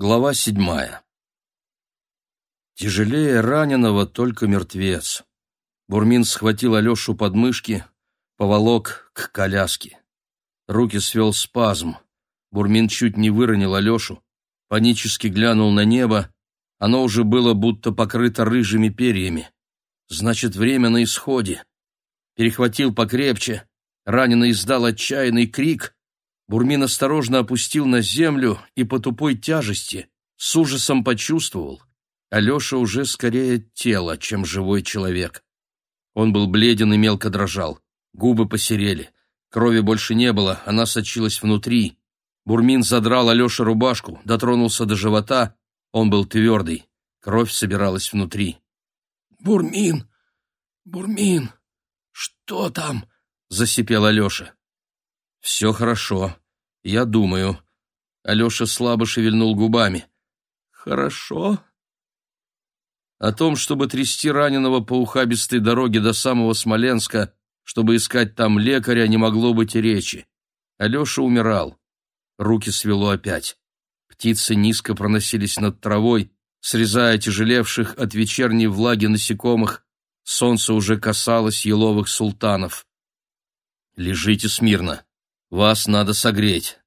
Глава седьмая. Тяжелее раненого только мертвец. Бурмин схватил Алешу под мышки, поволок к коляске. Руки свел спазм. Бурмин чуть не выронил Алешу, панически глянул на небо. Оно уже было будто покрыто рыжими перьями. Значит, время на исходе. Перехватил покрепче. Раненый издал отчаянный крик — Бурмин осторожно опустил на землю и по тупой тяжести с ужасом почувствовал. Алеша уже скорее тело, чем живой человек. Он был бледен и мелко дрожал. Губы посерели. Крови больше не было, она сочилась внутри. Бурмин задрал Алёше рубашку, дотронулся до живота. Он был твердый. Кровь собиралась внутри. «Бурмин! Бурмин! Что там?» — засипел Алёша. «Все хорошо. Я думаю». Алеша слабо шевельнул губами. «Хорошо?» О том, чтобы трясти раненого по ухабистой дороге до самого Смоленска, чтобы искать там лекаря, не могло быть и речи. Алеша умирал. Руки свело опять. Птицы низко проносились над травой, срезая тяжелевших от вечерней влаги насекомых. Солнце уже касалось еловых султанов. «Лежите смирно», вас надо согреть.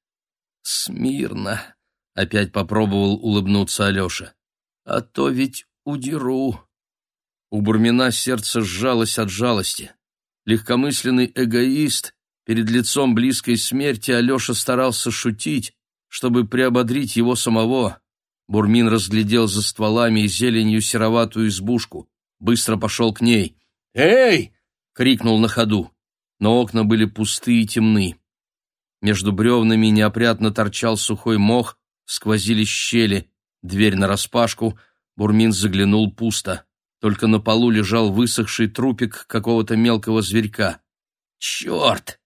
Смирно, опять попробовал улыбнуться Алеша. А то ведь удеру. У Бурмина сердце сжалось от жалости. Легкомысленный эгоист, перед лицом близкой смерти Алеша старался шутить, чтобы приободрить его самого. Бурмин разглядел за стволами и зеленью сероватую избушку, быстро пошел к ней. «Эй!» — крикнул на ходу. Но окна были пусты и темны. Между бревнами неопрятно торчал сухой мох, сквозили щели, дверь нараспашку, Бурмин заглянул пусто. Только на полу лежал высохший трупик какого-то мелкого зверька. «Черт!»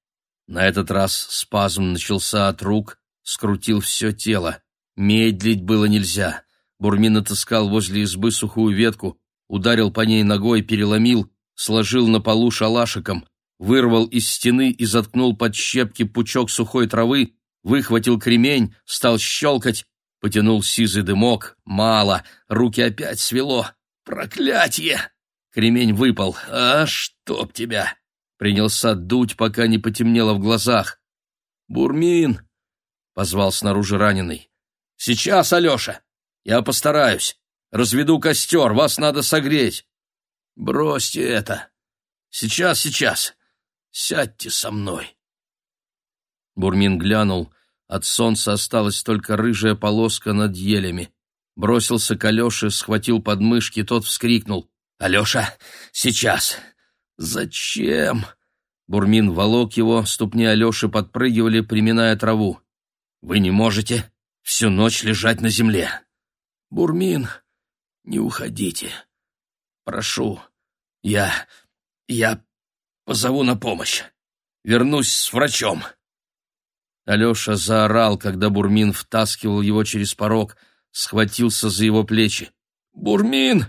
На этот раз спазм начался от рук, скрутил все тело. Медлить было нельзя. Бурмин отыскал возле избы сухую ветку, ударил по ней ногой, переломил, сложил на полу шалашиком вырвал из стены и заткнул под щепки пучок сухой травы, выхватил кремень, стал щелкать, потянул сизый дымок. Мало, руки опять свело. Проклятье! Кремень выпал. А, чтоб тебя! Принялся дуть, пока не потемнело в глазах. «Бурмин!» — позвал снаружи раненый. «Сейчас, Алеша! Я постараюсь. Разведу костер, вас надо согреть». «Бросьте это! Сейчас, сейчас!» Сядьте со мной. Бурмин глянул. От солнца осталась только рыжая полоска над елями. Бросился к Алёше, схватил подмышки, тот вскрикнул. «Алёша, сейчас!» «Зачем?» Бурмин волок его, ступни Алёши подпрыгивали, приминая траву. «Вы не можете всю ночь лежать на земле!» «Бурмин, не уходите. Прошу. Я... я Позову на помощь. Вернусь с врачом. Алеша заорал, когда Бурмин втаскивал его через порог, схватился за его плечи. «Бурмин,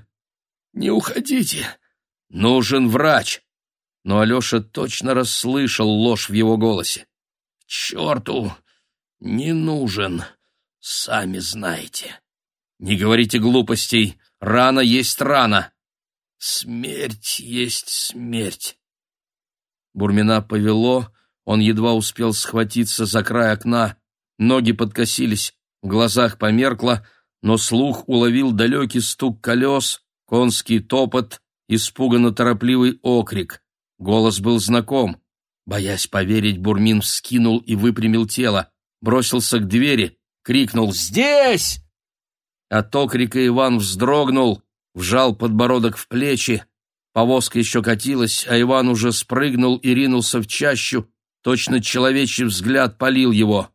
не уходите! Нужен врач!» Но Алеша точно расслышал ложь в его голосе. черту! Не нужен, сами знаете. Не говорите глупостей, рана есть рана. Смерть есть смерть. Бурмина повело, он едва успел схватиться за край окна, ноги подкосились, в глазах померкло, но слух уловил далекий стук колес, конский топот, испуганно торопливый окрик. Голос был знаком. Боясь поверить, Бурмин вскинул и выпрямил тело, бросился к двери, крикнул «Здесь!». От окрика Иван вздрогнул, вжал подбородок в плечи, Повозка еще катилась, а Иван уже спрыгнул и ринулся в чащу, точно человечий взгляд полил его.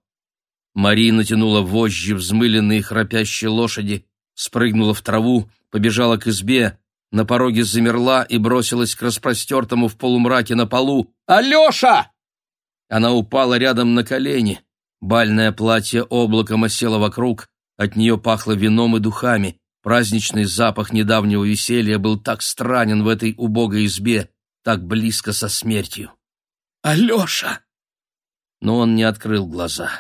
Мария натянула вожжи взмыленные храпящие лошади, спрыгнула в траву, побежала к избе, на пороге замерла и бросилась к распростертому в полумраке на полу. «Алеша!» Она упала рядом на колени. Бальное платье облаком осело вокруг, от нее пахло вином и духами. Праздничный запах недавнего веселья был так странен в этой убогой избе, так близко со смертью. «Алеша!» Но он не открыл глаза.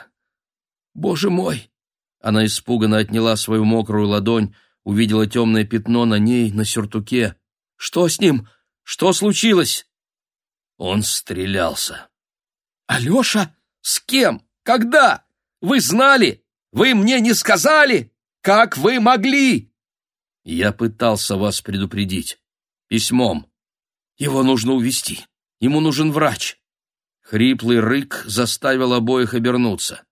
«Боже мой! Она испуганно отняла свою мокрую ладонь, увидела темное пятно на ней, на сюртуке. «Что с ним? Что случилось?» Он стрелялся. «Алеша? С кем? Когда? Вы знали? Вы мне не сказали? Как вы могли?» «Я пытался вас предупредить. Письмом. Его нужно увести. Ему нужен врач». Хриплый рык заставил обоих обернуться.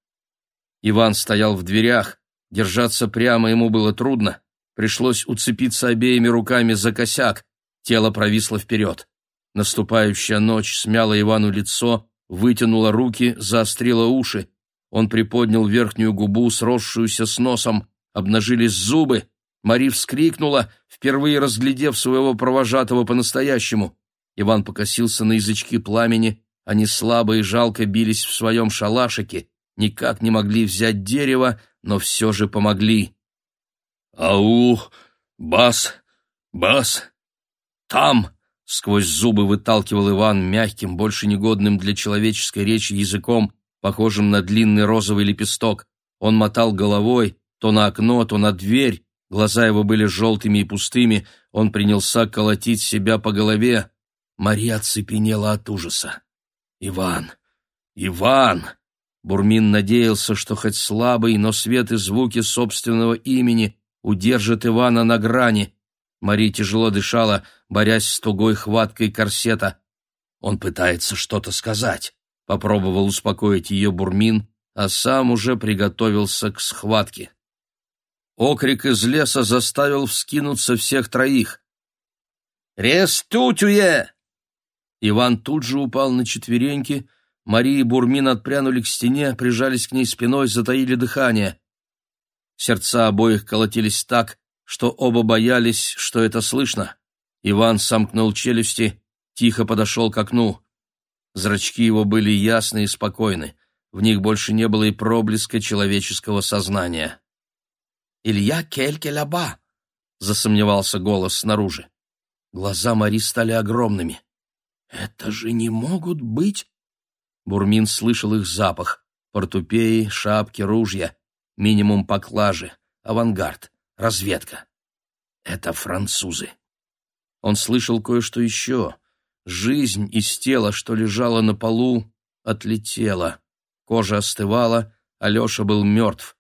Иван стоял в дверях, держаться прямо ему было трудно, пришлось уцепиться обеими руками за косяк, тело провисло вперед. Наступающая ночь смяла Ивану лицо, вытянула руки, заострила уши. Он приподнял верхнюю губу, сросшуюся с носом, обнажились зубы. Мари вскрикнула, впервые разглядев своего провожатого по-настоящему. Иван покосился на язычки пламени, они слабо и жалко бились в своем шалашике, никак не могли взять дерево, но все же помогли. «Ау! Бас! Бас! Там!» — сквозь зубы выталкивал Иван мягким, больше негодным для человеческой речи языком, похожим на длинный розовый лепесток. Он мотал головой то на окно, то на дверь, глаза его были желтыми и пустыми, он принялся колотить себя по голове. Мария оцепенела от ужаса. «Иван! Иван!» Бурмин надеялся, что хоть слабый, но свет и звуки собственного имени удержат Ивана на грани. Мария тяжело дышала, борясь с тугой хваткой корсета. Он пытается что-то сказать. Попробовал успокоить ее Бурмин, а сам уже приготовился к схватке. Окрик из леса заставил вскинуться всех троих. «Рестутюе!» Иван тут же упал на четвереньки, Мария и Бурмин отпрянули к стене, прижались к ней спиной, затаили дыхание. Сердца обоих колотились так, что оба боялись, что это слышно. Иван сомкнул челюсти, тихо подошел к окну. Зрачки его были ясны и спокойны, в них больше не было и проблеска человеческого сознания. «Илья Келькеляба!» — засомневался голос снаружи. Глаза Мари стали огромными. «Это же не могут быть...» Бурмин слышал их запах. Портупеи, шапки, ружья. Минимум поклажи. Авангард. Разведка. Это французы. Он слышал кое-что еще. Жизнь из тела, что лежало на полу, отлетела. Кожа остывала, Алеша был мертв.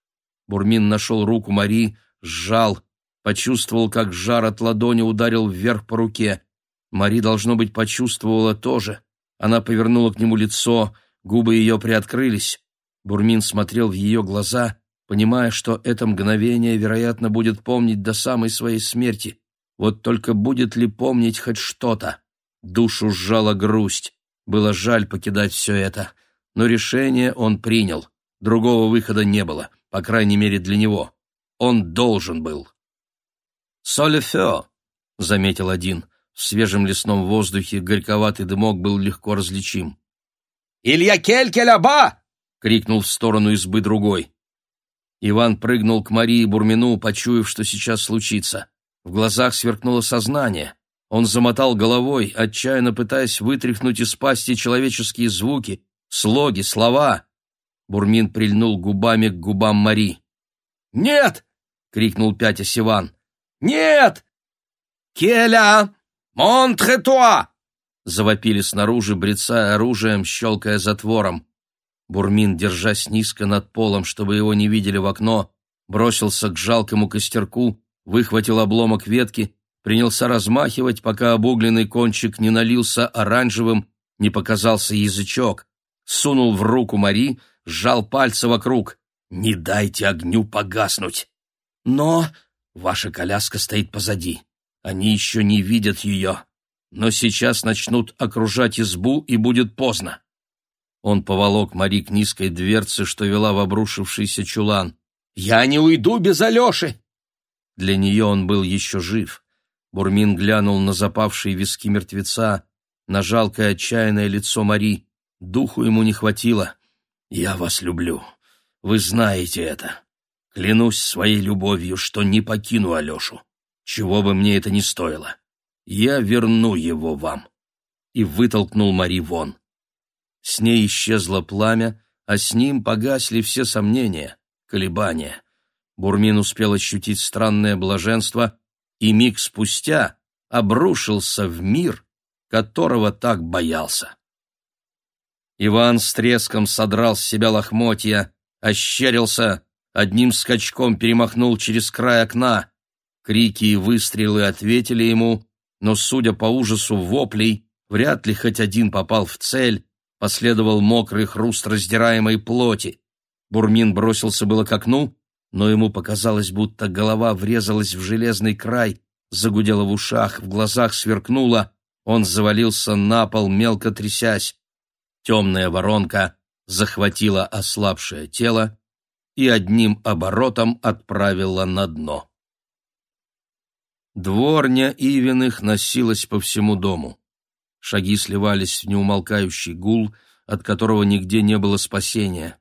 Бурмин нашел руку Мари, сжал, почувствовал, как жар от ладони ударил вверх по руке. Мари, должно быть, почувствовала тоже. Она повернула к нему лицо, губы ее приоткрылись. Бурмин смотрел в ее глаза, понимая, что это мгновение, вероятно, будет помнить до самой своей смерти. Вот только будет ли помнить хоть что-то? Душу сжала грусть. Было жаль покидать все это. Но решение он принял. Другого выхода не было, по крайней мере для него. Он должен был. «Солефео», — заметил один. В свежем лесном воздухе горьковатый дымок был легко различим. «Илья Келькеляба!» — крикнул в сторону избы другой. Иван прыгнул к Марии Бурмину, почуяв, что сейчас случится. В глазах сверкнуло сознание. Он замотал головой, отчаянно пытаясь вытряхнуть из пасти человеческие звуки, слоги, слова. Бурмин прильнул губами к губам Мари. «Нет!» — крикнул пятясь Иван. «Нет!» «Келя!» «Монтре-туа!» — завопили снаружи, брецая оружием, щелкая затвором. Бурмин, держась низко над полом, чтобы его не видели в окно, бросился к жалкому костерку, выхватил обломок ветки, принялся размахивать, пока обугленный кончик не налился оранжевым, не показался язычок, сунул в руку Мари, сжал пальцы вокруг. «Не дайте огню погаснуть!» «Но...» «Ваша коляска стоит позади. Они еще не видят ее, но сейчас начнут окружать избу, и будет поздно. Он поволок Мари к низкой дверце, что вела в обрушившийся чулан. «Я не уйду без Алеши!» Для нее он был еще жив. Бурмин глянул на запавшие виски мертвеца, на жалкое отчаянное лицо Мари. Духу ему не хватило. «Я вас люблю. Вы знаете это. Клянусь своей любовью, что не покину Алешу чего бы мне это ни стоило. Я верну его вам. И вытолкнул Мари вон. С ней исчезло пламя, а с ним погасли все сомнения, колебания. Бурмин успел ощутить странное блаженство и миг спустя обрушился в мир, которого так боялся. Иван с треском содрал с себя лохмотья, ощерился, одним скачком перемахнул через край окна. Крики и выстрелы ответили ему, но, судя по ужасу воплей, вряд ли хоть один попал в цель, последовал мокрый хруст раздираемой плоти. Бурмин бросился было к окну, но ему показалось, будто голова врезалась в железный край, загудела в ушах, в глазах сверкнула, он завалился на пол, мелко трясясь. Темная воронка захватила ослабшее тело и одним оборотом отправила на дно. Дворня Ивиных носилась по всему дому. Шаги сливались в неумолкающий гул, от которого нигде не было спасения.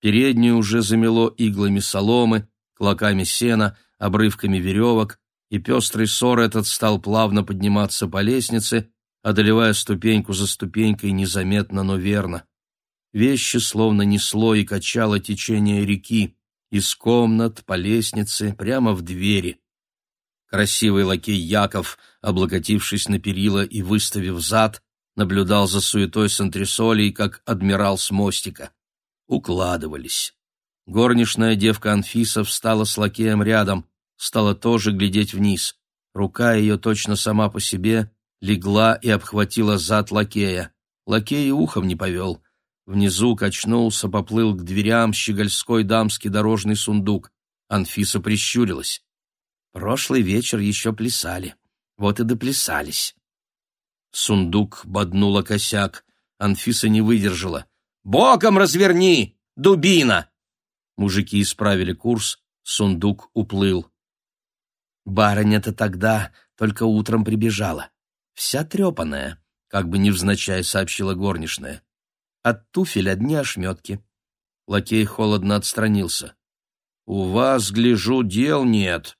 Переднюю уже замело иглами соломы, клоками сена, обрывками веревок, и пестрый ссор этот стал плавно подниматься по лестнице, одолевая ступеньку за ступенькой незаметно, но верно. Вещи словно несло и качало течение реки, из комнат, по лестнице, прямо в двери. Красивый лакей Яков, облокотившись на перила и выставив зад, наблюдал за суетой с антресолей, как адмирал с мостика. Укладывались. Горничная девка Анфиса встала с лакеем рядом, стала тоже глядеть вниз. Рука ее точно сама по себе легла и обхватила зад лакея. Лакей ухом не повел. Внизу качнулся, поплыл к дверям щегольской дамский дорожный сундук. Анфиса прищурилась. Прошлый вечер еще плясали. Вот и доплясались. Сундук боднула косяк. Анфиса не выдержала. «Боком разверни, дубина!» Мужики исправили курс, сундук уплыл. Барыня-то тогда только утром прибежала. Вся трепаная, как бы невзначай сообщила горничная. От туфель одни ошметки. Лакей холодно отстранился. «У вас, гляжу, дел нет.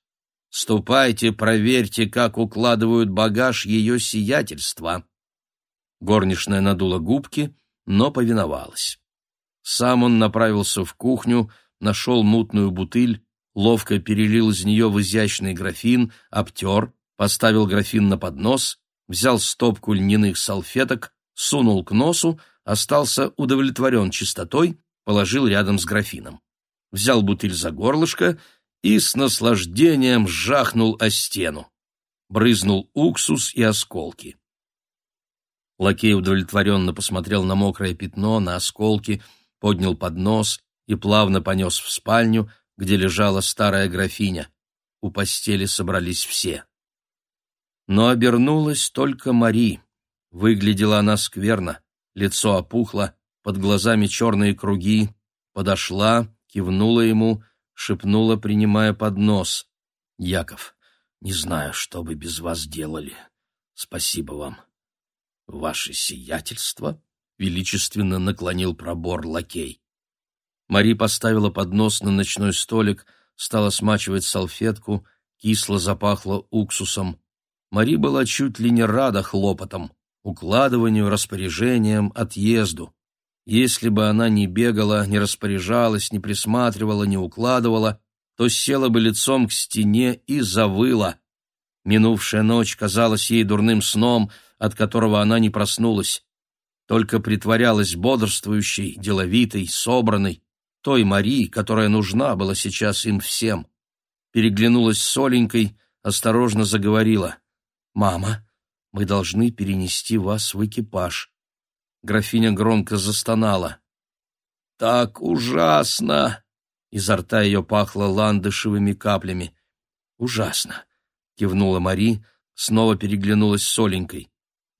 Ступайте, проверьте, как укладывают багаж ее сиятельства». Горничная надула губки, но повиновалась. Сам он направился в кухню, нашел мутную бутыль, ловко перелил из нее в изящный графин, обтер, поставил графин на поднос, взял стопку льняных салфеток, сунул к носу, остался удовлетворен чистотой, положил рядом с графином. Взял бутыль за горлышко и с наслаждением жахнул о стену. Брызнул уксус и осколки. Лакей удовлетворенно посмотрел на мокрое пятно, на осколки, поднял поднос и плавно понес в спальню, где лежала старая графиня. У постели собрались все. Но обернулась только Мари. Выглядела она скверно, лицо опухло, под глазами черные круги, подошла, кивнула ему, шепнула, принимая поднос. «Яков, не знаю, что бы без вас делали. Спасибо вам». «Ваше сиятельство?» — величественно наклонил пробор лакей. Мари поставила поднос на ночной столик, стала смачивать салфетку, кисло запахло уксусом. Мари была чуть ли не рада хлопотам, укладыванию, распоряжениям, отъезду. Если бы она не бегала, не распоряжалась, не присматривала, не укладывала, то села бы лицом к стене и завыла. Минувшая ночь казалась ей дурным сном, от которого она не проснулась. Только притворялась бодрствующей, деловитой, собранной, той Марии, которая нужна была сейчас им всем. Переглянулась с Оленькой, осторожно заговорила. «Мама, мы должны перенести вас в экипаж». Графиня громко застонала. «Так ужасно!» Изо рта ее пахло ландышевыми каплями. «Ужасно!» — кивнула Мари, снова переглянулась с Оленькой.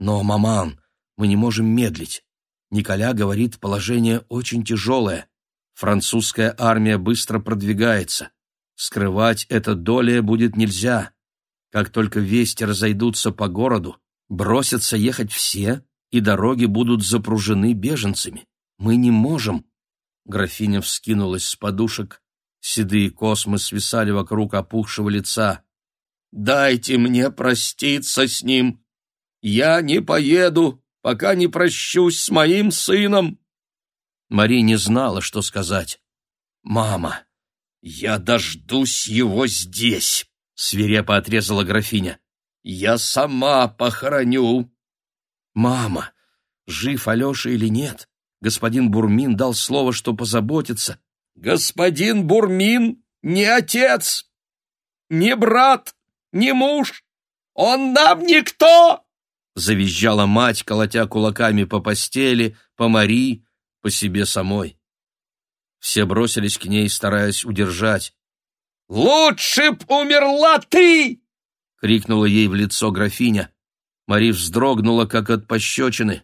Но, маман, мы не можем медлить. Николя говорит, положение очень тяжелое. Французская армия быстро продвигается. Скрывать это долее будет нельзя. Как только вести разойдутся по городу, бросятся ехать все, и дороги будут запружены беженцами. Мы не можем. Графиня вскинулась с подушек, седые космы свисали вокруг опухшего лица. «Дайте мне проститься с ним!» Я не поеду, пока не прощусь с моим сыном. Мари не знала, что сказать. Мама, «Я дождусь его здесь!» — свирепо отрезала графиня. «Я сама похороню!» «Мама, жив Алеша или нет?» Господин Бурмин дал слово, что позаботится. «Господин Бурмин не отец, не брат, не муж. Он нам никто!» Завизжала мать, колотя кулаками по постели, по Мари, по себе самой. Все бросились к ней, стараясь удержать. «Лучше б умерла ты!» — крикнула ей в лицо графиня. Мари вздрогнула, как от пощечины.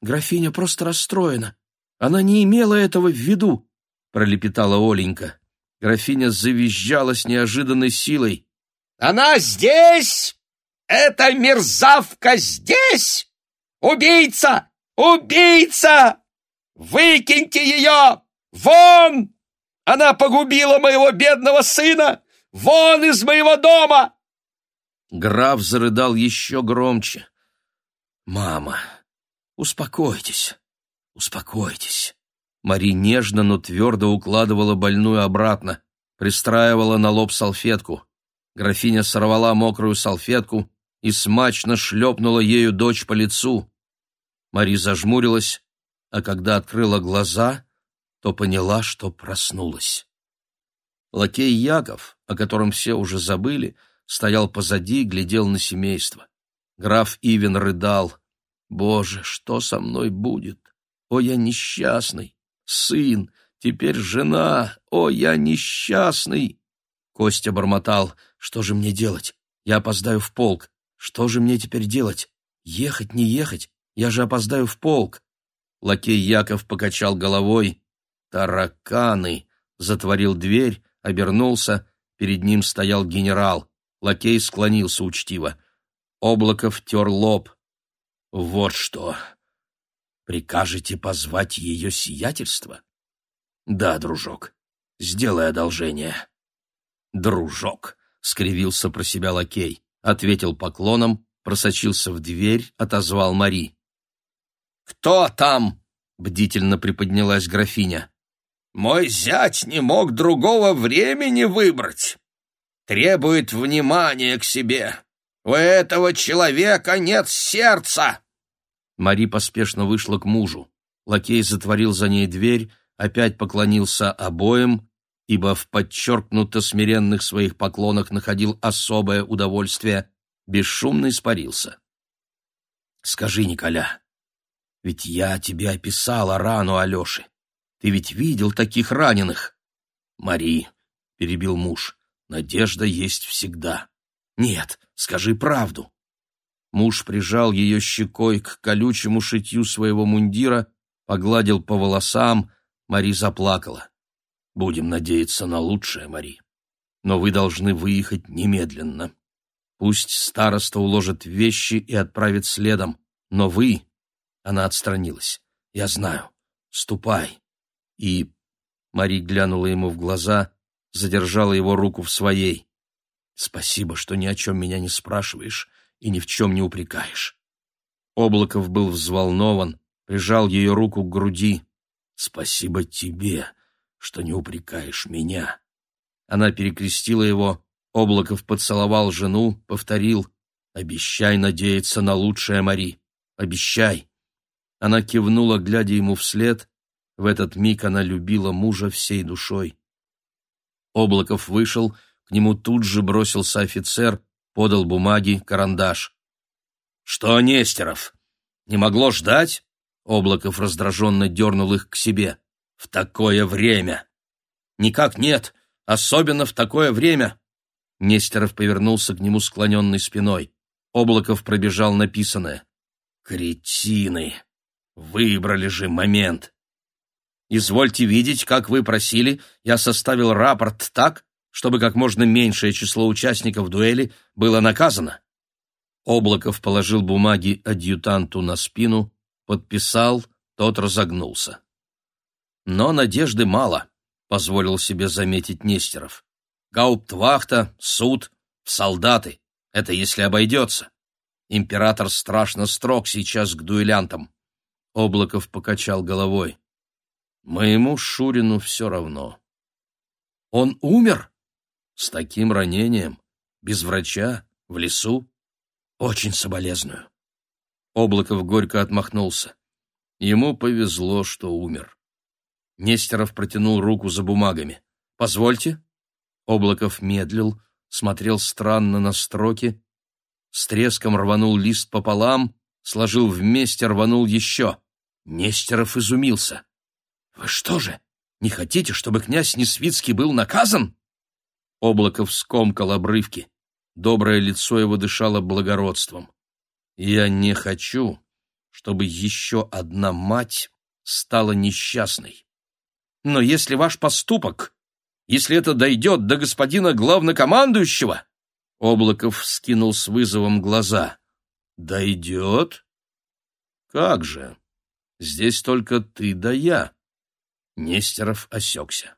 «Графиня просто расстроена. Она не имела этого в виду», — пролепетала Оленька. Графиня завизжала с неожиданной силой. «Она здесь! Эта мерзавка здесь! Убийца! Убийца! Выкиньте ее! Вон! Она погубила моего бедного сына! Вон из моего дома!» Граф зарыдал еще громче. «Мама, успокойтесь, успокойтесь». Мари нежно, но твердо укладывала больную обратно, пристраивала на лоб салфетку. Графиня сорвала мокрую салфетку и смачно шлепнула ею дочь по лицу. Мари зажмурилась, а когда открыла глаза, то поняла, что проснулась. Лакей Яков, о котором все уже забыли, стоял позади и глядел на семейство. Граф Ивен рыдал. «Боже, что со мной будет? О, я несчастный! Сын, теперь жена! О, я несчастный!» Костя бормотал. «Что же мне делать? Я опоздаю в полк. Что же мне теперь делать? Ехать, не ехать? Я же опоздаю в полк!» Лакей Яков покачал головой. «Тараканы!» Затворил дверь, обернулся. Перед ним стоял генерал. Лакей склонился учтиво. Облаков тер лоб. «Вот что! Прикажете позвать ее сиятельство?» «Да, дружок, сделай одолжение». «Дружок!» — скривился про себя лакей, ответил поклоном, просочился в дверь, отозвал Мари. «Кто там?» — бдительно приподнялась графиня. «Мой зять не мог другого времени выбрать. Требует внимания к себе. У этого человека нет сердца!» Мари поспешно вышла к мужу. Лакей затворил за ней дверь, опять поклонился обоим, ибо в подчеркнуто смиренных своих поклонах находил особое удовольствие, бесшумно испарился. «Скажи, Николя, ведь я тебе описала рану Алеши. Ты ведь видел таких раненых?» «Мари», — перебил муж, — «надежда есть всегда». «Нет, скажи правду». Муж прижал ее щекой к колючему шитью своего мундира, погладил по волосам, Мари заплакала. «Будем надеяться на лучшее, Мари. Но вы должны выехать немедленно. Пусть староста уложит вещи и отправит следом, но вы...» Она отстранилась. «Я знаю. Ступай». И... Мари глянула ему в глаза, задержала его руку в своей. «Спасибо, что ни о чем меня не спрашиваешь и ни в чем не упрекаешь». Облаков был взволнован, прижал ее руку к груди. «Спасибо тебе, что не упрекаешь меня». Она перекрестила его, Облаков поцеловал жену, повторил «Обещай надеяться на лучшее, Мари, обещай». Она кивнула, глядя ему вслед. В этот миг она любила мужа всей душой. Облаков вышел, к нему тут же бросился офицер, подал бумаги, карандаш. «Что, Нестеров, не могло ждать?» Облаков раздраженно дернул их к себе. «В такое время!» «Никак нет, особенно в такое время!» Нестеров повернулся к нему склоненной спиной. Облаков пробежал написанное. «Кретины! Выбрали же момент!» «Извольте видеть, как вы просили, я составил рапорт так, чтобы как можно меньшее число участников дуэли было наказано». Облаков положил бумаги адъютанту на спину, подписал, тот разогнулся. Но надежды мало, позволил себе заметить Нестеров. Гауптвахта, суд, солдаты — это если обойдется. Император страшно строг сейчас к дуэлянтам. Облаков покачал головой. Моему Шурину все равно. Он умер? С таким ранением? Без врача? В лесу? Очень соболезную. Облаков горько отмахнулся. Ему повезло, что умер. Нестеров протянул руку за бумагами. «Позвольте». Облаков медлил, смотрел странно на строки, с треском рванул лист пополам, сложил вместе, рванул еще. Нестеров изумился. «Вы что же, не хотите, чтобы князь Несвицкий был наказан?» Облаков скомкал обрывки. Доброе лицо его дышало благородством. «Я не хочу, чтобы еще одна мать стала несчастной. Но если ваш поступок, если это дойдет до господина главнокомандующего...» Облаков скинул с вызовом глаза. «Дойдет? Как же? Здесь только ты да я». Нестеров осекся.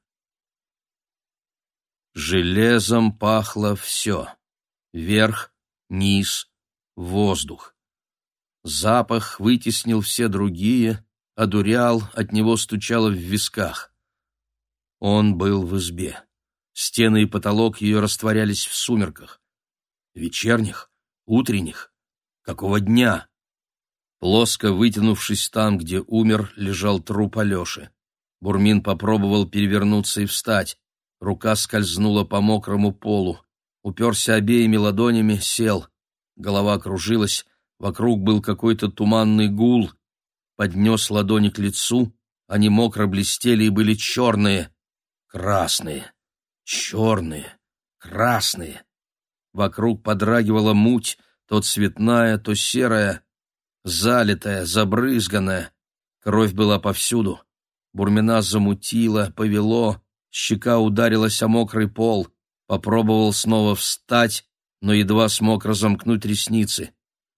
Железом пахло все. Верх, низ, воздух. Запах вытеснил все другие, одурял, от него стучало в висках. Он был в избе. Стены и потолок ее растворялись в сумерках. Вечерних, утренних, какого дня? Плоско вытянувшись там, где умер, лежал труп Алеши. Бурмин попробовал перевернуться и встать. Рука скользнула по мокрому полу. Уперся обеими ладонями, сел. Голова кружилась, вокруг был какой-то туманный гул. Поднес ладони к лицу, они мокро блестели и были черные. Красные, черные, красные. Вокруг подрагивала муть, то цветная, то серая, залитая, забрызганная. Кровь была повсюду. Бурмина замутила, повело, щека ударилась о мокрый пол. Попробовал снова встать, но едва смог разомкнуть ресницы.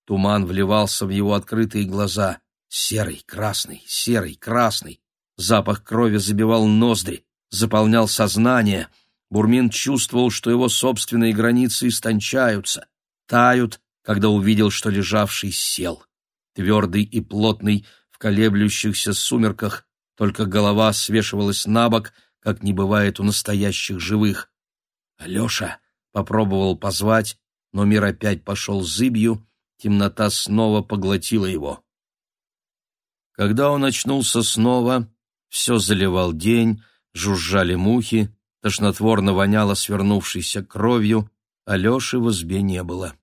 Туман вливался в его открытые глаза. Серый, красный, серый, красный. Запах крови забивал ноздри, заполнял сознание. Бурмин чувствовал, что его собственные границы истончаются, тают, когда увидел, что лежавший сел. Твердый и плотный, в колеблющихся сумерках, только голова свешивалась на бок, как не бывает у настоящих живых. «Алеша!» — попробовал позвать, но мир опять пошел зыбью, темнота снова поглотила его. Когда он очнулся снова, все заливал день, жужжали мухи, тошнотворно воняло свернувшейся кровью, Алеши в избе не было.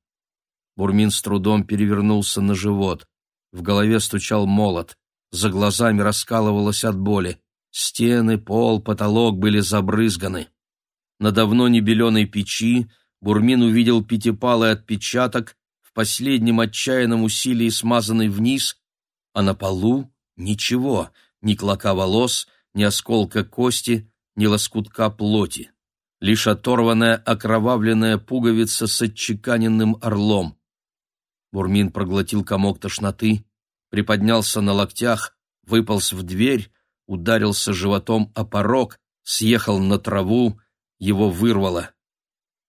Бурмин с трудом перевернулся на живот. В голове стучал молот за глазами раскалывалось от боли. Стены, пол, потолок были забрызганы. На давно небеленой печи Бурмин увидел пятипалый отпечаток, в последнем отчаянном усилии смазанный вниз, а на полу ничего, ни клока волос, ни осколка кости, ни лоскутка плоти. Лишь оторванная окровавленная пуговица с отчеканенным орлом. Бурмин проглотил комок тошноты, приподнялся на локтях, выполз в дверь, ударился животом о порог, съехал на траву, его вырвало.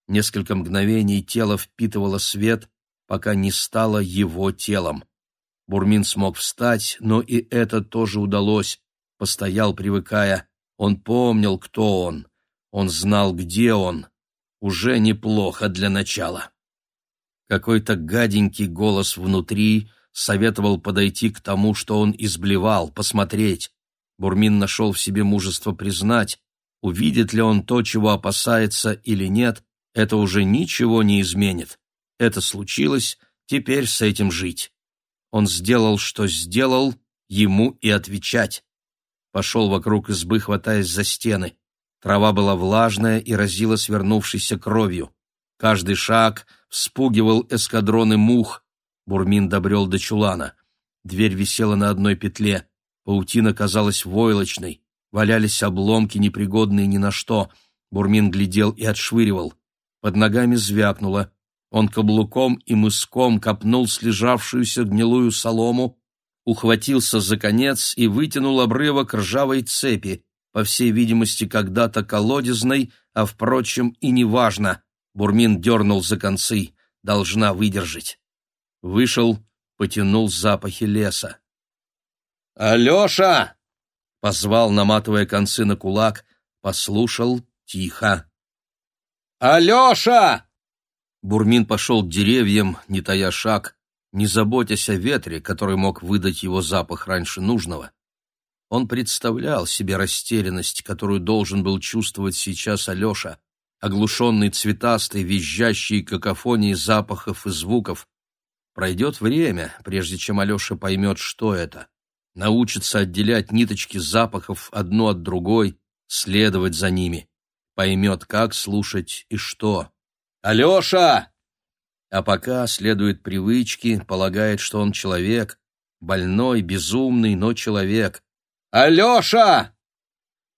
Несколько мгновений тело впитывало свет, пока не стало его телом. Бурмин смог встать, но и это тоже удалось. Постоял, привыкая. Он помнил, кто он. Он знал, где он. Уже неплохо для начала. Какой-то гаденький голос внутри советовал подойти к тому, что он изблевал, посмотреть. Бурмин нашел в себе мужество признать, увидит ли он то, чего опасается или нет, это уже ничего не изменит. Это случилось, теперь с этим жить. Он сделал, что сделал, ему и отвечать. Пошел вокруг избы, хватаясь за стены. Трава была влажная и разила свернувшейся кровью. Каждый шаг вспугивал эскадроны мух, Бурмин добрел до чулана. Дверь висела на одной петле. Паутина казалась войлочной. Валялись обломки, непригодные ни на что. Бурмин глядел и отшвыривал. Под ногами звякнуло. Он каблуком и мыском копнул слежавшуюся гнилую солому, ухватился за конец и вытянул обрывок ржавой цепи, по всей видимости, когда-то колодезной, а, впрочем, и неважно. Бурмин дернул за концы. Должна выдержать. Вышел, потянул запахи леса. «Алеша!» — позвал, наматывая концы на кулак, послушал, Тихо. «Алеша!» Бурмин пошел к деревьям, не тая шаг, не заботясь о ветре, который мог выдать его запах раньше нужного. Он представлял себе растерянность, которую должен был чувствовать сейчас Алеша, оглушенный цветастой, визжащей какофонией запахов и звуков. Пройдет время, прежде чем Алеша поймет, что это. Научится отделять ниточки запахов одну от другой, следовать за ними. Поймет, как слушать и что. «Алеша!» А пока следует привычке, полагает, что он человек, больной, безумный, но человек. «Алеша!»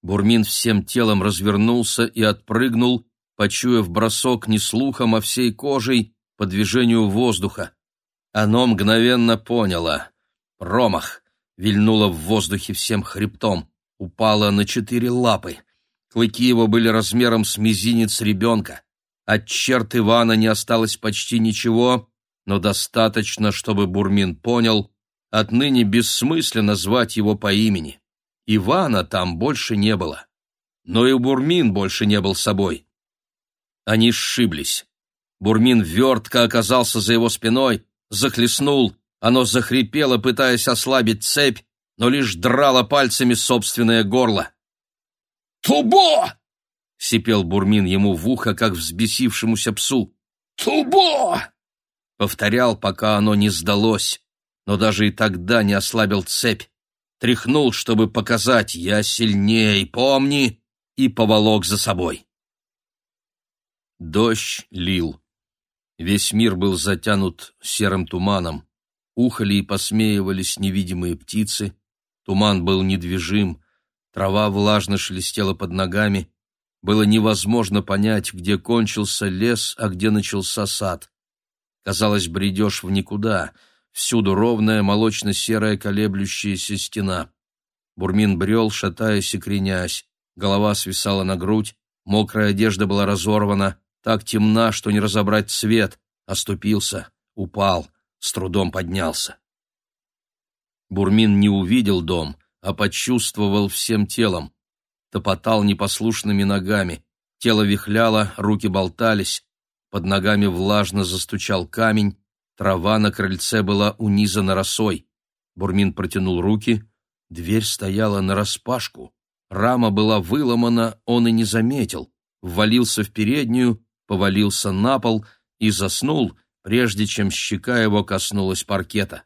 Бурмин всем телом развернулся и отпрыгнул, почуяв бросок не слухом, а всей кожей по движению воздуха. Оно мгновенно поняло. Промах вильнуло в воздухе всем хребтом, упало на четыре лапы. Клыки его были размером с мизинец ребенка. От черт Ивана не осталось почти ничего, но достаточно, чтобы Бурмин понял, отныне бессмысленно звать его по имени. Ивана там больше не было. Но и Бурмин больше не был собой. Они сшиблись. Бурмин вертко оказался за его спиной, захлестнул, оно захрипело, пытаясь ослабить цепь, но лишь драло пальцами собственное горло. «Тубо!» — сипел Бурмин ему в ухо, как взбесившемуся псу. «Тубо!» — повторял, пока оно не сдалось, но даже и тогда не ослабил цепь. Тряхнул, чтобы показать «я сильней, помни!» и поволок за собой. Дождь лил. Весь мир был затянут серым туманом. Ухали и посмеивались невидимые птицы. Туман был недвижим. Трава влажно шелестела под ногами. Было невозможно понять, где кончился лес, а где начался сад. Казалось, бредешь в никуда. Всюду ровная, молочно-серая колеблющаяся стена. Бурмин брел, шатаясь и кренясь. Голова свисала на грудь, мокрая одежда была разорвана так темна, что не разобрать цвет, оступился, упал, с трудом поднялся. Бурмин не увидел дом, а почувствовал всем телом. Топотал непослушными ногами, тело вихляло, руки болтались, под ногами влажно застучал камень, трава на крыльце была унизана росой. Бурмин протянул руки, дверь стояла нараспашку, рама была выломана, он и не заметил, ввалился в переднюю, повалился на пол и заснул, прежде чем щека его коснулась паркета.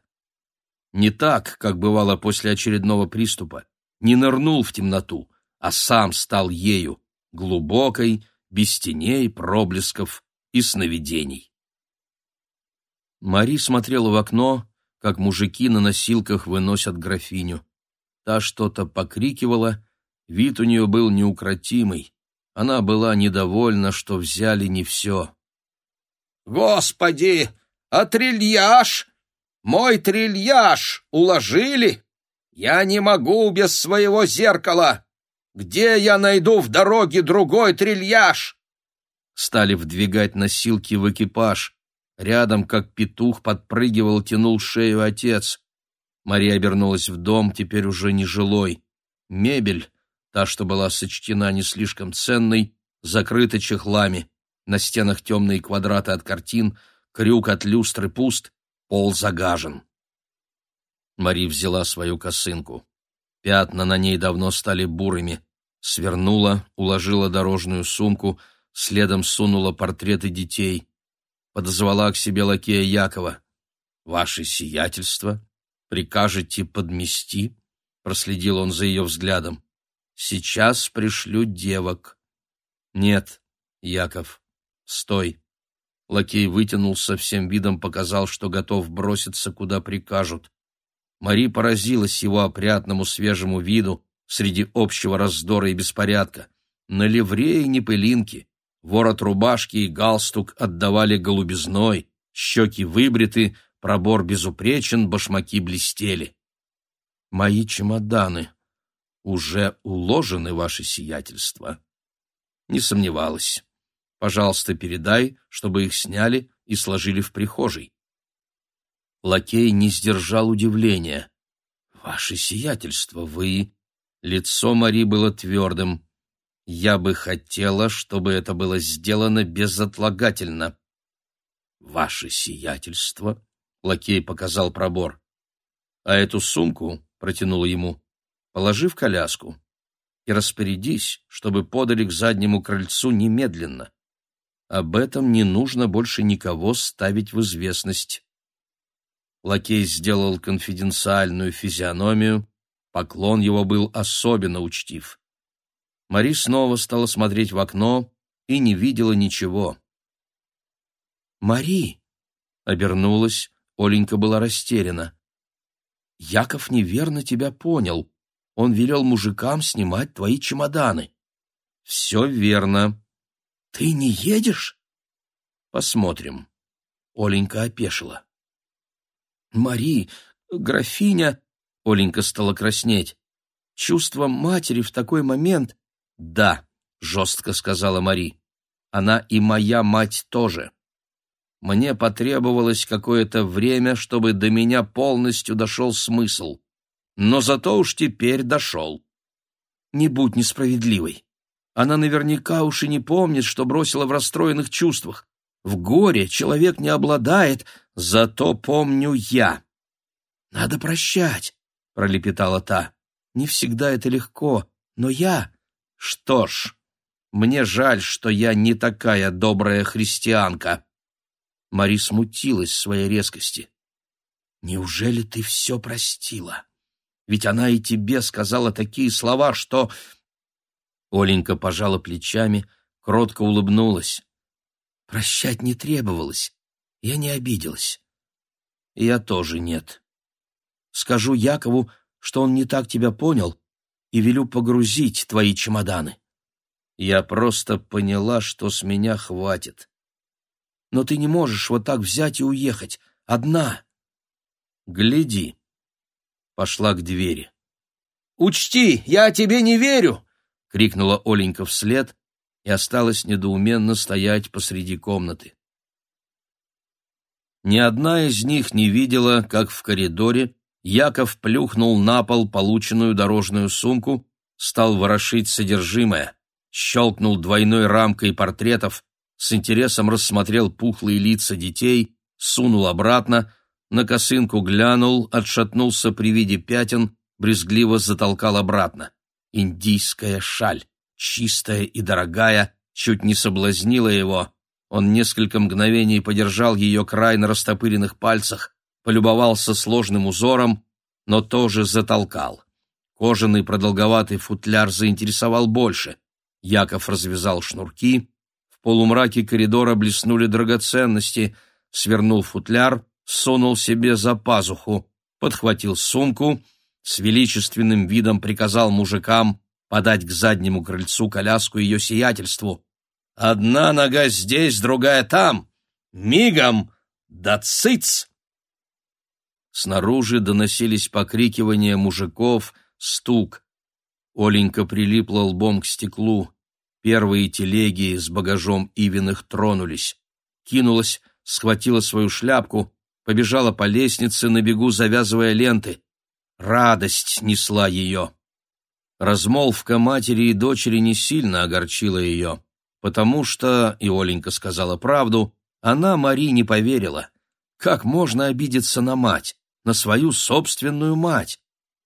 Не так, как бывало после очередного приступа, не нырнул в темноту, а сам стал ею, глубокой, без теней, проблесков и сновидений. Мари смотрела в окно, как мужики на носилках выносят графиню. Та что-то покрикивала, вид у нее был неукротимый. Она была недовольна, что взяли не все. «Господи, а трильяж? Мой трильяж уложили? Я не могу без своего зеркала. Где я найду в дороге другой трильяж?» Стали вдвигать носилки в экипаж. Рядом, как петух, подпрыгивал, тянул шею отец. Мария обернулась в дом, теперь уже нежилой. Мебель, Та, что была сочтена не слишком ценной, закрыта чехлами. На стенах темные квадраты от картин, крюк от люстры пуст, пол загажен. Мари взяла свою косынку. Пятна на ней давно стали бурыми. Свернула, уложила дорожную сумку, следом сунула портреты детей. Подозвала к себе лакея Якова. «Ваше сиятельство, прикажете подмести?» Проследил он за ее взглядом. Сейчас пришлю девок. Нет, Яков, стой. Лакей вытянулся, всем видом показал, что готов броситься, куда прикажут. Мари поразилась его опрятному свежему виду среди общего раздора и беспорядка. На ливрее не пылинки, ворот рубашки и галстук отдавали голубизной, щеки выбриты, пробор безупречен, башмаки блестели. «Мои чемоданы», уже уложены, ваше сиятельство. Не сомневалась. Пожалуйста, передай, чтобы их сняли и сложили в прихожей. Лакей не сдержал удивления. Ваше сиятельство, вы... Лицо Мари было твердым. Я бы хотела, чтобы это было сделано безотлагательно. Ваше сиятельство, лакей показал пробор. А эту сумку протянул ему. Положи в коляску и распорядись, чтобы подали к заднему крыльцу немедленно. Об этом не нужно больше никого ставить в известность. Лакей сделал конфиденциальную физиономию, поклон его был особенно учтив. Мари снова стала смотреть в окно и не видела ничего. «Мари!» — обернулась, Оленька была растеряна. «Яков неверно тебя понял. Он велел мужикам снимать твои чемоданы». «Все верно». «Ты не едешь?» «Посмотрим». Оленька опешила. «Мари, графиня...» Оленька стала краснеть. «Чувство матери в такой момент «Да», — жестко сказала Мари. «Она и моя мать тоже. Мне потребовалось какое-то время, чтобы до меня полностью дошел смысл. Но зато уж теперь дошел. Не будь несправедливой. Она наверняка уж и не помнит, что бросила в расстроенных чувствах. В горе человек не обладает, зато помню я. «Надо прощать», — пролепетала та. «Не всегда это легко, но я что ж, мне жаль, что я не такая добрая христианка. Мари смутилась своей резкости. Неужели ты все простила? Ведь она и тебе сказала такие слова, что... Оленька пожала плечами, кротко улыбнулась. Прощать не требовалось. Я не обиделась. Я тоже нет. Скажу Якову, что он не так тебя понял, и велю погрузить твои чемоданы. Я просто поняла, что с меня хватит. Но ты не можешь вот так взять и уехать, одна. Гляди. Пошла к двери. «Учти, я тебе не верю!» — крикнула Оленька вслед и осталась недоуменно стоять посреди комнаты. Ни одна из них не видела, как в коридоре Яков плюхнул на пол полученную дорожную сумку, стал ворошить содержимое, щелкнул двойной рамкой портретов, с интересом рассмотрел пухлые лица детей, сунул обратно, на косынку глянул, отшатнулся при виде пятен, брезгливо затолкал обратно. Индийская шаль, чистая и дорогая, чуть не соблазнила его. Он несколько мгновений подержал ее край на растопыренных пальцах, полюбовался сложным узором, но тоже затолкал. Кожаный продолговатый футляр заинтересовал больше. Яков развязал шнурки, в полумраке коридора блеснули драгоценности, свернул футляр, сунул себе за пазуху, подхватил сумку, с величественным видом приказал мужикам подать к заднему крыльцу коляску ее сиятельству. «Одна нога здесь, другая там! Мигом! Да цыц!» Снаружи доносились покрикивания мужиков, стук. Оленька прилипла лбом к стеклу. Первые телеги с багажом Ивиных тронулись. Кинулась, схватила свою шляпку, побежала по лестнице, на бегу завязывая ленты. Радость несла ее. Размолвка матери и дочери не сильно огорчила ее, потому что, и Оленька сказала правду, она Мари не поверила. Как можно обидеться на мать? на свою собственную мать.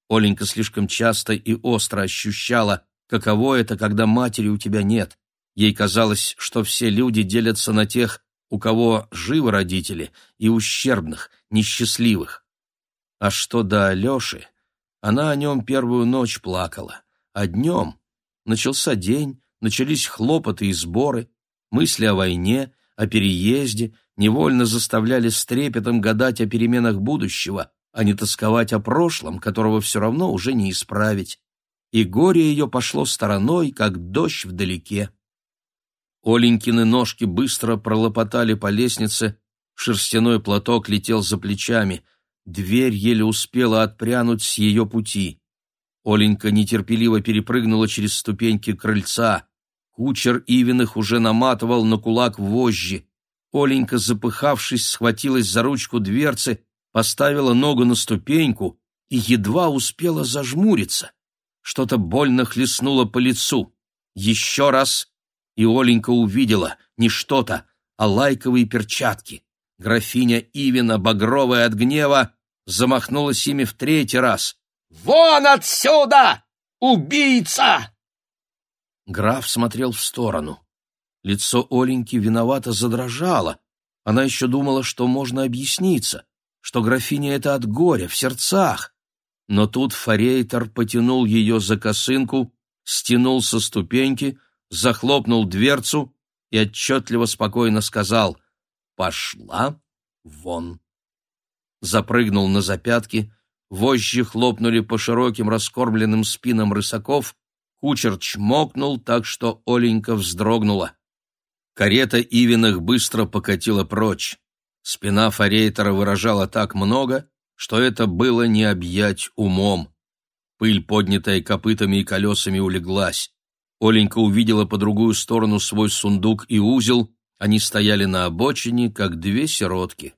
Оленька слишком часто и остро ощущала, каково это, когда матери у тебя нет. Ей казалось, что все люди делятся на тех, у кого живы родители, и ущербных, несчастливых. А что до Алеши, она о нем первую ночь плакала, а днем начался день, начались хлопоты и сборы, мысли о войне, о переезде, невольно заставляли с трепетом гадать о переменах будущего, а не тосковать о прошлом, которого все равно уже не исправить. И горе ее пошло стороной, как дождь вдалеке. Оленькины ножки быстро пролопотали по лестнице, шерстяной платок летел за плечами, дверь еле успела отпрянуть с ее пути. Оленька нетерпеливо перепрыгнула через ступеньки крыльца. Кучер Ивиных уже наматывал на кулак вожжи. Оленька, запыхавшись, схватилась за ручку дверцы, поставила ногу на ступеньку и едва успела зажмуриться. Что-то больно хлестнуло по лицу. Еще раз, и Оленька увидела не что-то, а лайковые перчатки. Графиня Ивина, багровая от гнева, замахнулась ими в третий раз. «Вон отсюда! Убийца!» Граф смотрел в сторону. Лицо Оленьки виновато задрожало. Она еще думала, что можно объясниться, что графиня это от горя, в сердцах. Но тут форейтор потянул ее за косынку, стянул со ступеньки, захлопнул дверцу и отчетливо спокойно сказал «Пошла вон». Запрыгнул на запятки, вожжи хлопнули по широким раскормленным спинам рысаков, кучер чмокнул так, что Оленька вздрогнула. Карета Ивиных быстро покатила прочь. Спина форейтера выражала так много, что это было не объять умом. Пыль, поднятая копытами и колесами, улеглась. Оленька увидела по другую сторону свой сундук и узел, они стояли на обочине, как две сиротки.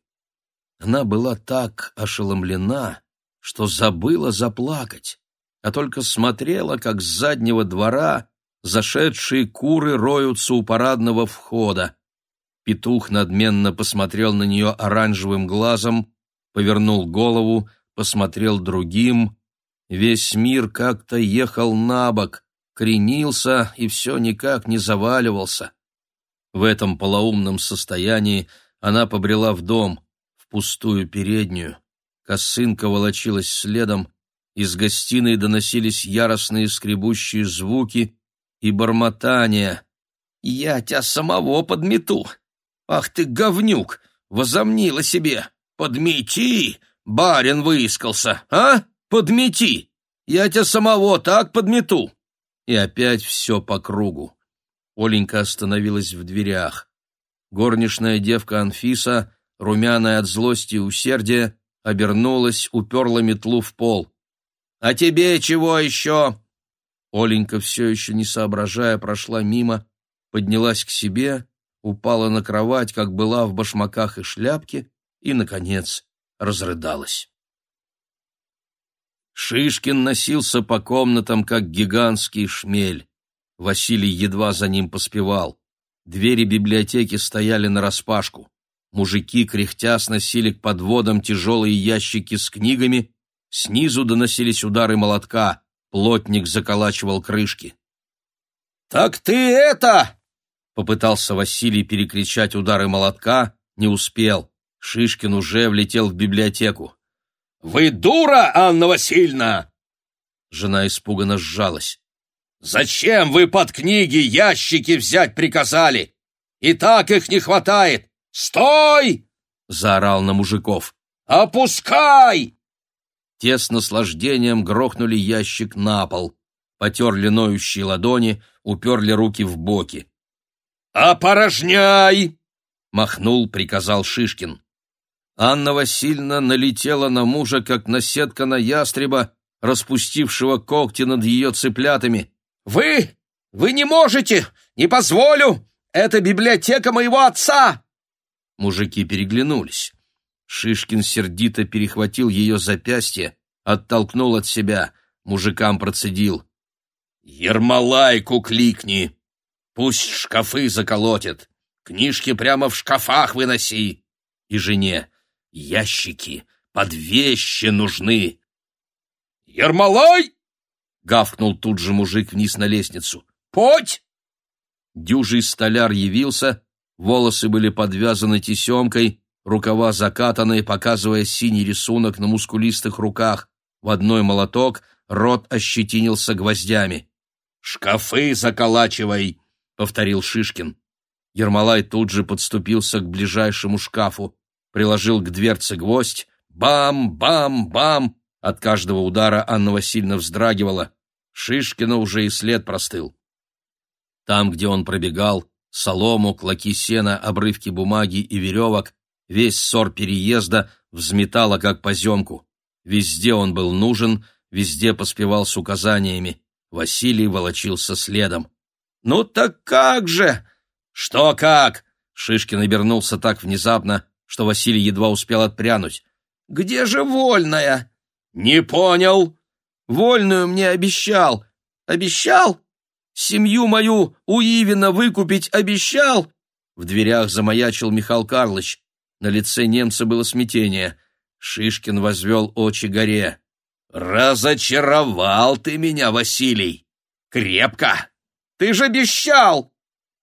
Она была так ошеломлена, что забыла заплакать, а только смотрела, как с заднего двора зашедшие куры роются у парадного входа. Петух надменно посмотрел на нее оранжевым глазом, повернул голову, посмотрел другим. Весь мир как-то ехал на бок, кренился и все никак не заваливался. В этом полоумном состоянии она побрела в дом, в пустую переднюю. Косынка волочилась следом, из гостиной доносились яростные скребущие звуки и бормотания. «Я тебя самого подмету! Ах ты, говнюк! Возомнила себе! Подмети! Барин выискался, а? Подмети! Я тебя самого так подмету!» И опять все по кругу. Оленька остановилась в дверях. Горничная девка Анфиса, румяная от злости и усердия, обернулась, уперла метлу в пол. «А тебе чего еще?» Оленька, все еще не соображая, прошла мимо, поднялась к себе, упала на кровать, как была в башмаках и шляпке, и, наконец, разрыдалась. Шишкин носился по комнатам, как гигантский шмель. Василий едва за ним поспевал. Двери библиотеки стояли нараспашку. Мужики, кряхтя, сносили к подводам тяжелые ящики с книгами, снизу доносились удары молотка, плотник заколачивал крышки. «Так ты это!» — попытался Василий перекричать удары молотка, не успел. Шишкин уже влетел в библиотеку. «Вы дура, Анна Васильевна!» Жена испуганно сжалась. «Зачем вы под книги ящики взять приказали? И так их не хватает! Стой!» — заорал на мужиков. «Опускай!» Те с наслаждением грохнули ящик на пол, потерли ноющие ладони, уперли руки в боки. «Опорожняй!» — махнул, приказал Шишкин. Анна Васильевна налетела на мужа, как наседка на ястреба, распустившего когти над ее цыплятами. «Вы! Вы не можете! Не позволю! Это библиотека моего отца!» Мужики переглянулись. Шишкин сердито перехватил ее запястье, оттолкнул от себя, мужикам процедил. «Ермолайку кликни! Пусть шкафы заколотит! Книжки прямо в шкафах выноси!» И жене. «Ящики под вещи нужны!» «Ермолай!» — гавкнул тут же мужик вниз на лестницу. «Подь!» Дюжий столяр явился, волосы были подвязаны тесемкой, рукава закатаны, показывая синий рисунок на мускулистых руках, в одной молоток, рот ощетинился гвоздями. «Шкафы заколачивай!» — повторил Шишкин. Ермолай тут же подступился к ближайшему шкафу, приложил к дверце гвоздь. Бам-бам-бам! От каждого удара Анна Васильевна вздрагивала. Шишкина уже и след простыл. Там, где он пробегал, солому, клоки сена, обрывки бумаги и веревок, Весь ссор переезда взметало, как поземку. Везде он был нужен, везде поспевал с указаниями. Василий волочился следом. «Ну так как же?» «Что как?» Шишкин обернулся так внезапно, что Василий едва успел отпрянуть. «Где же вольная?» «Не понял!» «Вольную мне обещал. Обещал?» Семью мою у Ивина выкупить обещал?» В дверях замаячил Михаил Карлович. На лице немца было смятение. Шишкин возвел очи горе. «Разочаровал ты меня, Василий! Крепко! Ты же обещал!»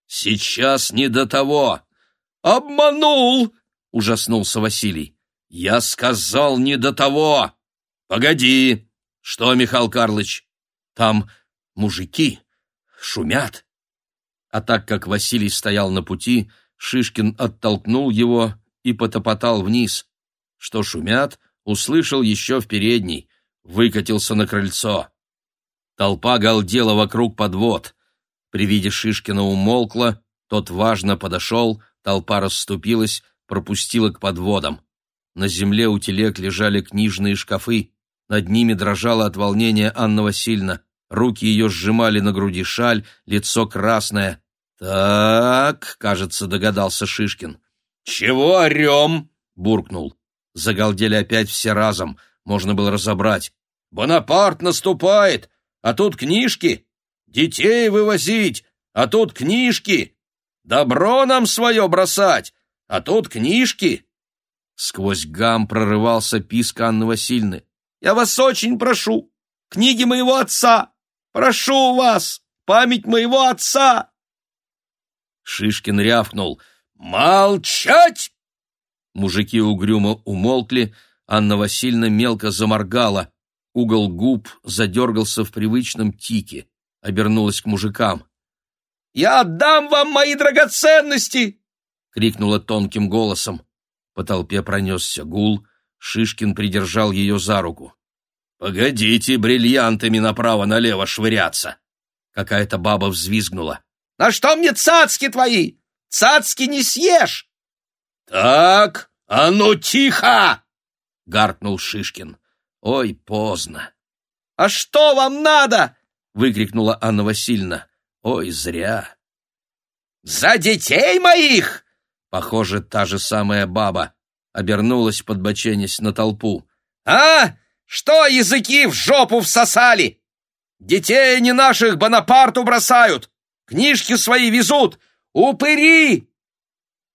«Сейчас не до того!» «Обманул!» — ужаснулся Василий. «Я сказал не до того!» «Погоди!» «Что, Михаил Карлович?» «Там мужики шумят!» А так как Василий стоял на пути, Шишкин оттолкнул его и потопотал вниз. Что шумят, услышал еще в передней, выкатился на крыльцо. Толпа галдела вокруг подвод. При виде Шишкина умолкла, тот важно подошел, толпа расступилась, пропустила к подводам. На земле у телег лежали книжные шкафы, над ними дрожала от волнения Анна Васильевна. Руки ее сжимали на груди шаль, лицо красное. «Так», — кажется, догадался Шишкин. «Чего орем?» — буркнул. Загалдели опять все разом, можно было разобрать. «Бонапарт наступает, а тут книжки! Детей вывозить, а тут книжки! Добро нам свое бросать, а тут книжки!» Сквозь гам прорывался писк Анны Васильевны. «Я вас очень прошу! Книги моего отца! Прошу вас! Память моего отца!» Шишкин рявкнул. «Молчать!» Мужики угрюмо умолкли, Анна Васильевна мелко заморгала. Угол губ задергался в привычном тике. Обернулась к мужикам. «Я отдам вам мои драгоценности!» — крикнула тонким голосом. По толпе пронесся гул. Шишкин придержал ее за руку. «Погодите бриллиантами направо-налево швыряться!» Какая-то баба взвизгнула. «На что мне цацки твои? Цацки не съешь!» «Так, а ну тихо!» — гаркнул Шишкин. «Ой, поздно!» «А что вам надо?» — выкрикнула Анна Васильевна. «Ой, зря!» «За детей моих!» Похоже, та же самая баба обернулась, подбоченясь на толпу. «А? Что языки в жопу всосали? Детей не наших Бонапарту бросают, книжки свои везут, упыри!»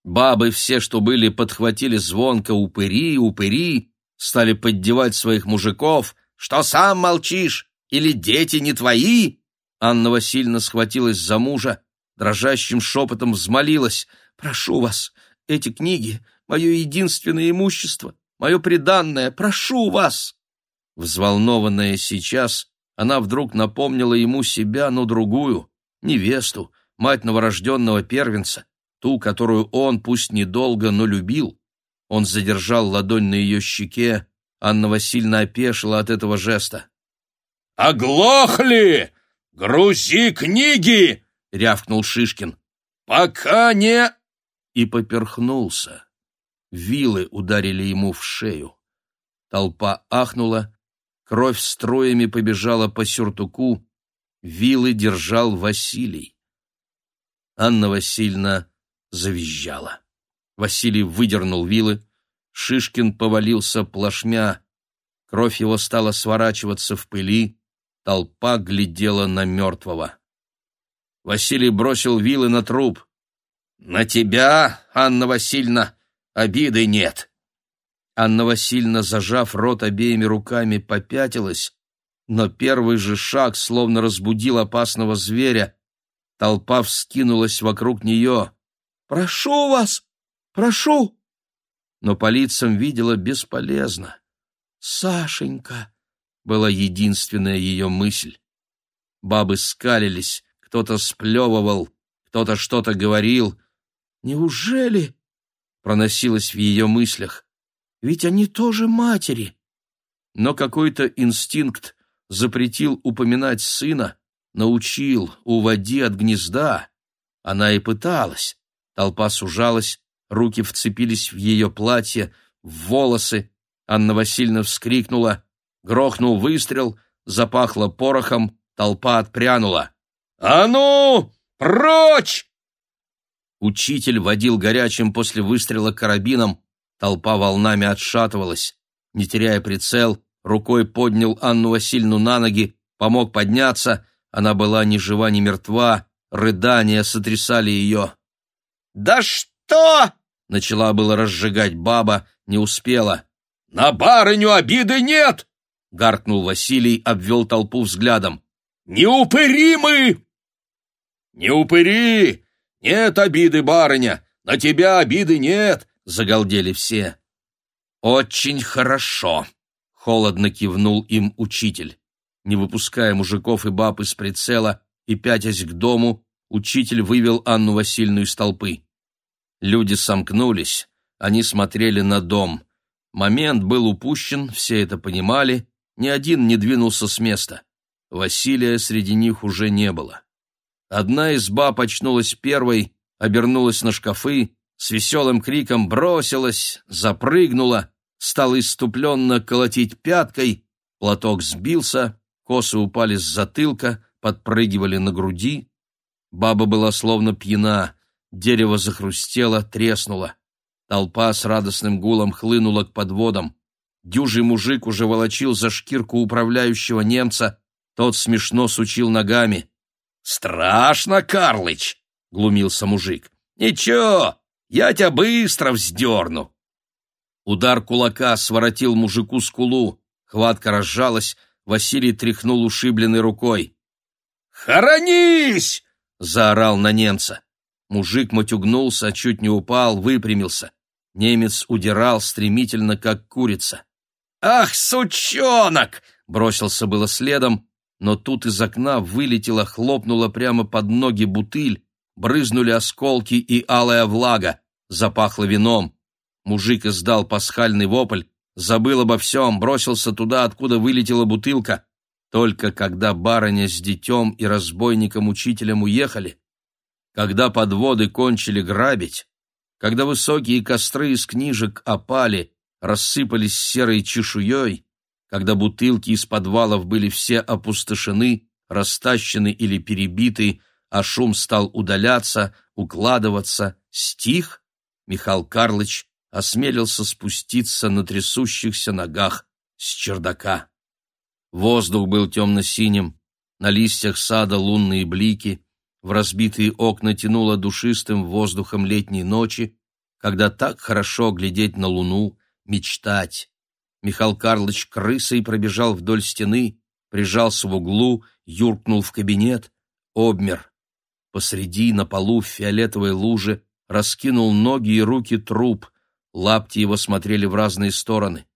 Бабы все, что были, подхватили звонко «упыри, упыри», стали поддевать своих мужиков. «Что сам молчишь? Или дети не твои?» Анна Васильевна схватилась за мужа, дрожащим шепотом взмолилась. «Прошу вас, эти книги — мое единственное имущество, мое преданное, прошу вас!» Взволнованная сейчас, она вдруг напомнила ему себя, но другую, невесту, мать новорожденного первенца, ту, которую он, пусть недолго, но любил. Он задержал ладонь на ее щеке, Анна Васильевна опешила от этого жеста. «Оглохли! Грузи книги!» — рявкнул Шишкин. «Пока не...» И поперхнулся. Вилы ударили ему в шею. Толпа ахнула, Кровь строями побежала по сюртуку, вилы держал Василий. Анна Васильевна завизжала. Василий выдернул вилы, Шишкин повалился плашмя, кровь его стала сворачиваться в пыли, толпа глядела на мертвого. Василий бросил вилы на труп. «На тебя, Анна Васильевна, обиды нет!» Анна Васильевна, зажав рот обеими руками, попятилась, но первый же шаг словно разбудил опасного зверя. Толпа вскинулась вокруг нее. «Прошу вас! Прошу!» Но по лицам видела бесполезно. «Сашенька!» — была единственная ее мысль. Бабы скалились, кто-то сплевывал, кто-то что-то говорил. «Неужели?» — проносилось в ее мыслях. Ведь они тоже матери. Но какой-то инстинкт запретил упоминать сына, научил, уводи от гнезда. Она и пыталась. Толпа сужалась, руки вцепились в ее платье, в волосы. Анна Васильевна вскрикнула, грохнул выстрел, запахло порохом, толпа отпрянула. «А ну, прочь!» Учитель водил горячим после выстрела карабином, Толпа волнами отшатывалась. Не теряя прицел, рукой поднял Анну Васильевну на ноги, помог подняться. Она была ни жива, ни мертва, рыдания сотрясали ее. «Да что?» — начала было разжигать баба, не успела. «На барыню обиды нет!» — гаркнул Василий, обвел толпу взглядом. «Не упыри мы!» «Не упыри! Нет обиды, барыня! На тебя обиды нет!» — загалдели все. «Очень хорошо!» — холодно кивнул им учитель. Не выпуская мужиков и баб из прицела и пятясь к дому, учитель вывел Анну Васильевну из толпы. Люди сомкнулись, они смотрели на дом. Момент был упущен, все это понимали, ни один не двинулся с места. Василия среди них уже не было. Одна из баб очнулась первой, обернулась на шкафы, с веселым криком бросилась, запрыгнула, стала иступленно колотить пяткой, платок сбился, косы упали с затылка, подпрыгивали на груди. Баба была словно пьяна, дерево захрустело, треснуло. Толпа с радостным гулом хлынула к подводам. Дюжий мужик уже волочил за шкирку управляющего немца, тот смешно сучил ногами. «Страшно, Карлыч!» — глумился мужик. «Ничего, я тебя быстро вздерну!» Удар кулака своротил мужику скулу, хватка разжалась, Василий тряхнул ушибленной рукой. «Хоронись!» — заорал на немца. Мужик матюгнулся, чуть не упал, выпрямился. Немец удирал стремительно, как курица. «Ах, сучонок!» — бросился было следом, но тут из окна вылетела, хлопнула прямо под ноги бутыль, брызнули осколки и алая влага, запахло вином. Мужик издал пасхальный вопль, забыл обо всем, бросился туда, откуда вылетела бутылка. Только когда барыня с детем и разбойником-учителем уехали, когда подводы кончили грабить, когда высокие костры из книжек опали, рассыпались серой чешуей, когда бутылки из подвалов были все опустошены, растащены или перебиты, а шум стал удаляться, укладываться, стих, Михаил Карлович осмелился спуститься на трясущихся ногах с чердака. Воздух был темно-синим, на листьях сада лунные блики, в разбитые окна тянуло душистым воздухом летней ночи, когда так хорошо глядеть на луну, мечтать. Михаил Карлович крысой пробежал вдоль стены, прижался в углу, юркнул в кабинет, обмер. Посреди, на полу в фиолетовой луже, раскинул ноги и руки труп, лапти его смотрели в разные стороны.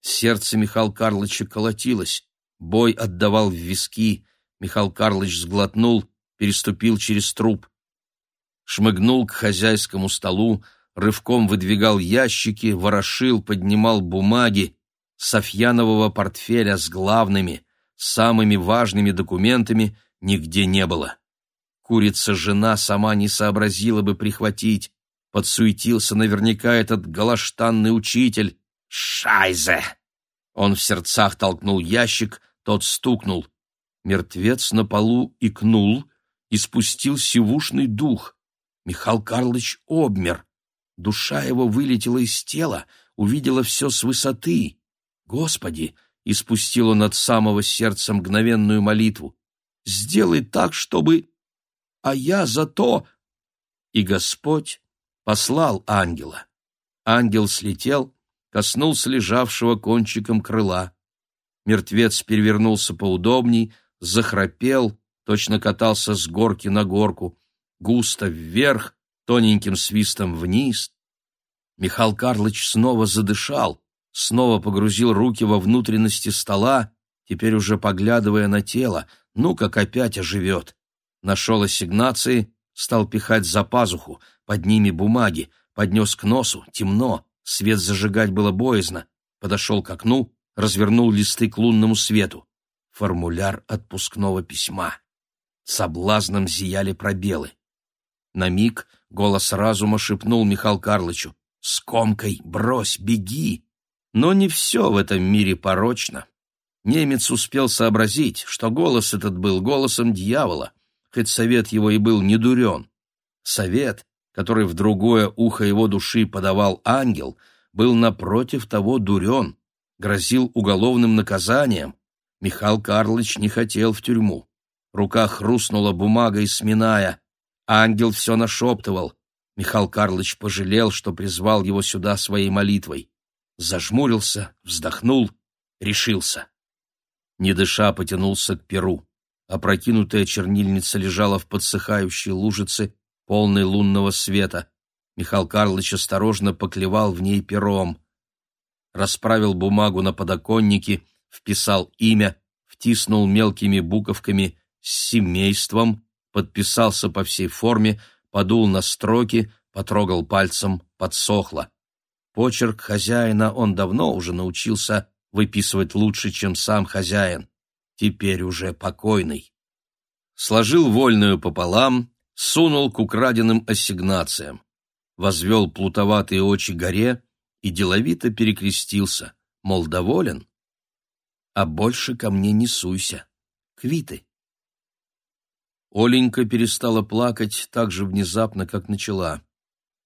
Сердце Михаила Карловича колотилось, бой отдавал в виски, Михаил Карлович сглотнул, переступил через труп. Шмыгнул к хозяйскому столу, рывком выдвигал ящики, ворошил, поднимал бумаги. Софьянового портфеля с главными, самыми важными документами нигде не было. Курица-жена сама не сообразила бы прихватить. Подсуетился наверняка этот галаштанный учитель. «Шайзе!» Он в сердцах толкнул ящик, тот стукнул. Мертвец на полу икнул, испустил сивушный дух. Михаил Карлович обмер. Душа его вылетела из тела, увидела все с высоты. «Господи!» — испустил он от самого сердца мгновенную молитву. «Сделай так, чтобы... А я зато...» И Господь послал ангела. Ангел слетел, коснулся лежавшего кончиком крыла. Мертвец перевернулся поудобней, захрапел, точно катался с горки на горку, густо вверх, тоненьким свистом вниз. Михаил Карлович снова задышал, снова погрузил руки во внутренности стола, теперь уже поглядывая на тело, ну, как опять оживет. Нашел ассигнации, стал пихать за пазуху, под ними бумаги, поднес к носу, темно, свет зажигать было боязно, подошел к окну, развернул листы к лунному свету. Формуляр отпускного письма. Соблазном зияли пробелы. На миг голос разума шепнул Михаил Карлычу «Скомкой, брось, беги!» Но не все в этом мире порочно. Немец успел сообразить, что голос этот был голосом дьявола, хоть совет его и был не дурен. Совет, который в другое ухо его души подавал ангел, был напротив того дурен, грозил уголовным наказанием. Михаил Карлович не хотел в тюрьму. Рука хрустнула бумагой, сминая. Ангел все нашептывал. Михаил Карлович пожалел, что призвал его сюда своей молитвой. Зажмурился, вздохнул, решился. Не дыша, потянулся к перу. Опрокинутая чернильница лежала в подсыхающей лужице, полной лунного света. Михаил Карлович осторожно поклевал в ней пером. Расправил бумагу на подоконнике, вписал имя, втиснул мелкими буковками «с семейством», подписался по всей форме, подул на строки, потрогал пальцем, подсохло. Почерк хозяина он давно уже научился выписывать лучше, чем сам хозяин, теперь уже покойный. Сложил вольную пополам, сунул к украденным ассигнациям, возвел плутоватые очи горе и деловито перекрестился, мол, доволен? А больше ко мне не суйся. Квиты. Оленька перестала плакать так же внезапно, как начала.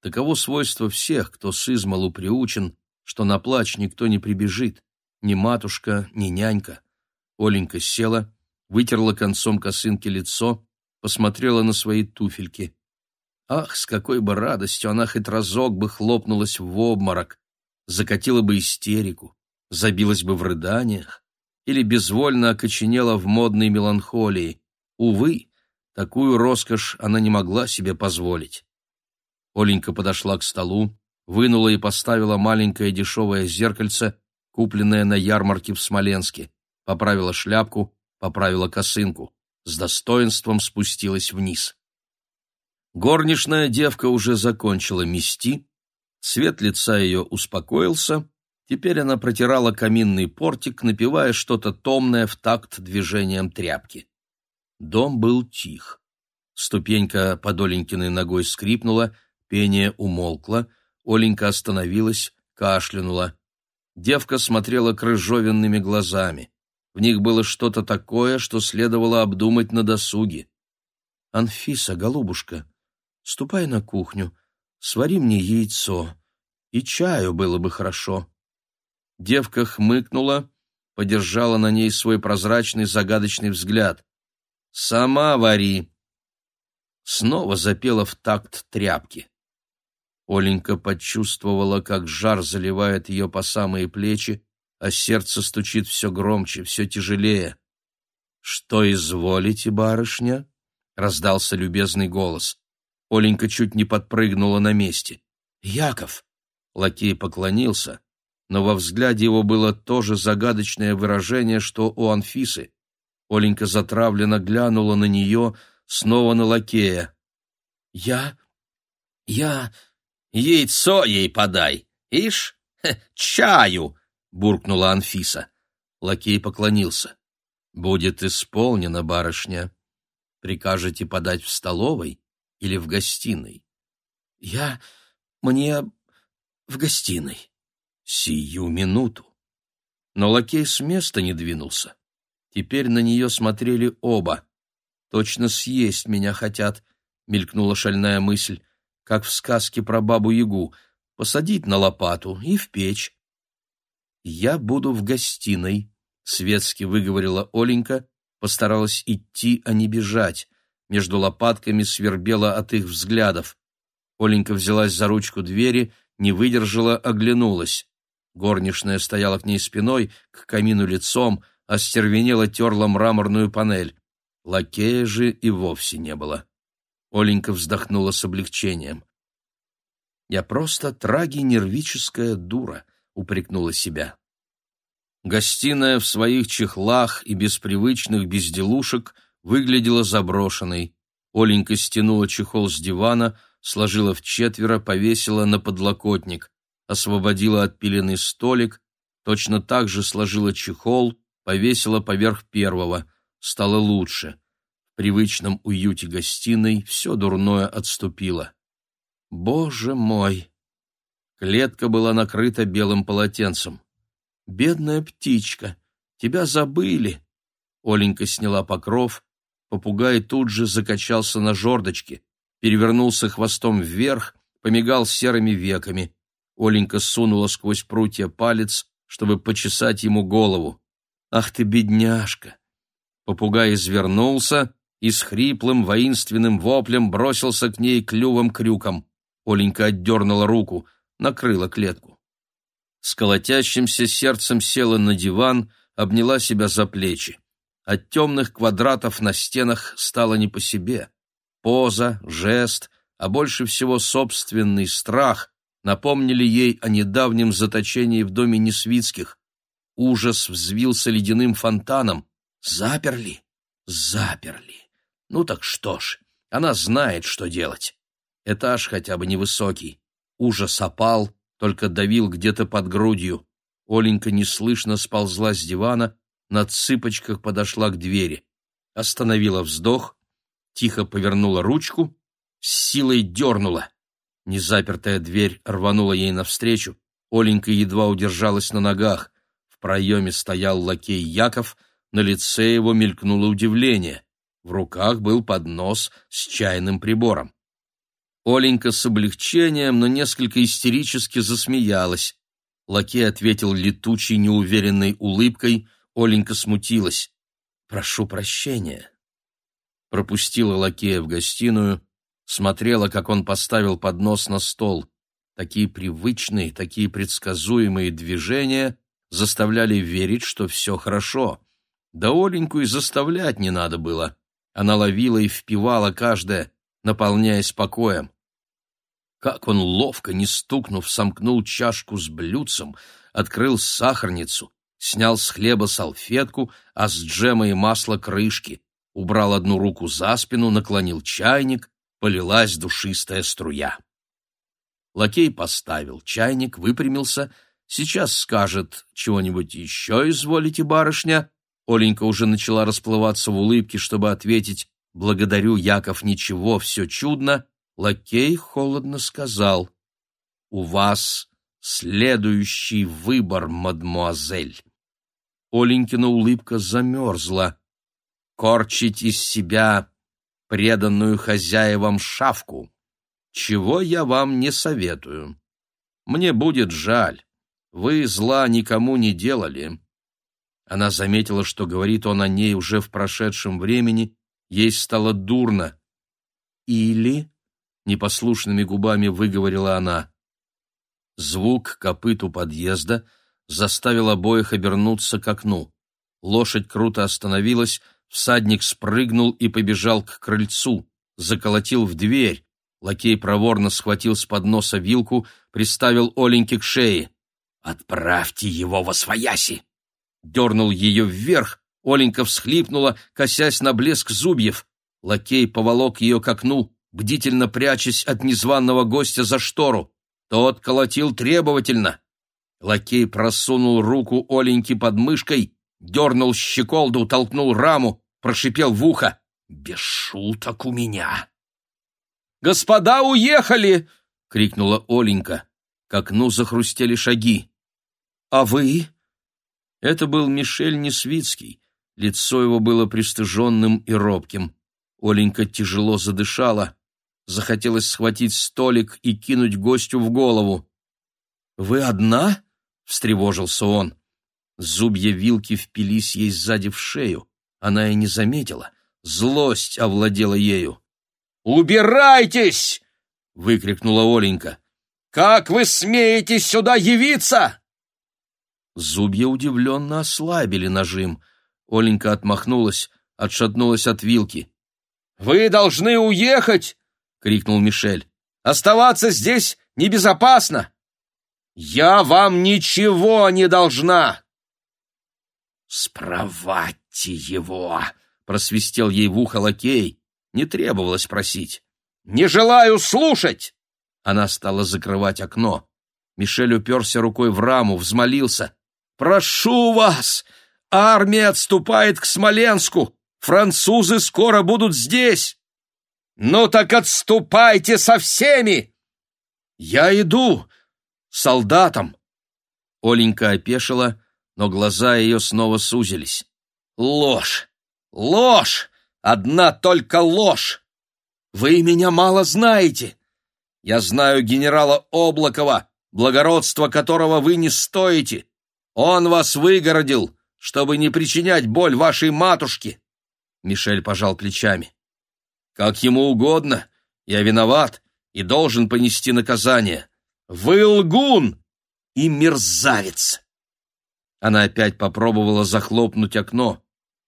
Таково свойство всех, кто с измалу приучен, что на плач никто не прибежит, ни матушка, ни нянька. Оленька села, вытерла концом косынки лицо, посмотрела на свои туфельки. Ах, с какой бы радостью она хоть разок бы хлопнулась в обморок, закатила бы истерику, забилась бы в рыданиях или безвольно окоченела в модной меланхолии. Увы, Такую роскошь она не могла себе позволить. Оленька подошла к столу, вынула и поставила маленькое дешевое зеркальце, купленное на ярмарке в Смоленске, поправила шляпку, поправила косынку, с достоинством спустилась вниз. Горничная девка уже закончила мести, цвет лица ее успокоился, теперь она протирала каминный портик, напевая что-то томное в такт движением тряпки. Дом был тих. Ступенька под Оленькиной ногой скрипнула, пение умолкло, Оленька остановилась, кашлянула. Девка смотрела крыжовенными глазами. В них было что-то такое, что следовало обдумать на досуге. «Анфиса, голубушка, ступай на кухню, свари мне яйцо, и чаю было бы хорошо». Девка хмыкнула, подержала на ней свой прозрачный загадочный взгляд. «Сама вари!» Снова запела в такт тряпки. Оленька почувствовала, как жар заливает ее по самые плечи, а сердце стучит все громче, все тяжелее. «Что изволите, барышня?» — раздался любезный голос. Оленька чуть не подпрыгнула на месте. «Яков!» — лакей поклонился, но во взгляде его было то же загадочное выражение, что у Анфисы. Оленька затравленно глянула на нее, снова на лакея. «Я... я... яйцо ей подай! Ишь, хе, чаю!» — буркнула Анфиса. Лакей поклонился. «Будет исполнено, барышня. Прикажете подать в столовой или в гостиной?» «Я... мне... в гостиной». «Сию минуту». Но лакей с места не двинулся. Теперь на нее смотрели оба. «Точно съесть меня хотят», — мелькнула шальная мысль, как в сказке про бабу-ягу, посадить на лопату и в печь. «Я буду в гостиной», — светски выговорила Оленька, постаралась идти, а не бежать. Между лопатками свербела от их взглядов. Оленька взялась за ручку двери, не выдержала, оглянулась. Горничная стояла к ней спиной, к камину лицом, — остервенело терла мраморную панель. Лакея же и вовсе не было. Оленька вздохнула с облегчением. «Я просто трагинервическая дура», — упрекнула себя. Гостиная в своих чехлах и без привычных безделушек выглядела заброшенной. Оленька стянула чехол с дивана, сложила в четверо, повесила на подлокотник, освободила отпиленный столик, точно так же сложила чехол, повесила поверх первого. Стало лучше. Привычном уюте гостиной все дурное отступило. Боже мой! Клетка была накрыта белым полотенцем. «Бедная птичка! Тебя забыли!» Оленька сняла покров, попугай тут же закачался на жердочке, перевернулся хвостом вверх, помигал серыми веками. Оленька сунула сквозь прутья палец, чтобы почесать ему голову. Ах ты, бедняжка! Попугай извернулся, и с хриплым воинственным воплем бросился к ней клювом-крюком. Оленька отдернула руку, накрыла клетку. С колотящимся сердцем села на диван, обняла себя за плечи. От темных квадратов на стенах стало не по себе. Поза, жест, а больше всего собственный страх напомнили ей о недавнем заточении в доме Несвицких. Ужас взвился ледяным фонтаном. Заперли? Заперли. Ну так что ж, она знает, что делать. Этаж хотя бы невысокий. Ужас опал, только давил где-то под грудью. Оленька неслышно сползла с дивана, на цыпочках подошла к двери. Остановила вздох, тихо повернула ручку, с силой дернула. Незапертая дверь рванула ей навстречу. Оленька едва удержалась на ногах. В проеме стоял лакей Яков, на лице его мелькнуло удивление. В руках был поднос с чайным прибором. Оленька с облегчением, но несколько истерически засмеялась. Лакей ответил летучей, неуверенной улыбкой. Оленька смутилась. «Прошу прощения». Пропустила лакея в гостиную, смотрела, как он поставил поднос на стол. Такие привычные, такие предсказуемые движения заставляли верить, что все хорошо. Да Оленьку и заставлять не надо было. Она ловила и впивала каждое, наполняясь покоем. Как он ловко, не стукнув, сомкнул чашку с блюдцем, открыл сахарницу, снял с хлеба салфетку, а с джема и масла крышки, убрал одну руку за спину, наклонил чайник, полилась душистая струя. Лакей поставил чайник, выпрямился. Сейчас скажет чего-нибудь еще изволите, барышня. Оленька уже начала расплываться в улыбке, чтобы ответить «Благодарю, Яков, ничего, все чудно». Лакей холодно сказал «У вас следующий выбор, мадмуазель». Оленькина улыбка замерзла. Корчить из себя преданную хозяевам шавку, чего я вам не советую. Мне будет жаль. Вы зла никому не делали. Она заметила, что говорит он о ней уже в прошедшем времени, ей стало дурно. «Или...» — непослушными губами выговорила она. Звук копыт у подъезда заставил обоих обернуться к окну. Лошадь круто остановилась, Всадник спрыгнул и побежал к крыльцу, заколотил в дверь. Лакей проворно схватил с подноса вилку, приставил Оленьке к шее. «Отправьте его во свояси!» Дернул ее вверх, Оленька всхлипнула, косясь на блеск зубьев. Лакей поволок ее к окну, бдительно прячась от незваного гостя за штору. Тот колотил требовательно. Лакей просунул руку Оленьки под мышкой дернул щеколду, толкнул раму, прошипел в ухо. «Без шуток у меня!» «Господа уехали!» — крикнула Оленька. К окну захрустели шаги. «А вы?» Это был Мишель Несвицкий. Лицо его было пристыженным и робким. Оленька тяжело задышала. Захотелось схватить столик и кинуть гостю в голову. «Вы одна?» — встревожился он. Зубья вилки впились ей сзади в шею. Она и не заметила. Злость овладела ею. «Убирайтесь!» — выкрикнула Оленька. «Как вы смеете сюда явиться?» Зубья удивленно ослабили нажим. Оленька отмахнулась, отшатнулась от вилки. «Вы должны уехать!» — крикнул Мишель. «Оставаться здесь небезопасно!» «Я вам ничего не должна!» «Спровадьте его!» — просвистел ей в ухо лакей. Не требовалось просить. «Не желаю слушать!» Она стала закрывать окно. Мишель уперся рукой в раму, взмолился. «Прошу вас! Армия отступает к Смоленску! Французы скоро будут здесь!» «Ну так отступайте со всеми!» «Я иду! Солдатам!» Оленька опешила, но глаза ее снова сузились. «Ложь! Ложь! Одна только ложь! Вы меня мало знаете! Я знаю генерала Облакова, благородство которого вы не стоите. Он вас выгородил, чтобы не причинять боль вашей матушке. Мишель пожал плечами. Как ему угодно, я виноват и должен понести наказание. Вы лгун и мерзавец. Она опять попробовала захлопнуть окно.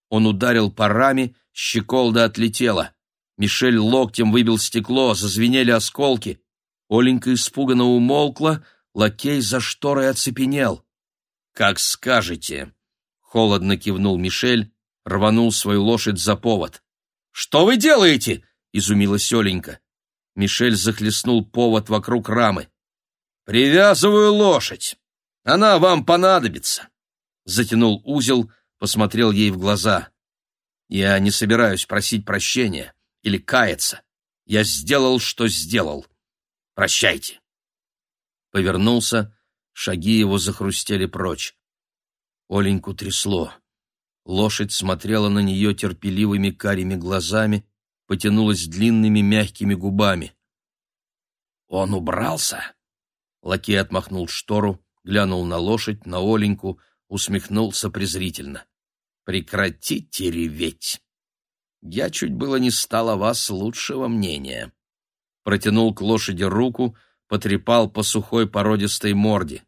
Он ударил по раме, щеколда отлетела. Мишель локтем выбил стекло, зазвенели осколки. Оленька испуганно умолкла, лакей за шторой оцепенел. «Как скажете!» — холодно кивнул Мишель, рванул свою лошадь за повод. «Что вы делаете?» — изумилась Оленька. Мишель захлестнул повод вокруг рамы. «Привязываю лошадь. Она вам понадобится». Затянул узел, посмотрел ей в глаза. «Я не собираюсь просить прощения или каяться. Я сделал, что сделал. Прощайте». Повернулся, шаги его захрустели прочь. Оленьку трясло. Лошадь смотрела на нее терпеливыми карими глазами, потянулась длинными мягкими губами. «Он убрался?» Лакей отмахнул штору, глянул на лошадь, на Оленьку, усмехнулся презрительно. «Прекратите реветь! Я чуть было не стал вас лучшего мнения». Протянул к лошади руку, потрепал по сухой породистой морде.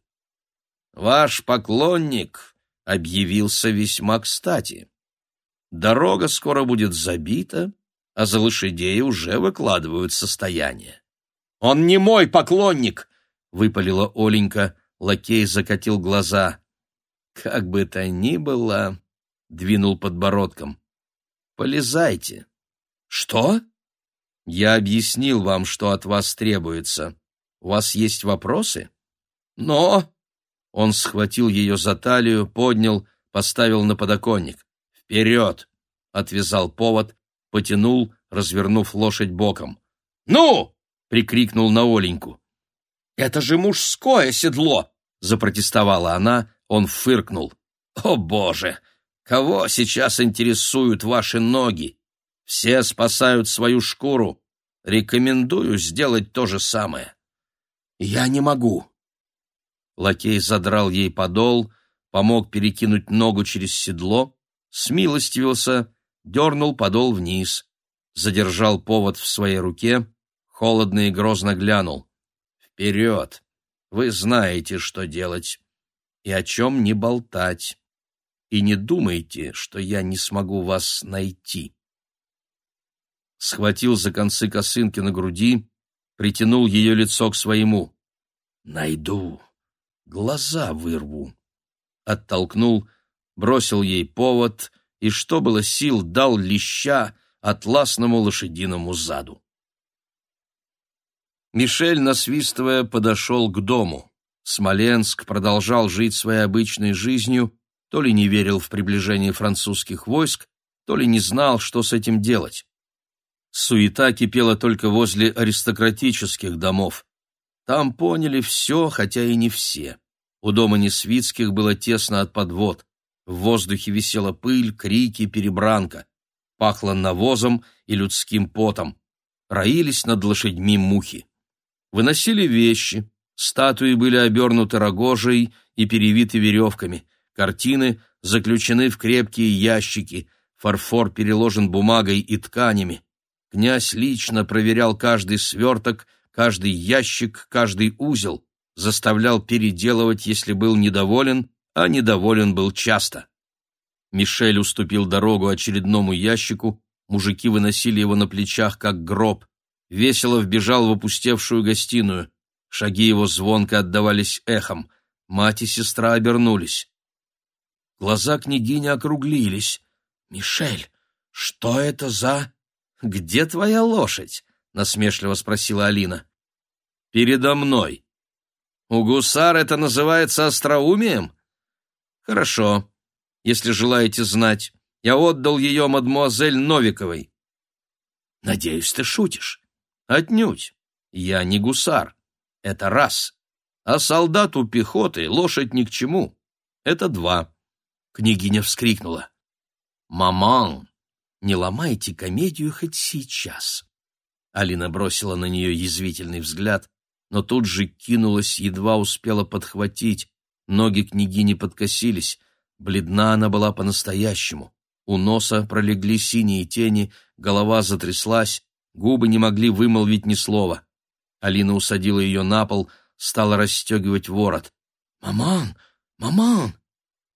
«Ваш поклонник объявился весьма кстати. Дорога скоро будет забита, а за лошадей уже выкладывают состояние. «Он не мой поклонник!» — выпалила Оленька. Лакей закатил глаза. «Как бы то ни было...» — двинул подбородком. «Полезайте». «Что?» «Я объяснил вам, что от вас требуется. У вас есть вопросы?» «Но...» Он схватил ее за талию, поднял, поставил на подоконник. «Вперед!» — отвязал повод, потянул, развернув лошадь боком. «Ну!» — прикрикнул на Оленьку. «Это же мужское седло!» — запротестовала она, он фыркнул. «О, Боже! Кого сейчас интересуют ваши ноги? Все спасают свою шкуру. Рекомендую сделать то же самое». «Я не могу», Лакей задрал ей подол, помог перекинуть ногу через седло, смилостивился, дернул подол вниз, задержал повод в своей руке, холодно и грозно глянул. «Вперед! Вы знаете, что делать, и о чем не болтать, и не думайте, что я не смогу вас найти». Схватил за концы косынки на груди, притянул ее лицо к своему. «Найду!» Глаза вырву. Оттолкнул, бросил ей повод и, что было сил, дал леща атласному лошадиному заду. Мишель, насвистывая, подошел к дому. Смоленск продолжал жить своей обычной жизнью, то ли не верил в приближение французских войск, то ли не знал, что с этим делать. Суета кипела только возле аристократических домов. Там поняли все, хотя и не все. У дома Несвицких было тесно от подвод. В воздухе висела пыль, крики, перебранка. Пахло навозом и людским потом. Роились над лошадьми мухи. Выносили вещи. Статуи были обернуты рогожей и перевиты веревками. Картины заключены в крепкие ящики. Фарфор переложен бумагой и тканями. Князь лично проверял каждый сверток — каждый ящик, каждый узел, заставлял переделывать, если был недоволен, а недоволен был часто. Мишель уступил дорогу очередному ящику, мужики выносили его на плечах, как гроб. Весело вбежал в опустевшую гостиную. Шаги его звонко отдавались эхом. Мать и сестра обернулись. Глаза княгини округлились. «Мишель, что это за...» «Где твоя лошадь?» — насмешливо спросила Алина. «Передо мной». «У гусар это называется остроумием?» «Хорошо, если желаете знать. Я отдал ее мадмуазель Новиковой». «Надеюсь, ты шутишь?» «Отнюдь. Я не гусар. Это раз. А солдату пехоты лошадь ни к чему. Это два». Княгиня вскрикнула. «Маман, не ломайте комедию хоть сейчас. Алина бросила на нее язвительный взгляд, но тут же кинулась, едва успела подхватить. Ноги княгини подкосились. Бледна она была по-настоящему. У носа пролегли синие тени, голова затряслась, губы не могли вымолвить ни слова. Алина усадила ее на пол, стала расстегивать ворот. «Маман! Маман!»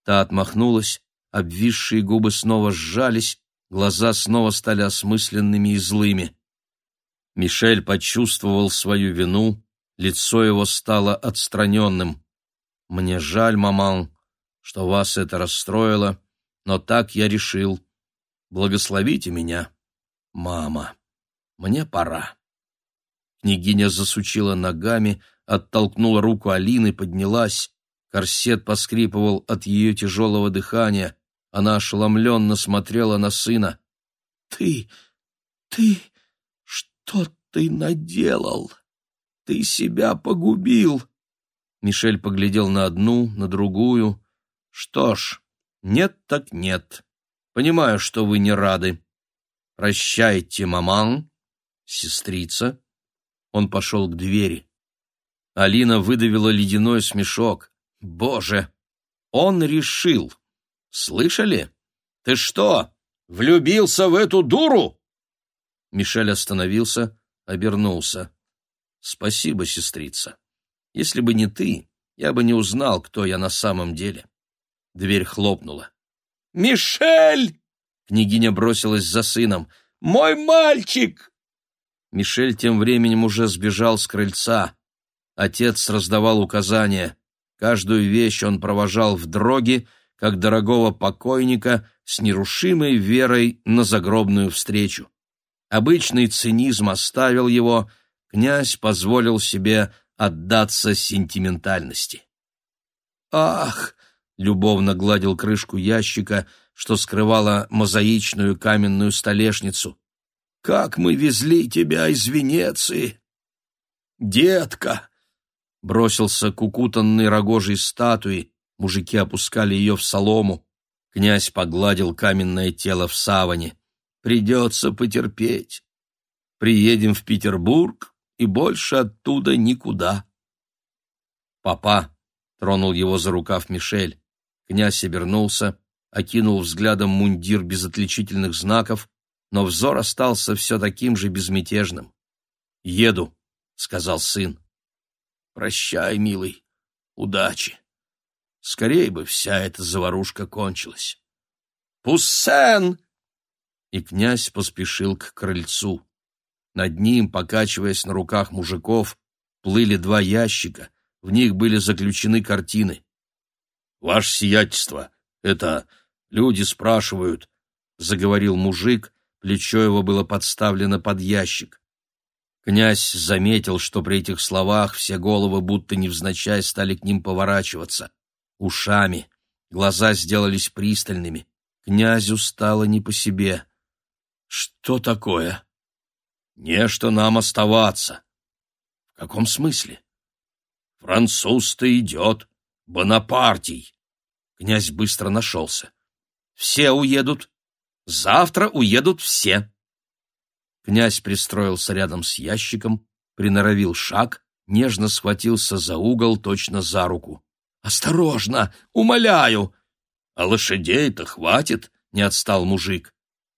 Та отмахнулась, обвисшие губы снова сжались, глаза снова стали осмысленными и злыми. Мишель почувствовал свою вину, лицо его стало отстраненным. «Мне жаль, маман, что вас это расстроило, но так я решил. Благословите меня, мама. Мне пора». Княгиня засучила ногами, оттолкнула руку Алины, поднялась. Корсет поскрипывал от ее тяжелого дыхания. Она ошеломленно смотрела на сына. «Ты... ты... что ты наделал? Ты себя погубил!» Мишель поглядел на одну, на другую. «Что ж, нет так нет. Понимаю, что вы не рады. Прощайте, маман, сестрица». Он пошел к двери. Алина выдавила ледяной смешок. «Боже! Он решил! Слышали? Ты что, влюбился в эту дуру?» Мишель остановился, обернулся. «Спасибо, сестрица. Если бы не ты, я бы не узнал, кто я на самом деле». Дверь хлопнула. «Мишель!» Княгиня бросилась за сыном. «Мой мальчик!» Мишель тем временем уже сбежал с крыльца. Отец раздавал указания. Каждую вещь он провожал в дроги, как дорогого покойника с нерушимой верой на загробную встречу. Обычный цинизм оставил его, князь позволил себе отдаться сентиментальности. «Ах!» — любовно гладил крышку ящика, что скрывала мозаичную каменную столешницу. Как мы везли тебя из Венеции! Детка!» Бросился к укутанной рогожей статуи, мужики опускали ее в солому. Князь погладил каменное тело в саване. «Придется потерпеть. Приедем в Петербург, и больше оттуда никуда». «Папа!» — тронул его за рукав Мишель. Князь обернулся, окинул взглядом мундир без отличительных знаков, но взор остался все таким же безмятежным. «Еду», — сказал сын. «Прощай, милый, удачи. Скорей бы вся эта заварушка кончилась». «Пуссен!» И князь поспешил к крыльцу. Над ним, покачиваясь на руках мужиков, плыли два ящика, в них были заключены картины. «Ваше сиятельство, это люди спрашивают», — заговорил мужик, Плечо его было подставлено под ящик. Князь заметил, что при этих словах все головы будто невзначай стали к ним поворачиваться. Ушами. Глаза сделались пристальными. Князю стало не по себе. «Что такое?» «Не, нам оставаться». «В каком смысле?» «Француз-то идет. Бонапартий». Князь быстро нашелся. «Все уедут, Завтра уедут все. Князь пристроился рядом с ящиком, приноровил шаг, нежно схватился за угол, точно за руку. «Осторожно! Умоляю!» «А лошадей-то хватит!» — не отстал мужик.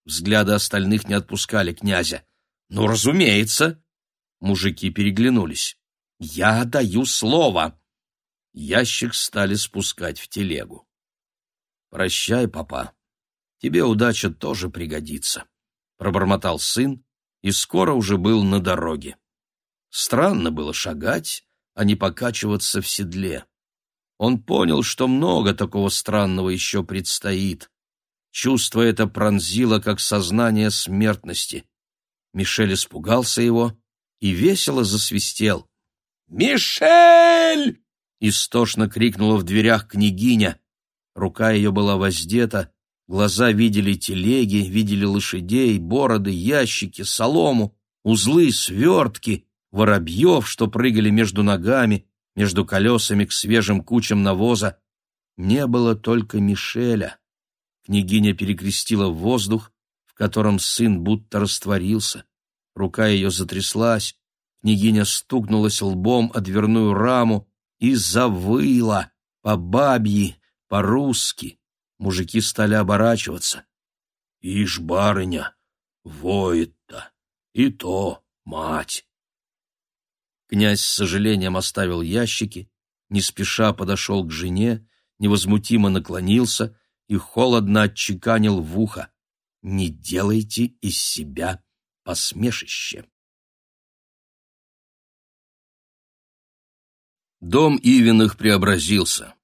Взгляды остальных не отпускали князя. «Ну, разумеется!» Мужики переглянулись. «Я даю слово!» Ящик стали спускать в телегу. «Прощай, папа», тебе удача тоже пригодится», — пробормотал сын и скоро уже был на дороге. Странно было шагать, а не покачиваться в седле. Он понял, что много такого странного еще предстоит. Чувство это пронзило, как сознание смертности. Мишель испугался его и весело засвистел. «Мишель!» — истошно крикнула в дверях княгиня. Рука ее была воздета, Глаза видели телеги, видели лошадей, бороды, ящики, солому, узлы, свертки, воробьев, что прыгали между ногами, между колесами к свежим кучам навоза. Не было только Мишеля. Княгиня перекрестила воздух, в котором сын будто растворился. Рука ее затряслась, княгиня стукнулась лбом о дверную раму и завыла по бабьи, по-русски. Мужики стали оборачиваться. Ишь, барыня, воет-то, и то мать. Князь с сожалением оставил ящики, не спеша подошел к жене, невозмутимо наклонился и холодно отчеканил в ухо. «Не делайте из себя посмешище». Дом Ивиных преобразился.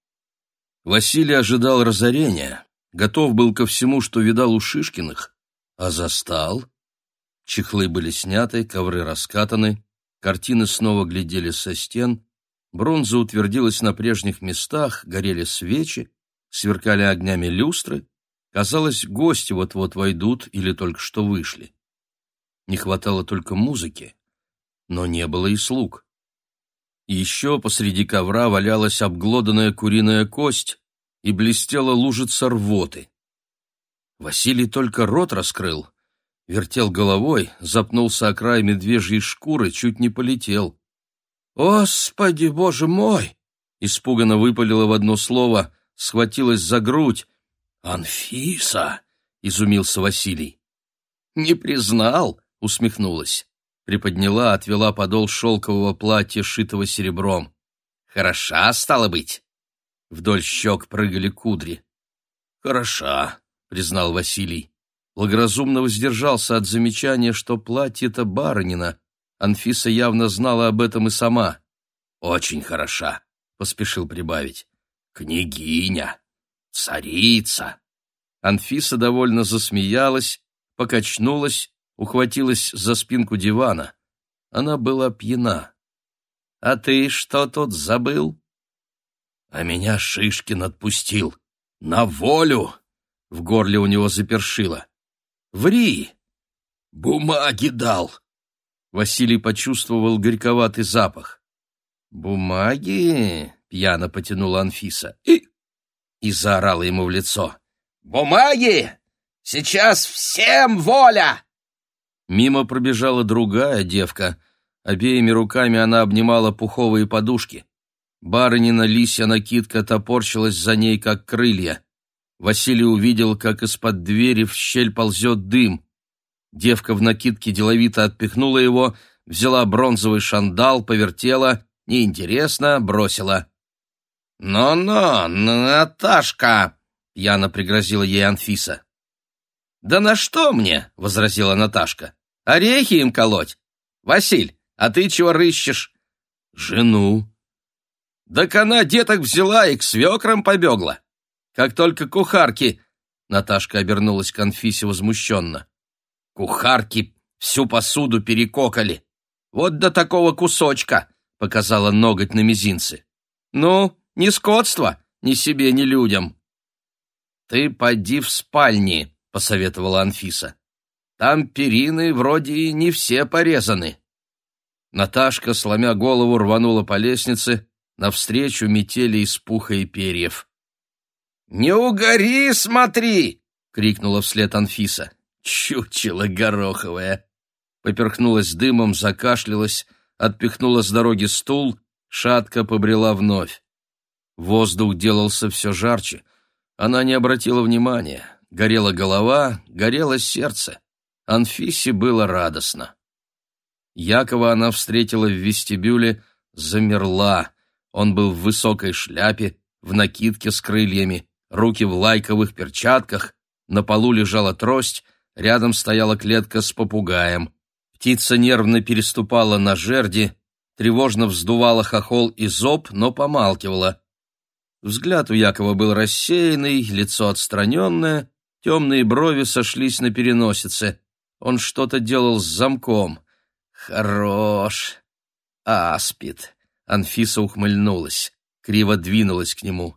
Василий ожидал разорения, готов был ко всему, что видал у Шишкиных, а застал. Чехлы были сняты, ковры раскатаны, картины снова глядели со стен, бронза утвердилась на прежних местах, горели свечи, сверкали огнями люстры. Казалось, гости вот-вот войдут или только что вышли. Не хватало только музыки, но не было и слуг. Еще посреди ковра валялась обглоданная куриная кость, и блестела лужица рвоты. Василий только рот раскрыл, вертел головой, запнулся о край медвежьей шкуры, чуть не полетел. «Господи, боже мой!» Испуганно выпалила в одно слово, схватилась за грудь. «Анфиса!» — изумился Василий. «Не признал?» — усмехнулась. Приподняла, отвела подол шелкового платья, шитого серебром. «Хороша, стала быть?» Вдоль щек прыгали кудри. «Хороша», — признал Василий. Благоразумно воздержался от замечания, что платье-то барынина. Анфиса явно знала об этом и сама. «Очень хороша», — поспешил прибавить. «Княгиня! Царица!» Анфиса довольно засмеялась, покачнулась, ухватилась за спинку дивана. Она была пьяна. «А ты что тут забыл?» А меня Шишкин отпустил. На волю! В горле у него запершило. Ври! Бумаги дал! Василий почувствовал горьковатый запах. «Бумаги?» — пьяно потянула Анфиса. «И...» И заорала ему в лицо. «Бумаги! Сейчас всем воля!» Мимо пробежала другая девка. Обеими руками она обнимала пуховые подушки. Барынина лисья накидка топорщилась за ней, как крылья. Василий увидел, как из-под двери в щель ползет дым. Девка в накидке деловито отпихнула его, взяла бронзовый шандал, повертела, неинтересно, бросила. «Но-но, Наташка!» — пьяно пригрозила ей Анфиса. «Да на что мне?» — возразила Наташка. «Орехи им колоть! Василь, а ты чего рыщешь?» «Жену», так она деток взяла и к свекрам побегла. Как только кухарки... Наташка обернулась к Анфисе возмущенно. Кухарки всю посуду перекокали. Вот до такого кусочка, показала ноготь на мизинце. Ну, ни скотство, ни себе, ни людям. Ты поди в спальне, посоветовала Анфиса. Там перины вроде и не все порезаны. Наташка, сломя голову, рванула по лестнице, навстречу метели из пуха и перьев. «Не угори, смотри!» — крикнула вслед Анфиса. «Чучело гороховое!» Поперхнулась дымом, закашлялась, отпихнула с дороги стул, шатко побрела вновь. Воздух делался все жарче. Она не обратила внимания. Горела голова, горело сердце. Анфисе было радостно. Якова она встретила в вестибюле, замерла. Он был в высокой шляпе, в накидке с крыльями, руки в лайковых перчатках, на полу лежала трость, рядом стояла клетка с попугаем. Птица нервно переступала на жерди, тревожно вздувала хохол и зоб, но помалкивала. Взгляд у Якова был рассеянный, лицо отстраненное, темные брови сошлись на переносице. Он что-то делал с замком. «Хорош! Аспид!» Анфиса ухмыльнулась, криво двинулась к нему.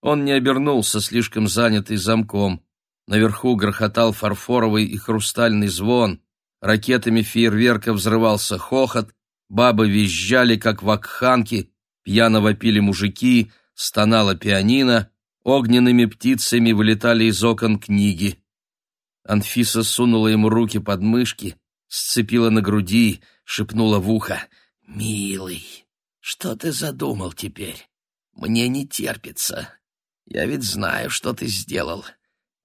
Он не обернулся, слишком занятый замком. Наверху грохотал фарфоровый и хрустальный звон, ракетами фейерверка взрывался хохот, бабы визжали, как вакханки, пьяно вопили мужики, стонала пианино, огненными птицами вылетали из окон книги. Анфиса сунула ему руки под мышки, сцепила на груди, шепнула в ухо «Милый». Что ты задумал теперь? Мне не терпится. Я ведь знаю, что ты сделал.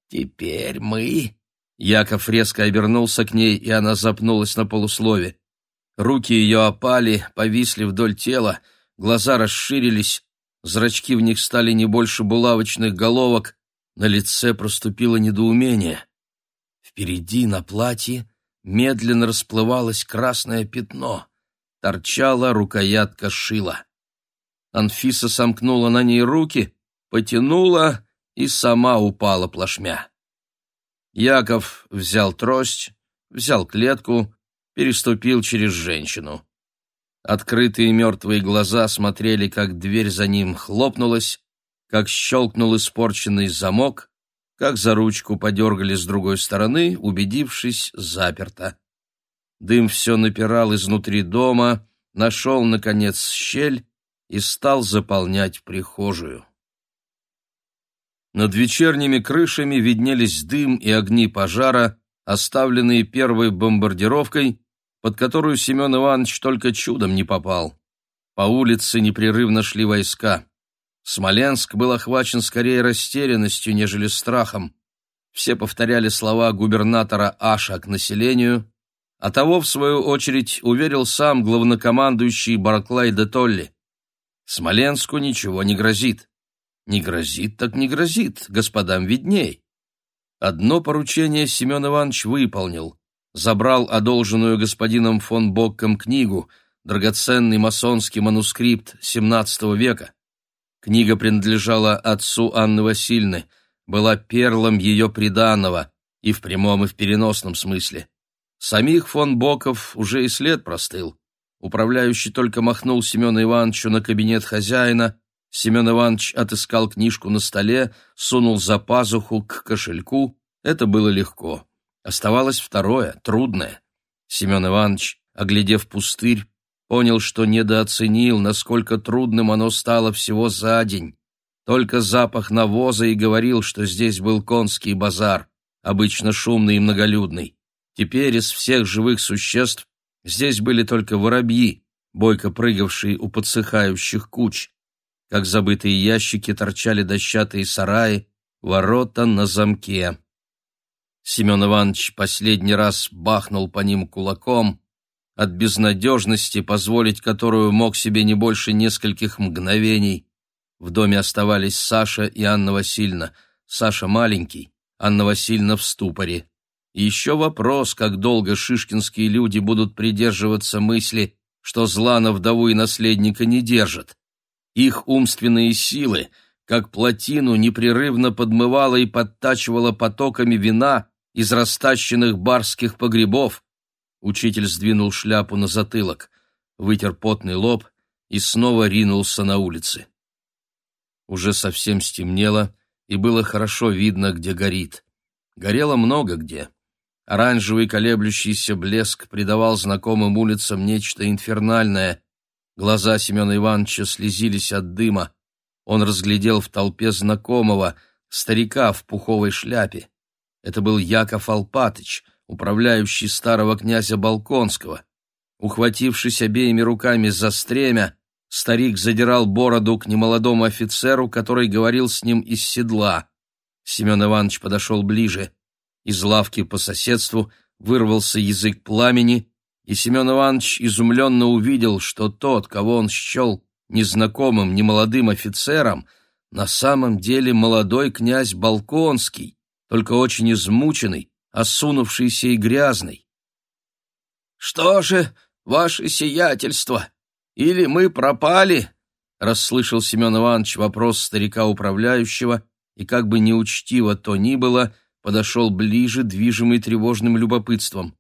Теперь мы Яков резко обернулся к ней, и она запнулась на полуслове. Руки ее опали, повисли вдоль тела, глаза расширились, зрачки в них стали не больше булавочных головок, на лице проступило недоумение. Впереди на платье медленно расплывалось красное пятно, торчала рукоятка шила. Анфиса сомкнула на ней руки, потянула и сама упала плашмя. Яков взял трость, взял клетку, переступил через женщину. Открытые мертвые глаза смотрели, как дверь за ним хлопнулась, как щелкнул испорченный замок, как за ручку подергали с другой стороны, убедившись, заперто. Дым все напирал изнутри дома, нашел, наконец, щель и стал заполнять прихожую. Над вечерними крышами виднелись дым и огни пожара, оставленные первой бомбардировкой, под которую Семен Иванович только чудом не попал. По улице непрерывно шли войска. Смоленск был охвачен скорее растерянностью, нежели страхом. Все повторяли слова губернатора Аша к населению, а того, в свою очередь, уверил сам главнокомандующий Барклай де Толли. Смоленску ничего не грозит. Не грозит, так не грозит, господам видней. Одно поручение Семен Иванович выполнил. Забрал одолженную господином фон Бокком книгу, драгоценный масонский манускрипт XVII века. Книга принадлежала отцу Анны Васильевны, была перлом ее приданого, и в прямом, и в переносном смысле. Самих фон Боков уже и след простыл. Управляющий только махнул Семену Ивановичу на кабинет хозяина, Семен Иванович отыскал книжку на столе, сунул за пазуху к кошельку. Это было легко. Оставалось второе, трудное. Семен Иванович, оглядев пустырь, понял, что недооценил, насколько трудным оно стало всего за день. Только запах навоза и говорил, что здесь был конский базар, обычно шумный и многолюдный. Теперь из всех живых существ здесь были только воробьи, бойко прыгавшие у подсыхающих куч. Как забытые ящики торчали дощатые сараи, ворота на замке. Семен Иванович последний раз бахнул по ним кулаком, от безнадежности, позволить которую мог себе не больше нескольких мгновений. В доме оставались Саша и Анна Васильевна. Саша маленький, Анна Васильевна в ступоре. Еще вопрос, как долго шишкинские люди будут придерживаться мысли, что зла на вдову и наследника не держат. Их умственные силы, как плотину, непрерывно подмывала и подтачивала потоками вина из растащенных барских погребов. Учитель сдвинул шляпу на затылок, вытер потный лоб и снова ринулся на улицы. Уже совсем стемнело, и было хорошо видно, где горит. Горело много где. Оранжевый колеблющийся блеск придавал знакомым улицам нечто инфернальное, Глаза Семена Ивановича слезились от дыма. Он разглядел в толпе знакомого, старика в пуховой шляпе. Это был Яков Алпатыч, управляющий старого князя Балконского. Ухватившись обеими руками за стремя, старик задирал бороду к немолодому офицеру, который говорил с ним из седла. Семен Иванович подошел ближе. Из лавки по соседству вырвался язык пламени, и Семен Иванович изумленно увидел, что тот, кого он счел незнакомым, немолодым офицером, на самом деле молодой князь Балконский, только очень измученный, осунувшийся и грязный. «Что же, ваше сиятельство, или мы пропали?» — расслышал Семен Иванович вопрос старика-управляющего, и как бы неучтиво то ни было, подошел ближе, движимый тревожным любопытством.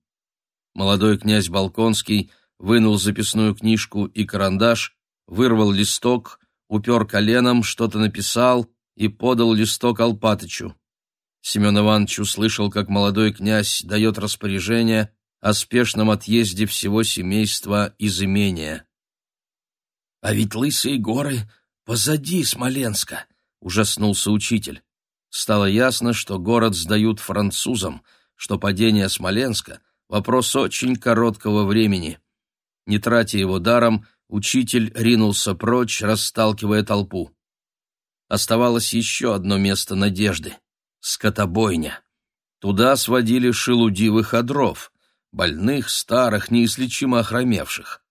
Молодой князь Балконский вынул записную книжку и карандаш, вырвал листок, упер коленом, что-то написал и подал листок Алпатычу. Семен Иванович услышал, как молодой князь дает распоряжение о спешном отъезде всего семейства из имения. — А ведь лысые горы позади Смоленска, — ужаснулся учитель. Стало ясно, что город сдают французам, что падение Смоленска Вопрос очень короткого времени. Не тратя его даром, учитель ринулся прочь, расталкивая толпу. Оставалось еще одно место надежды — скотобойня. Туда сводили шелудивых одров, больных, старых, неизлечимо охромевших.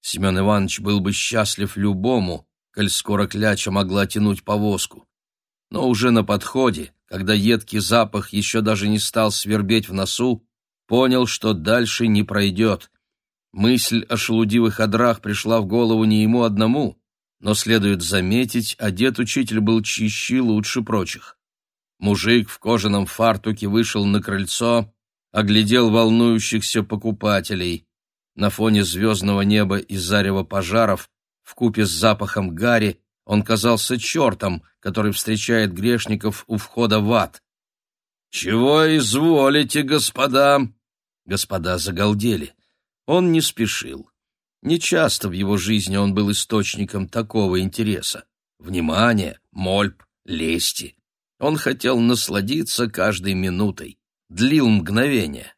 Семен Иванович был бы счастлив любому, коль скоро кляча могла тянуть повозку. Но уже на подходе, когда едкий запах еще даже не стал свербеть в носу, понял, что дальше не пройдет. Мысль о шелудивых одрах пришла в голову не ему одному, но, следует заметить, одет учитель был чище лучше прочих. Мужик в кожаном фартуке вышел на крыльцо, оглядел волнующихся покупателей. На фоне звездного неба и зарева пожаров, в купе с запахом гари, он казался чертом, который встречает грешников у входа в ад. «Чего изволите, господа?» Господа загалдели. Он не спешил. Нечасто в его жизни он был источником такого интереса. Внимания, мольб, лести. Он хотел насладиться каждой минутой. Длил мгновение.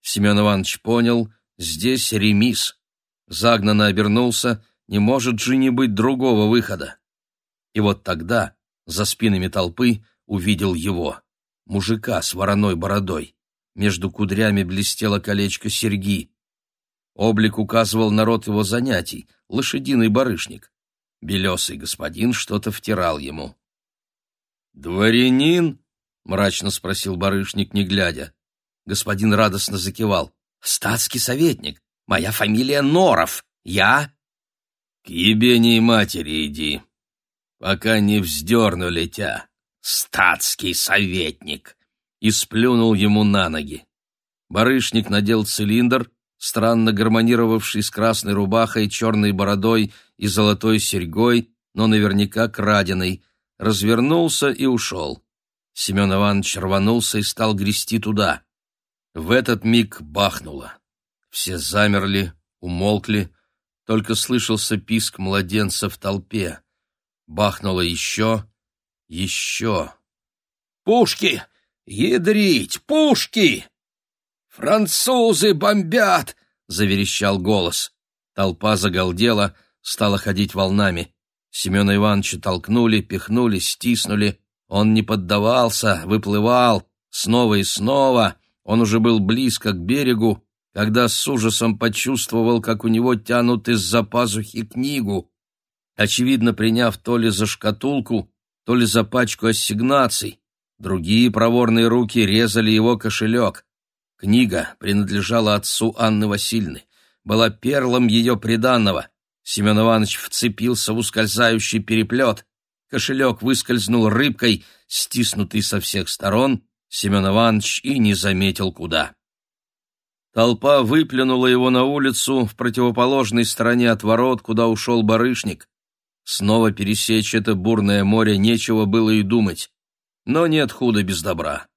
Семен Иванович понял, здесь ремис. Загнанно обернулся, не может же не быть другого выхода. И вот тогда, за спинами толпы, увидел его, мужика с вороной бородой. Между кудрями блестело колечко серьги. Облик указывал народ его занятий, лошадиный барышник. Белесый господин что-то втирал ему. «Дворянин?» — мрачно спросил барышник, не глядя. Господин радостно закивал. «Статский советник. Моя фамилия Норов. Я...» «К ебеней матери иди, пока не вздернули тебя, статский советник!» И сплюнул ему на ноги. Барышник надел цилиндр, странно гармонировавший с красной рубахой, черной бородой и золотой серьгой, но наверняка краденой, развернулся и ушел. Семен Иванович рванулся и стал грести туда. В этот миг бахнуло. Все замерли, умолкли, только слышался писк младенца в толпе. Бахнуло еще, еще. «Пушки! Ядрить! Пушки!» «Французы бомбят!» — заверещал голос. Толпа загалдела, стала ходить волнами. Семена Ивановича толкнули, пихнули, стиснули. Он не поддавался, выплывал. Снова и снова. Он уже был близко к берегу, когда с ужасом почувствовал, как у него тянут из-за пазухи книгу. Очевидно, приняв то ли за шкатулку, то ли за пачку ассигнаций. Другие проворные руки резали его кошелек. Книга принадлежала отцу Анны Васильевны, была перлом ее приданного. Семен Иванович вцепился в ускользающий переплет. Кошелек выскользнул рыбкой, стиснутый со всех сторон. Семен Иванович и не заметил, куда. Толпа выплюнула его на улицу в противоположной стороне от ворот, куда ушел барышник. Снова пересечь это бурное море нечего было и думать. Но нет худа без добра.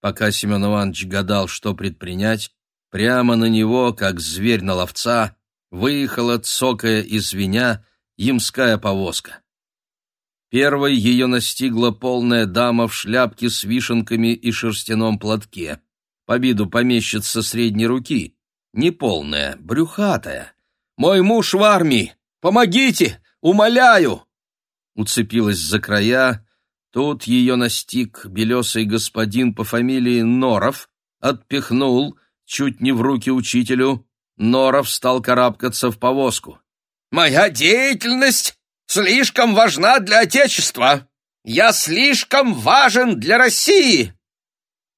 Пока Семен Иванович гадал, что предпринять, прямо на него, как зверь на ловца, выехала, цокая и звеня, ямская повозка. Первой ее настигла полная дама в шляпке с вишенками и шерстяном платке. По виду помещица средней руки. Не полная, брюхатая. «Мой муж в армии! Помогите! Умоляю!» Уцепилась за края, Тут ее настиг белесый господин по фамилии Норов, отпихнул, чуть не в руки учителю. Норов стал карабкаться в повозку. «Моя деятельность слишком важна для Отечества! Я слишком важен для России!»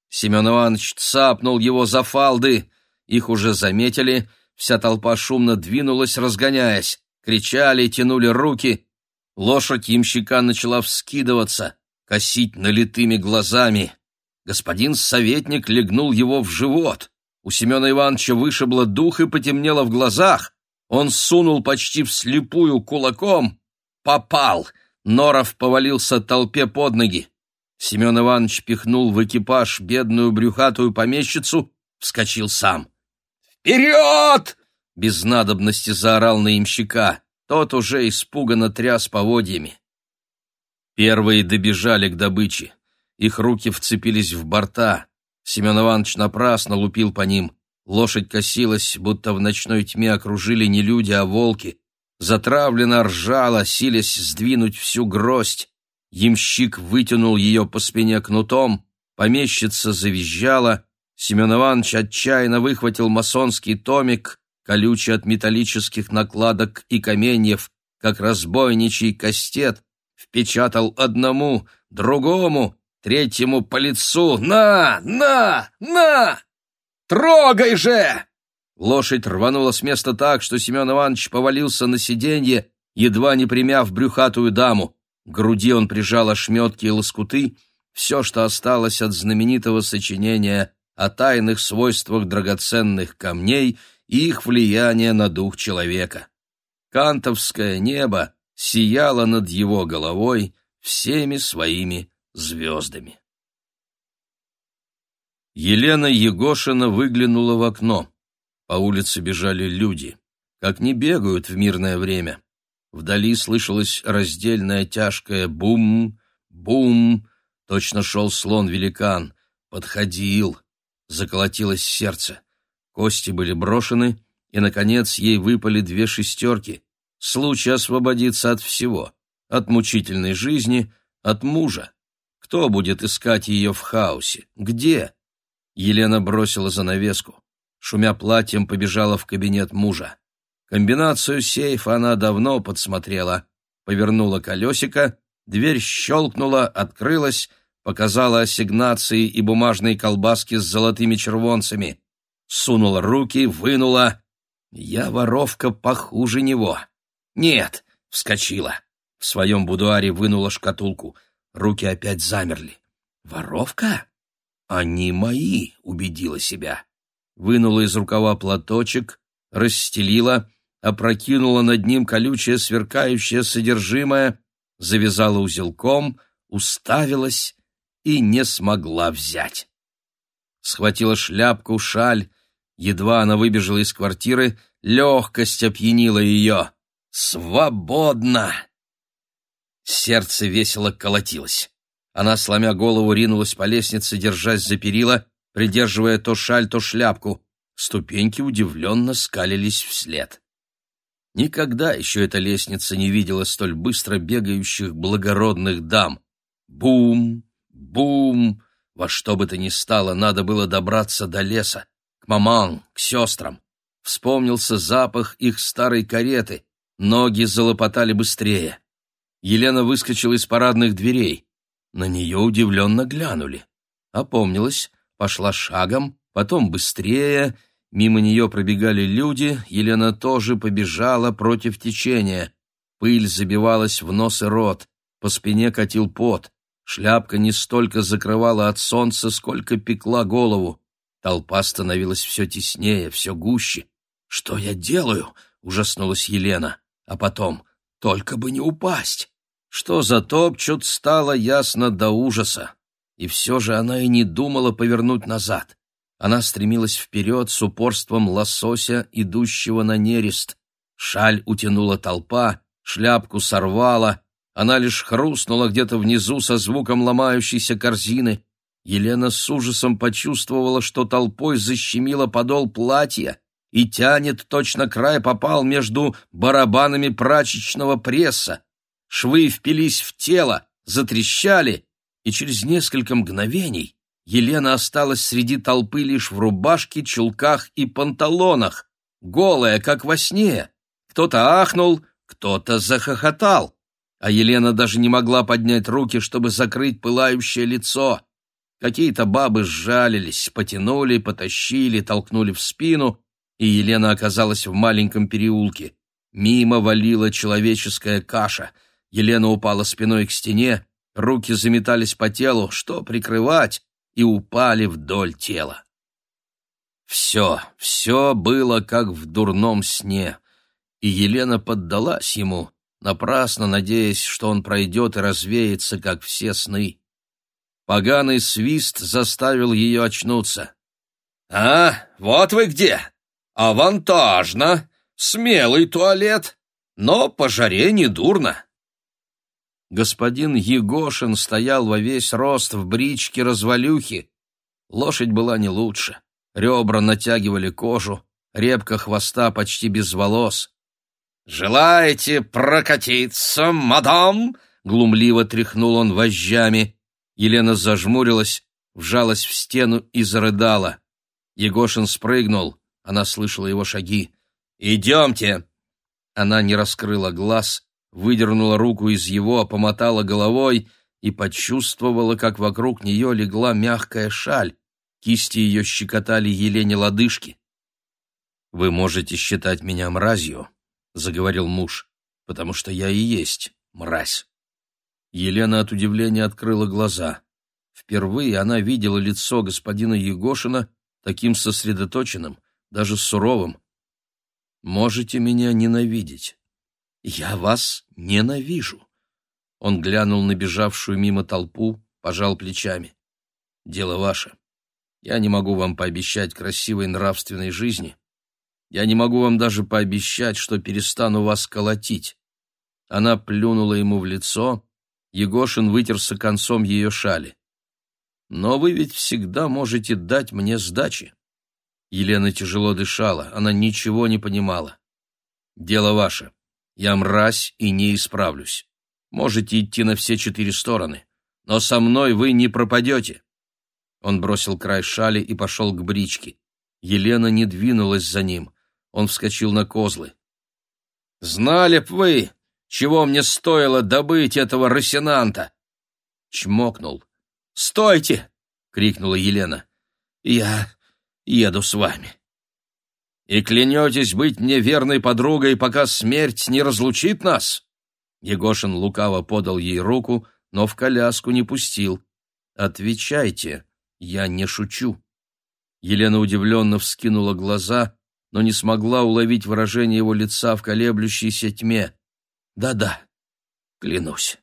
Семен Иванович цапнул его за фалды. Их уже заметили, вся толпа шумно двинулась, разгоняясь. Кричали, тянули руки. Лошадь ямщика начала вскидываться косить налитыми глазами. Господин советник легнул его в живот. У Семена Ивановича вышибло дух и потемнело в глазах. Он сунул почти вслепую кулаком. Попал! Норов повалился толпе под ноги. Семен Иванович пихнул в экипаж бедную брюхатую помещицу, вскочил сам. «Вперед!» — без надобности заорал на имщика. Тот уже испуганно тряс поводьями. Первые добежали к добыче. Их руки вцепились в борта. Семен Иванович напрасно лупил по ним. Лошадь косилась, будто в ночной тьме окружили не люди, а волки. Затравленно ржала, силясь сдвинуть всю гроздь. Ямщик вытянул ее по спине кнутом. помещица завизжала, Семен Иванович отчаянно выхватил масонский томик, колючий от металлических накладок и каменьев, как разбойничий кастет, впечатал одному, другому, третьему по лицу. «На! На! На! Трогай же!» Лошадь рванула с места так, что Семен Иванович повалился на сиденье, едва не примяв брюхатую даму. Груди он прижал ошметки и лоскуты, все, что осталось от знаменитого сочинения о тайных свойствах драгоценных камней и их влияния на дух человека. Кантовское небо сияло над его головой всеми своими звездами. Елена Егошина выглянула в окно. По улице бежали люди. Как не бегают в мирное время. Вдали слышалось раздельное тяжкое бум, бум. Точно шел слон-великан. Подходил. Заколотилось сердце. Кости были брошены, и, наконец, ей выпали две шестерки. Случай освободиться от всего. От мучительной жизни, от мужа. Кто будет искать ее в хаосе? Где? Елена бросила занавеску шумя платьем, побежала в кабинет мужа. Комбинацию сейфа она давно подсмотрела. Повернула колесико, дверь щелкнула, открылась, показала ассигнации и бумажные колбаски с золотыми червонцами. Сунула руки, вынула. Я воровка похуже него. Нет, вскочила. В своем будуаре вынула шкатулку. Руки опять замерли. Воровка? Они мои, убедила себя вынула из рукава платочек, расстелила, опрокинула над ним колючее сверкающее содержимое, завязала узелком, уставилась и не смогла взять. Схватила шляпку, шаль, едва она выбежала из квартиры, легкость опьянила ее. «Свободно!» Сердце весело колотилось. Она, сломя голову, ринулась по лестнице, держась за перила, придерживая то шаль, то шляпку. Ступеньки удивленно скалились вслед. Никогда еще эта лестница не видела столь быстро бегающих благородных дам. Бум, бум! Во что бы то ни стало, надо было добраться до леса, к маман, к сестрам. Вспомнился запах их старой кареты, ноги залопотали быстрее. Елена выскочила из парадных дверей. На нее удивленно глянули. Опомнилась, пошла шагом, потом быстрее, мимо нее пробегали люди, Елена тоже побежала против течения. Пыль забивалась в нос и рот, по спине катил пот, шляпка не столько закрывала от солнца, сколько пекла голову. Толпа становилась все теснее, все гуще. «Что я делаю?» — ужаснулась Елена. А потом «Только бы не упасть!» Что затопчут, стало ясно до ужаса. И все же она и не думала повернуть назад. Она стремилась вперед с упорством лосося, идущего на нерест. Шаль утянула толпа, шляпку сорвала, она лишь хрустнула где-то внизу со звуком ломающейся корзины. Елена с ужасом почувствовала, что толпой защемила подол платья и тянет, точно край попал между барабанами прачечного пресса. Швы впились в тело, затрещали, и через несколько мгновений Елена осталась среди толпы лишь в рубашке, чулках и панталонах, голая, как во сне. Кто-то ахнул, кто-то захохотал, а Елена даже не могла поднять руки, чтобы закрыть пылающее лицо. Какие-то бабы сжалились, потянули, потащили, толкнули в спину, и Елена оказалась в маленьком переулке. Мимо валила человеческая каша. Елена упала спиной к стене, Руки заметались по телу, что прикрывать, и упали вдоль тела. Все, все было как в дурном сне, и Елена поддалась ему, напрасно надеясь, что он пройдет и развеется, как все сны. Поганый свист заставил ее очнуться. «А, вот вы где! Авантажно! Смелый туалет! Но по жаре не дурно!» Господин Егошин стоял во весь рост в бричке развалюхи. Лошадь была не лучше. Ребра натягивали кожу, репка хвоста почти без волос. «Желаете прокатиться, мадам?» — глумливо тряхнул он вожжами. Елена зажмурилась, вжалась в стену и зарыдала. Егошин спрыгнул, она слышала его шаги. «Идемте!» Она не раскрыла глаз, выдернула руку из его, помотала головой и почувствовала, как вокруг нее легла мягкая шаль. Кисти ее щекотали Елене лодыжки. «Вы можете считать меня мразью», — заговорил муж, — «потому что я и есть мразь». Елена от удивления открыла глаза. Впервые она видела лицо господина Егошина таким сосредоточенным, даже суровым. «Можете меня ненавидеть. Я вас ненавижу». Он глянул на бежавшую мимо толпу, пожал плечами. «Дело ваше. Я не могу вам пообещать красивой нравственной жизни. Я не могу вам даже пообещать, что перестану вас колотить». Она плюнула ему в лицо, Егошин вытерся концом ее шали. «Но вы ведь всегда можете дать мне сдачи». Елена тяжело дышала, она ничего не понимала. «Дело ваше. Я мразь и не исправлюсь. Можете идти на все четыре стороны, но со мной вы не пропадете». Он бросил край шали и пошел к бричке. Елена не двинулась за ним. Он вскочил на козлы. «Знали б вы, чего мне стоило добыть этого росинанта!» Чмокнул. «Стойте!» — крикнула Елена. «Я еду с вами». «И клянетесь быть мне верной подругой, пока смерть не разлучит нас?» Егошин лукаво подал ей руку, но в коляску не пустил. «Отвечайте, я не шучу». Елена удивленно вскинула глаза, но не смогла уловить выражение его лица в колеблющейся тьме. Да-да, клянусь.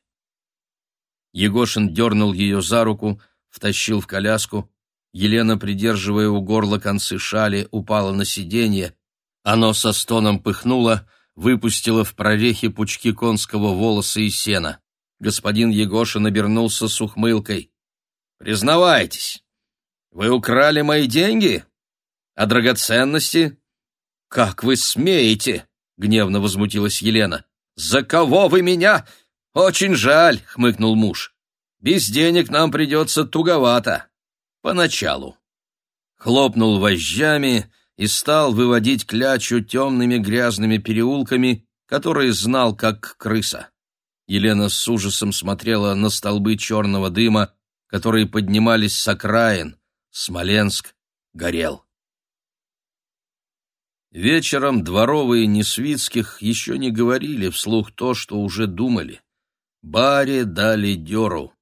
Егошин дернул ее за руку, втащил в коляску. Елена, придерживая у горла концы шали, упала на сиденье. Оно со стоном пыхнуло, выпустило в прорехи пучки конского волоса и сена. Господин Егошин обернулся с ухмылкой. «Признавайтесь, вы украли мои деньги? А драгоценности?» «Как вы смеете?» — гневно возмутилась Елена. «За кого вы меня?» «Очень жаль», — хмыкнул муж. «Без денег нам придется туговато. Поначалу». Хлопнул вожжами и стал выводить клячу темными грязными переулками, которые знал как крыса. Елена с ужасом смотрела на столбы черного дыма, которые поднимались с окраин. Смоленск горел. Вечером дворовые Несвицких еще не говорили вслух то, что уже думали. Баре дали дёру.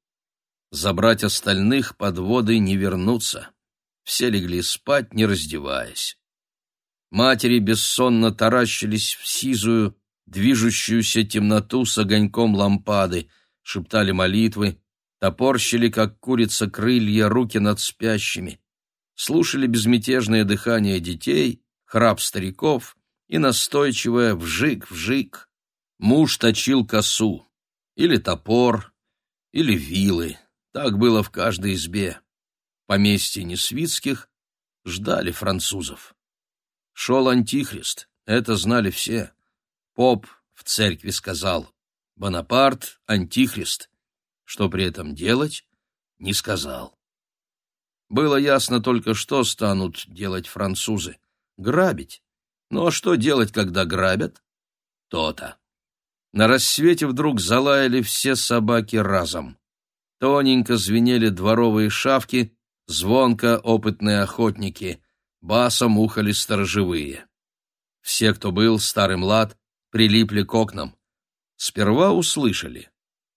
Забрать остальных подводы не вернуться. Все легли спать, не раздеваясь. Матери бессонно таращились в сизую, движущуюся темноту с огоньком лампады, шептали молитвы, топорщили, как курица, крылья, руки над спящими, слушали безмятежное дыхание детей храп стариков и настойчивое вжик-вжик. Муж точил косу, или топор, или вилы. Так было в каждой избе. Поместье Несвицких ждали французов. Шел антихрист, это знали все. Поп в церкви сказал «Бонапарт — антихрист». Что при этом делать, не сказал. Было ясно только, что станут делать французы грабить. Ну а что делать, когда грабят? То-то. На рассвете вдруг залаяли все собаки разом. Тоненько звенели дворовые шавки, звонко опытные охотники, басом ухали сторожевые. Все, кто был, старый млад, прилипли к окнам. Сперва услышали.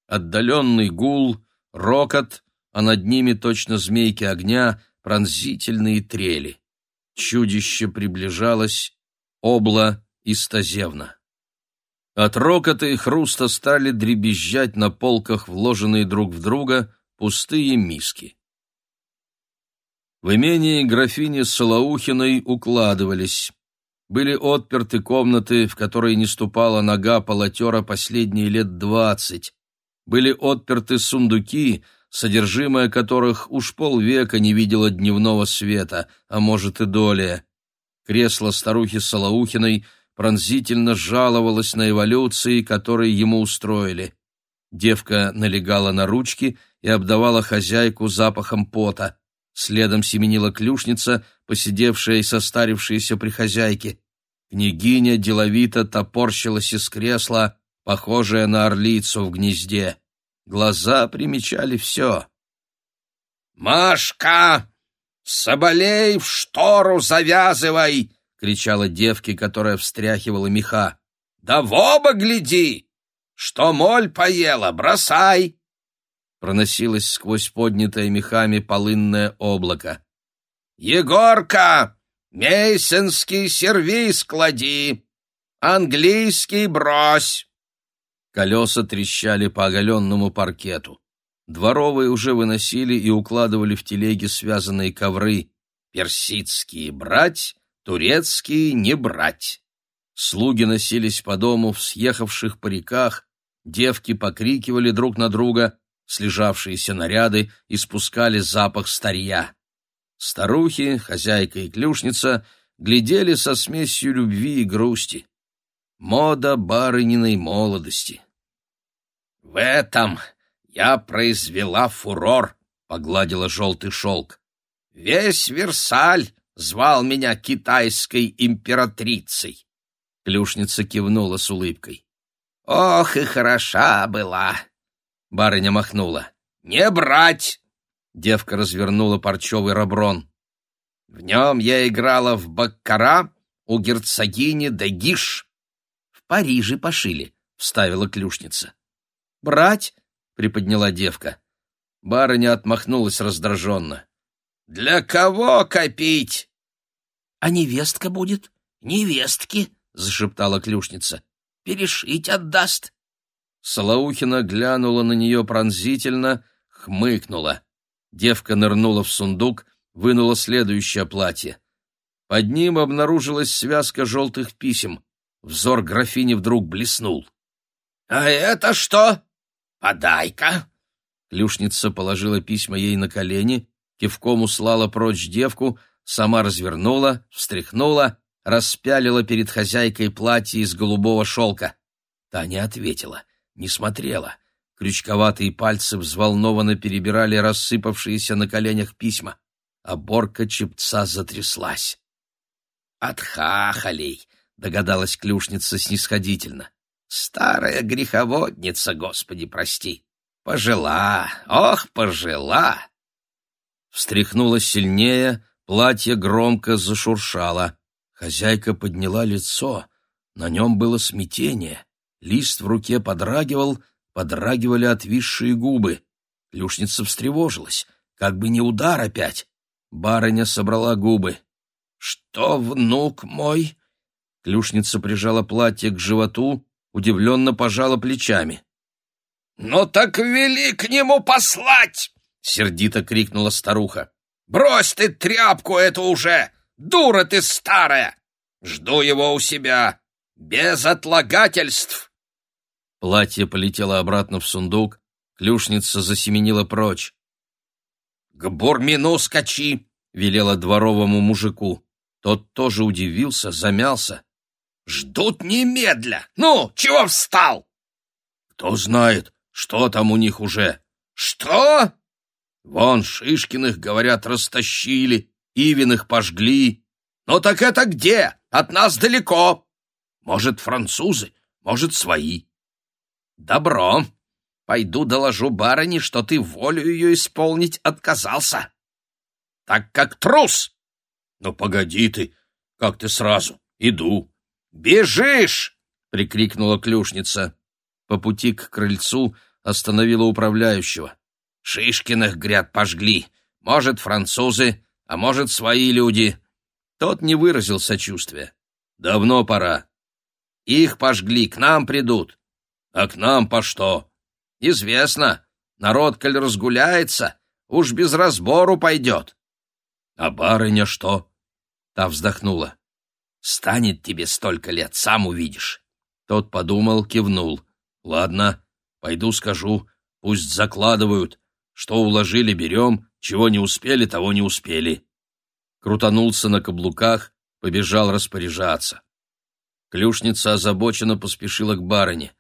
Отдаленный гул, рокот, а над ними точно змейки огня, пронзительные трели. Чудище приближалось, обла истозевно. От рокота и хруста стали дребезжать на полках, вложенные друг в друга, пустые миски. В имении графини Солоухиной укладывались. Были отперты комнаты, в которые не ступала нога полотера последние лет двадцать. Были отперты сундуки, содержимое которых уж полвека не видело дневного света, а может и доля. Кресло старухи Солоухиной пронзительно жаловалось на эволюции, которые ему устроили. Девка налегала на ручки и обдавала хозяйку запахом пота. Следом семенила клюшница, посидевшая и состарившаяся при хозяйке. Княгиня деловито топорщилась из кресла, похожая на орлицу в гнезде. Глаза примечали все. «Машка, соболей в штору завязывай!» — кричала девке, которая встряхивала меха. «Да в оба гляди! Что моль поела, бросай!» Проносилось сквозь поднятое мехами полынное облако. «Егорка, мейсонский сервиз клади, английский брось!» Колеса трещали по оголенному паркету. Дворовые уже выносили и укладывали в телеги связанные ковры. Персидские брать, турецкие не брать. Слуги носились по дому в съехавших париках, девки покрикивали друг на друга, слежавшиеся наряды испускали запах старья. Старухи, хозяйка и клюшница глядели со смесью любви и грусти. Мода барыниной молодости. «В этом я произвела фурор», — погладила желтый шелк. «Весь Версаль звал меня китайской императрицей. Клюшница кивнула с улыбкой. «Ох и хороша была!» Барыня махнула. «Не брать!» Девка развернула парчевый раброн. «В нем я играла в баккара у герцогини Дегиш». «В Париже пошили», — вставила клюшница. «Брать?» — приподняла девка. Барыня отмахнулась раздраженно. «Для кого копить?» «А невестка будет? Невестки!» — зашептала клюшница. «Перешить отдаст». Солоухина глянула на нее пронзительно, хмыкнула. Девка нырнула в сундук, вынула следующее платье. Под ним обнаружилась связка желтых писем. Взор графини вдруг блеснул. «А это что? Подай-ка!» Клюшница положила письма ей на колени, кивком услала прочь девку, сама развернула, встряхнула распялила перед хозяйкой платье из голубого шелка. Та не ответила, не смотрела. Крючковатые пальцы взволнованно перебирали рассыпавшиеся на коленях письма. А борка чепца затряслась. «От хахалей!» — догадалась клюшница снисходительно. «Старая греховодница, Господи, прости! Пожила! Ох, пожила!» Встряхнула сильнее, платье громко зашуршало. Хозяйка подняла лицо. На нем было смятение. Лист в руке подрагивал, подрагивали отвисшие губы. Клюшница встревожилась. Как бы не удар опять. Барыня собрала губы. «Что, внук мой?» Клюшница прижала платье к животу, удивленно пожала плечами. «Ну так вели к нему послать!» — сердито крикнула старуха. «Брось ты тряпку эту уже! Дура ты старая! Жду его у себя, без отлагательств!» Платье полетело обратно в сундук, клюшница засеменила прочь. «К Бурмину скачи!» — велела дворовому мужику. Тот тоже удивился, замялся. «Ждут немедля! Ну, чего встал?» «Кто знает, что там у них уже?» «Что?» «Вон, Шишкиных, говорят, растащили, Ивиных пожгли. Ну так это где? От нас далеко. Может, французы, может, свои. Добро. Пойду доложу барыне, что ты волю ее исполнить отказался. Так как трус. Ну, погоди ты, как ты сразу. Иду. Бежишь! прикрикнула клюшница. По пути к крыльцу остановила управляющего. Шишкиных, гряд, пожгли. Может, французы, а может, свои люди. Тот не выразил сочувствия. Давно пора. Их пожгли, к нам придут. А к нам по что? Известно. Народ, коль разгуляется, уж без разбору пойдет. А барыня что? Та вздохнула. Станет тебе столько лет, сам увидишь. Тот подумал, кивнул. Ладно, пойду скажу, пусть закладывают. Что уложили, берем, чего не успели, того не успели. Крутанулся на каблуках, побежал распоряжаться. Клюшница озабоченно поспешила к барыне.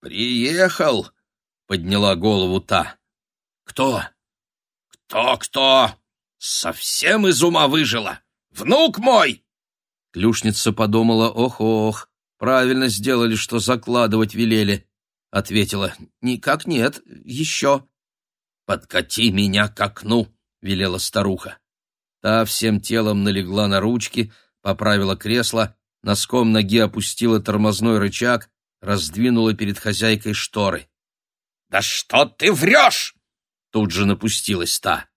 «Приехал!» — подняла голову та. «Кто?» «Кто-кто? Совсем из ума выжила! Внук мой!» Клюшница подумала, ох-ох, правильно сделали, что закладывать велели. Ответила, никак нет, еще. «Подкати меня к окну», — велела старуха. Та всем телом налегла на ручки, поправила кресло, носком ноги опустила тормозной рычаг, раздвинула перед хозяйкой шторы. «Да что ты врешь!» Тут же напустилась та.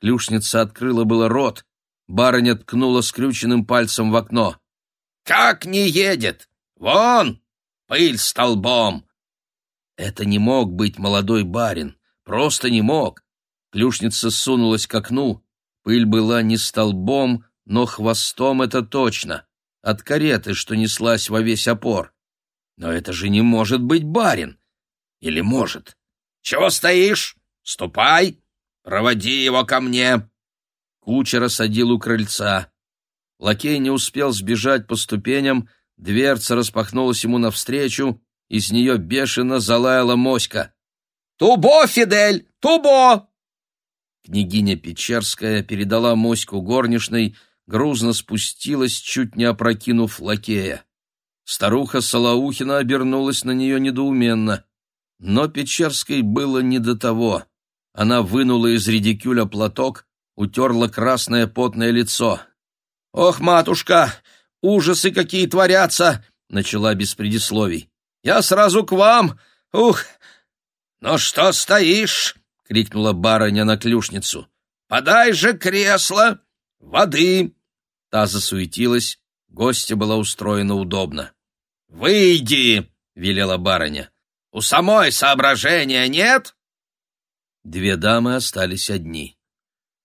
Клюшница открыла было рот, барыня ткнула скрюченным пальцем в окно. «Как не едет? Вон! Пыль столбом!» Это не мог быть молодой барин, просто не мог. Клюшница сунулась к окну, пыль была не столбом, но хвостом это точно, от кареты, что неслась во весь опор. Но это же не может быть барин. Или может? Чего стоишь? Ступай, проводи его ко мне. Кучера садил у крыльца. Лакей не успел сбежать по ступеням, дверца распахнулась ему навстречу, из нее бешено залаяла моська. «Тубо, Фидель, тубо!» Княгиня Печерская передала моську горничной, грузно спустилась, чуть не опрокинув лакея. Старуха Салаухина обернулась на нее недоуменно. Но Печерской было не до того. Она вынула из редикюля платок, утерла красное потное лицо. «Ох, матушка, ужасы какие творятся!» — начала без предисловий. «Я сразу к вам! Ух!» «Ну что стоишь?» — крикнула барыня на клюшницу. «Подай же кресло! Воды!» Та засуетилась, гостья была устроена удобно. «Выйди!» — велела барыня. У самой соображения нет?» Две дамы остались одни.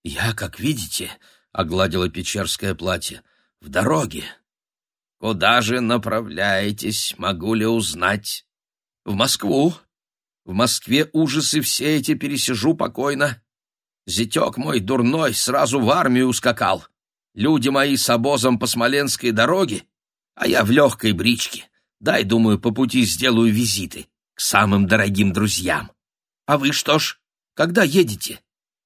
«Я, как видите, — огладила Печерское платье, — в дороге». «Куда же направляетесь, могу ли узнать?» «В Москву. В Москве ужасы все эти пересижу покойно. Зятек мой дурной сразу в армию ускакал. Люди мои с обозом по Смоленской дороге, а я в легкой бричке. Дай, думаю, по пути сделаю визиты к самым дорогим друзьям. А вы что ж, когда едете?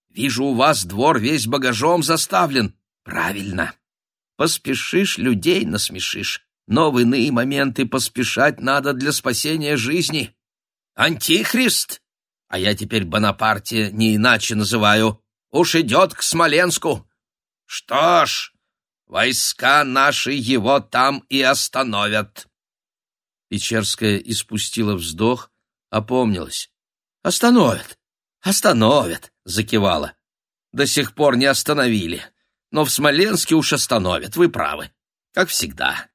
Вижу, у вас двор весь багажом заставлен. Правильно. Поспешишь, людей насмешишь. Но в иные моменты поспешать надо для спасения жизни. Антихрист, а я теперь Бонапарте не иначе называю, уж идет к Смоленску. Что ж, войска наши его там и остановят. Печерская испустила вздох, опомнилась. «Остановят! Остановят!» — закивала. «До сих пор не остановили. Но в Смоленске уж остановят, вы правы. Как всегда.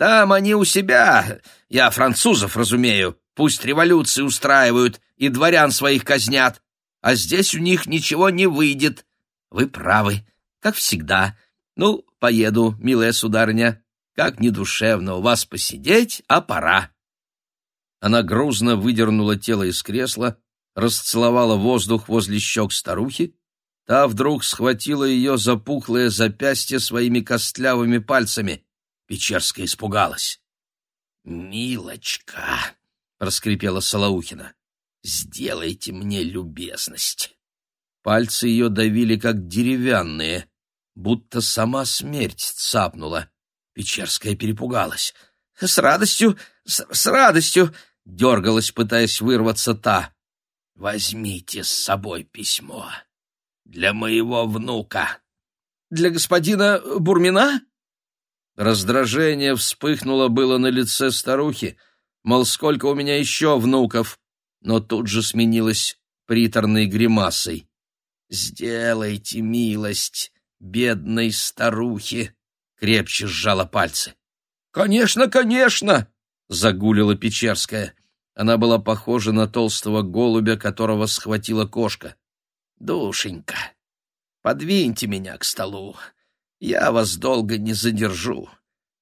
Там они у себя, я французов разумею, пусть революции устраивают и дворян своих казнят, а здесь у них ничего не выйдет. Вы правы, как всегда. Ну, поеду, милая сударыня. Как недушевно у вас посидеть, а пора. Она грузно выдернула тело из кресла, расцеловала воздух возле щек старухи, та вдруг схватила ее запухлое запястье своими костлявыми пальцами. Печерская испугалась. «Милочка!» — раскрепела Солоухина. «Сделайте мне любезность!» Пальцы ее давили, как деревянные, будто сама смерть цапнула. Печерская перепугалась. «С радостью, с, с радостью!» — дергалась, пытаясь вырваться та. «Возьмите с собой письмо. Для моего внука». «Для господина Бурмина?» Раздражение вспыхнуло было на лице старухи, мол, сколько у меня еще внуков, но тут же сменилось приторной гримасой. «Сделайте милость бедной старухе!» крепче сжала пальцы. «Конечно, конечно!» — загулила Печерская. Она была похожа на толстого голубя, которого схватила кошка. «Душенька, подвиньте меня к столу. Я вас долго не задержу.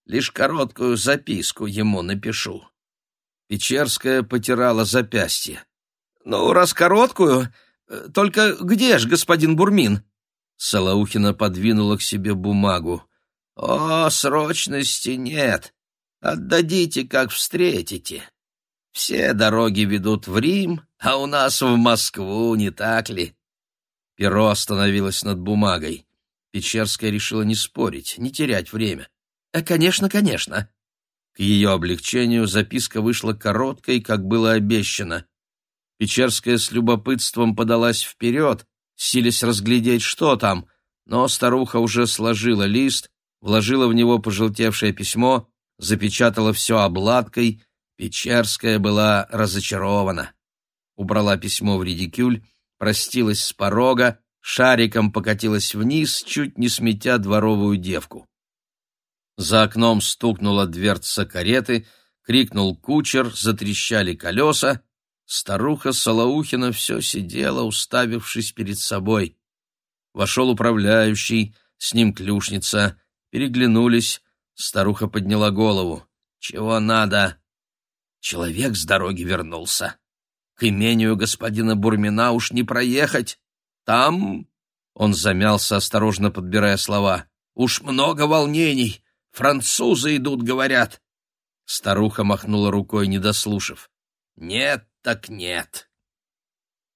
Лишь короткую записку ему напишу». Печерская потирала запястье. «Ну, раз короткую, только где ж господин Бурмин?» Салаухина подвинула к себе бумагу. «О, срочности нет. Отдадите, как встретите. Все дороги ведут в Рим, а у нас в Москву, не так ли?» Перо остановилось над бумагой. Печерская решила не спорить, не терять время. «Э, «Конечно, конечно». К ее облегчению записка вышла короткой, как было обещано. Печерская с любопытством подалась вперед, силясь разглядеть, что там, но старуха уже сложила лист, вложила в него пожелтевшее письмо, запечатала все обладкой. Печерская была разочарована. Убрала письмо в редикюль, простилась с порога, шариком покатилась вниз, чуть не сметя дворовую девку. За окном стукнула дверца кареты, крикнул кучер, затрещали колеса. Старуха Солоухина все сидела, уставившись перед собой. Вошел управляющий, с ним клюшница. Переглянулись. Старуха подняла голову. «Чего надо?» Человек с дороги вернулся. К имению господина Бурмина уж не проехать. Там...» Он замялся, осторожно подбирая слова. «Уж много волнений. Французы идут, говорят». Старуха махнула рукой, не дослушав. «Нет так нет».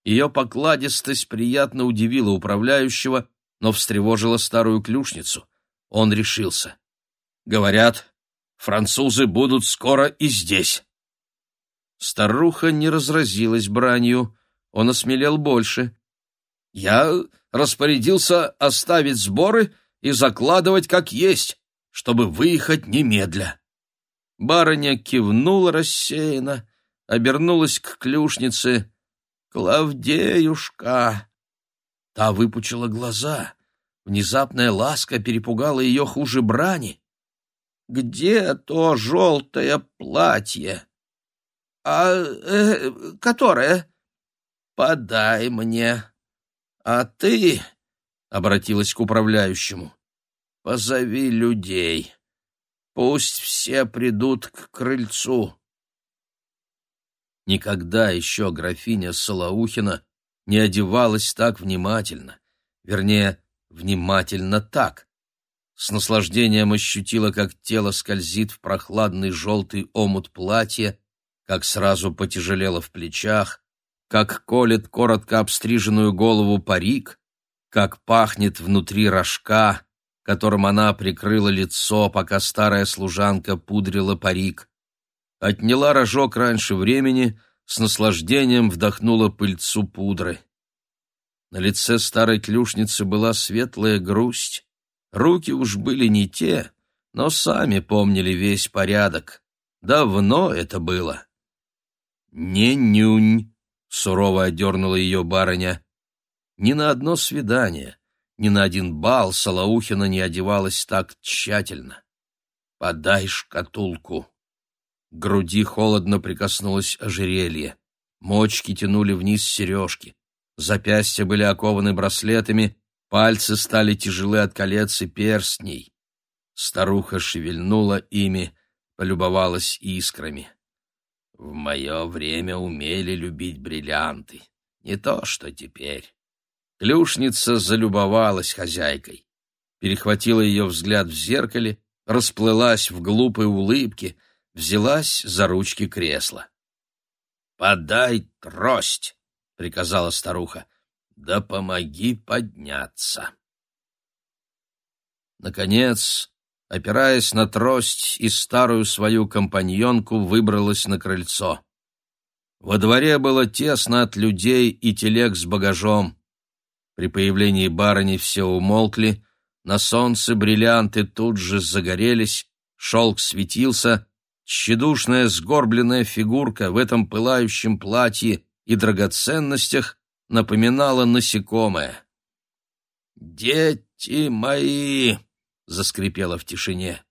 Ее покладистость приятно удивила управляющего, но встревожила старую клюшницу. Он решился. «Говорят, французы будут скоро и здесь». Старуха не разразилась бранью, он осмелел больше. «Я распорядился оставить сборы и закладывать как есть, чтобы выехать немедля». Барыня кивнула рассеянно, обернулась к клюшнице. «Клавдеюшка!» Та выпучила глаза. Внезапная ласка перепугала ее хуже брани. «Где то желтое платье?» «А э, которое?» «Подай мне. А ты...» — обратилась к управляющему. «Позови людей. Пусть все придут к крыльцу». Никогда еще графиня Солоухина не одевалась так внимательно. Вернее, внимательно так. С наслаждением ощутила, как тело скользит в прохладный желтый омут платья, как сразу потяжелело в плечах, как колет коротко обстриженную голову парик, как пахнет внутри рожка, которым она прикрыла лицо, пока старая служанка пудрила парик. Отняла рожок раньше времени, с наслаждением вдохнула пыльцу пудры. На лице старой клюшницы была светлая грусть. Руки уж были не те, но сами помнили весь порядок. Давно это было. «Не нюнь!» — сурово одернула ее барыня. Ни на одно свидание, ни на один бал Салаухина не одевалась так тщательно. «Подай шкатулку!» Груди холодно прикоснулось ожерелье. Мочки тянули вниз сережки. Запястья были окованы браслетами, пальцы стали тяжелы от колец и перстней. Старуха шевельнула ими, полюбовалась искрами. В мое время умели любить бриллианты. Не то, что теперь. Клюшница залюбовалась хозяйкой. Перехватила ее взгляд в зеркале, расплылась в глупой улыбке, взялась за ручки кресла. «Подай трость!» — приказала старуха. «Да помоги подняться!» Наконец, опираясь на трость и старую свою компаньонку, выбралась на крыльцо. Во дворе было тесно от людей и телег с багажом. При появлении барыни все умолкли, на солнце бриллианты тут же загорелись, шелк светился, тщедушная сгорбленная фигурка в этом пылающем платье и драгоценностях напоминала насекомое. «Дети мои!» — заскрипело в тишине.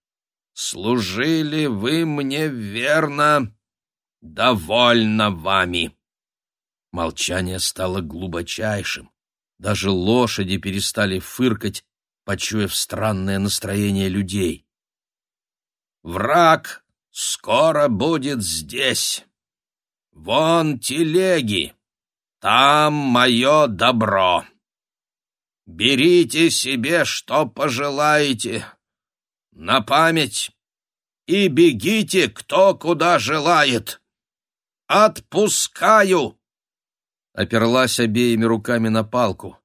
«Служили вы мне верно, довольно вами!» Молчание стало глубочайшим. Даже лошади перестали фыркать, почуяв странное настроение людей. «Враг скоро будет здесь. Вон телеги, там мое добро!» Берите себе, что пожелаете, на память, и бегите, кто куда желает. Отпускаю!» Оперлась обеими руками на палку.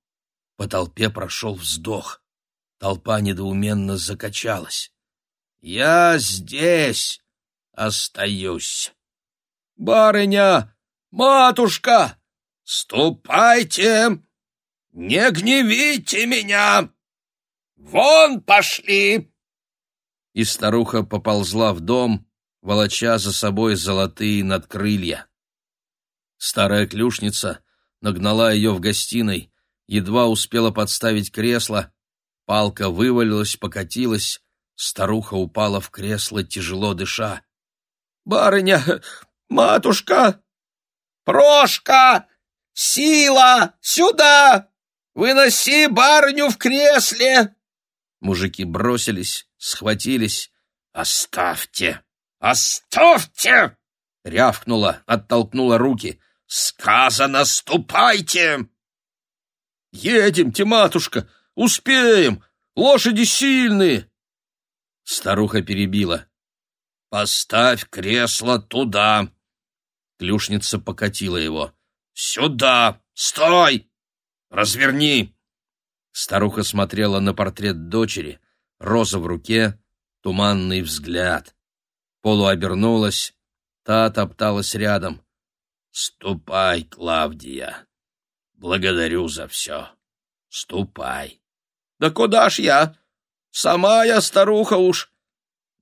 По толпе прошел вздох. Толпа недоуменно закачалась. «Я здесь остаюсь». «Барыня! Матушка! Ступайте! Не гневите меня! Вон пошли!» И старуха поползла в дом, волоча за собой золотые надкрылья. Старая клюшница нагнала ее в гостиной, едва успела подставить кресло, палка вывалилась, покатилась, старуха упала в кресло, тяжело дыша. «Барыня! Матушка! Прошка! Сила! Сюда! Выноси барыню в кресле!» Мужики бросились, схватились. «Оставьте! Оставьте!» Рявкнула, оттолкнула руки. «Сказано, ступайте!» «Едемте, матушка! Успеем! Лошади сильные!» Старуха перебила. «Поставь кресло туда!» Клюшница покатила его. «Сюда! Стой! Разверни!» Старуха смотрела на портрет дочери, роза в руке, туманный взгляд. Полу обернулась, та топталась рядом. «Ступай, Клавдия! Благодарю за все. Ступай!» «Да куда ж я? Сама я старуха уж!»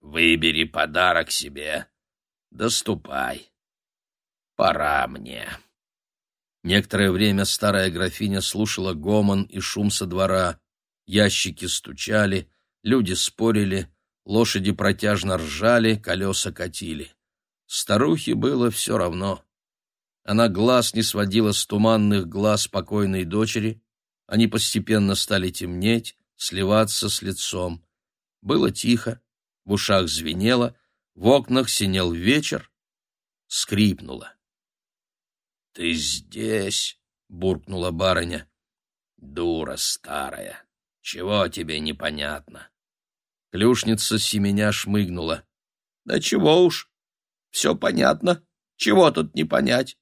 «Выбери подарок себе. Доступай. Пора мне». Некоторое время старая графиня слушала гомон и шум со двора. Ящики стучали, люди спорили, лошади протяжно ржали, колеса катили. Старухе было все равно. Она глаз не сводила с туманных глаз покойной дочери, они постепенно стали темнеть, сливаться с лицом. Было тихо, в ушах звенело, в окнах синел вечер, скрипнуло. «Ты здесь?» — буркнула барыня. «Дура старая! Чего тебе непонятно?» Клюшница семеня шмыгнула. «Да чего уж! Все понятно. Чего тут не понять?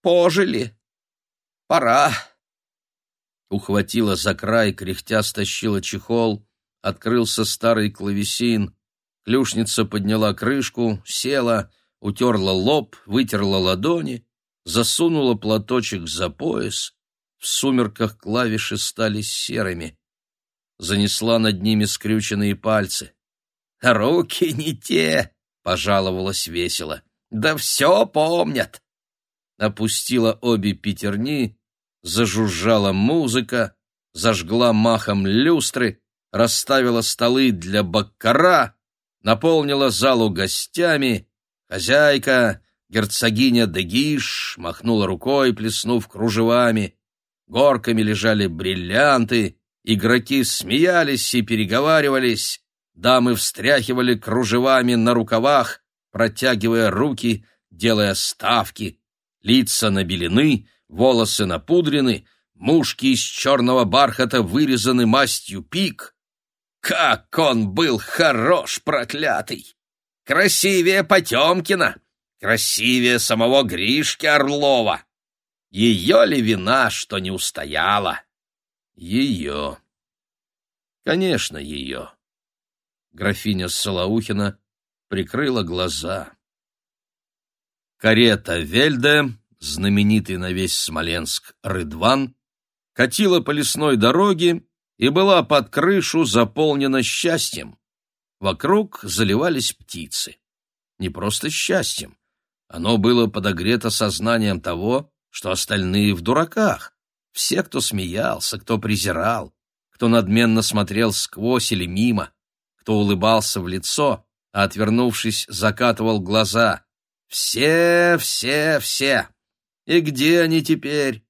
Пожили. Пора!» Ухватила за край, кряхтя стащила чехол, открылся старый клавесин. Клюшница подняла крышку, села, утерла лоб, вытерла ладони — засунула платочек за пояс, в сумерках клавиши стали серыми. Занесла над ними скрюченные пальцы. «Руки не те!» — пожаловалась весело. «Да все помнят!» Опустила обе пятерни, зажужжала музыка, зажгла махом люстры, расставила столы для баккара, наполнила залу гостями. Хозяйка, Герцогиня Дегиш махнула рукой, плеснув кружевами. Горками лежали бриллианты, игроки смеялись и переговаривались. Дамы встряхивали кружевами на рукавах, протягивая руки, делая ставки. Лица набелены, волосы напудрены, мушки из черного бархата вырезаны мастью пик. Как он был хорош, проклятый! Красивее Потемкина! Красивее самого Гришки Орлова. Ее ли вина, что не устояла? Ее. Конечно, ее. Графиня Солоухина прикрыла глаза. Карета Вельде, знаменитый на весь Смоленск Рыдван, катила по лесной дороге и была под крышу заполнена счастьем. Вокруг заливались птицы. Не просто счастьем, оно было подогрето сознанием того, что остальные в дураках. Все, кто смеялся, кто презирал, кто надменно смотрел сквозь или мимо, кто улыбался в лицо, а, отвернувшись, закатывал глаза. Все, все, все. И где они теперь?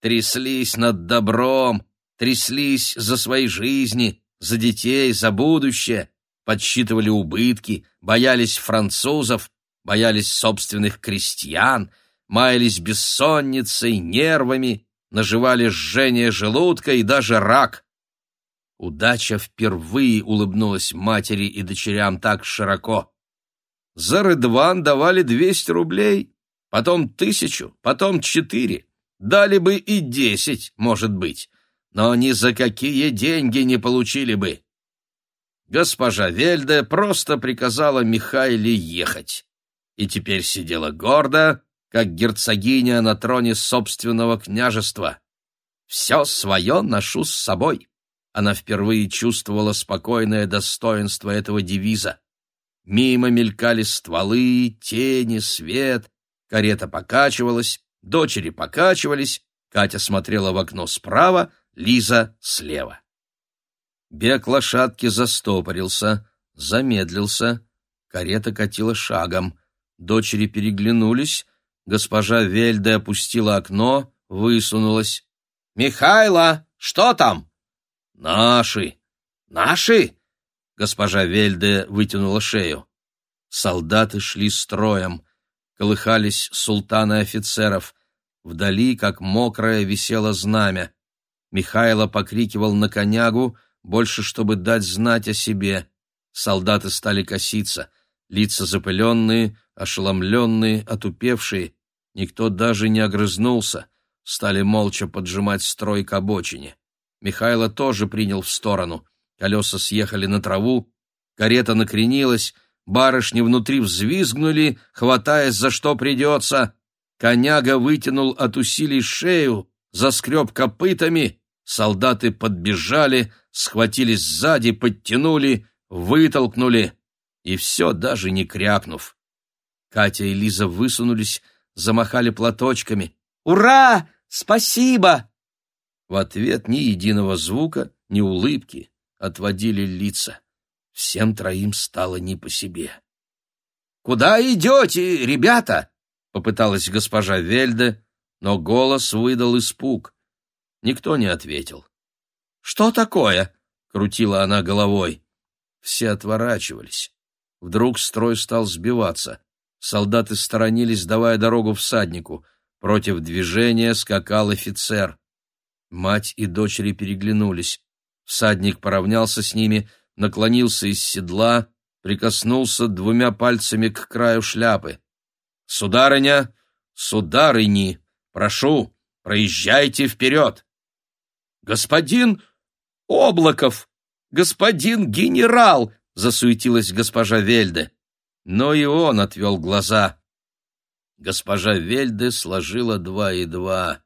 Тряслись над добром, тряслись за свои жизни, за детей, за будущее, подсчитывали убытки, боялись французов, боялись собственных крестьян, маялись бессонницей, нервами, наживали жжение желудка и даже рак. Удача впервые улыбнулась матери и дочерям так широко. За Рыдван давали двести рублей, потом тысячу, потом четыре. Дали бы и десять, может быть. но ни за какие деньги не получили бы. Госпожа Вельде просто приказала Михайле ехать, и теперь сидела гордо, как герцогиня на троне собственного княжества. «Все свое ношу с собой». Она впервые чувствовала спокойное достоинство этого девиза. Мимо мелькали стволы, тени, свет, карета покачивалась, дочери покачивались, Катя смотрела в окно справа, Лиза слева. Бег лошадки застопорился, замедлился, карета катила шагом. Дочери переглянулись, госпожа Вельде опустила окно, высунулась. «Михайло, что там?» «Наши!» «Наши?» Госпожа Вельде вытянула шею. Солдаты шли строем, колыхались султаны офицеров. Вдали, как мокрое, висело знамя. Михайло покрикивал на конягу, больше чтобы дать знать о себе. Солдаты стали коситься, лица запыленные, ошеломленные, отупевшие. Никто даже не огрызнулся, стали молча поджимать строй к обочине. Михайло тоже принял в сторону. Колеса съехали на траву, карета накренилась, барышни внутри взвизгнули, хватаясь за что придется. Коняга вытянул от усилий шею, заскреб копытами, солдаты подбежали, схватились сзади, подтянули, вытолкнули, и все даже не крякнув. Катя и Лиза высунулись, замахали платочками. «Ура! Спасибо!» В ответ ни единого звука, ни улыбки отводили лица. Всем троим стало не по себе. «Куда идете, ребята?» — попыталась госпожа Вельде, но голос выдал испуг. Никто не ответил. «Что такое?» — крутила она головой. Все отворачивались. Вдруг строй стал сбиваться. Солдаты сторонились, давая дорогу всаднику. Против движения скакал офицер. Мать и дочери переглянулись. Всадник поравнялся с ними, наклонился из седла, прикоснулся двумя пальцами к краю шляпы. «Сударыня! Сударыни! Прошу, проезжайте вперед!» «Господин Облаков! Господин генерал!» — засуетилась госпожа Вельде. Но и он отвел глаза. Госпожа Вельде сложила два и два.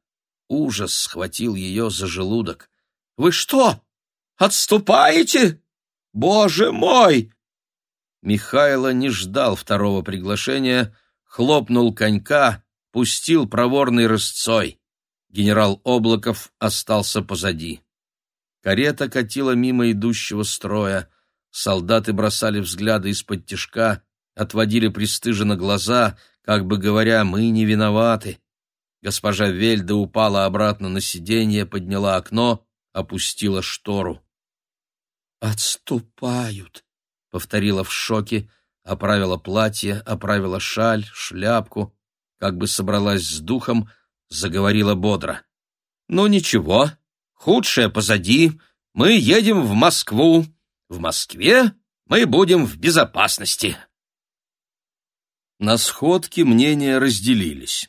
Ужас схватил ее за желудок. «Вы что, отступаете? Боже мой!» Михайло не ждал второго приглашения, хлопнул конька, пустил проворный рысцой. Генерал Облаков остался позади. Карета катила мимо идущего строя. Солдаты бросали взгляды из-под тишка, отводили пристыженно глаза, как бы говоря, мы не виноваты. Госпожа Вельда упала обратно на сиденье, подняла окно, опустила штору. «Отступают», — повторила в шоке, оправила платье, оправила шаль, шляпку, как бы собралась с духом — заговорила бодро. «Ну ничего, худшее позади. Мы едем в Москву. В Москве мы будем в безопасности». На сходке мнения разделились.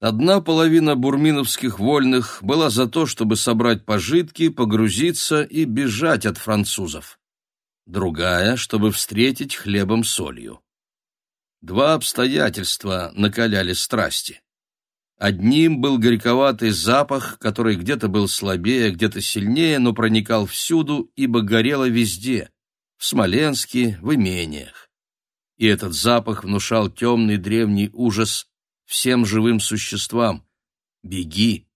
Одна половина бурминовских вольных была за то, чтобы собрать пожитки, погрузиться и бежать от французов. Другая, чтобы встретить хлебом-солью. Два обстоятельства накаляли страсти. Одним был горьковатый запах, который где-то был слабее, где-то сильнее, но проникал всюду, ибо горело везде — в Смоленске, в имениях. И этот запах внушал темный древний ужас всем живым существам. Беги!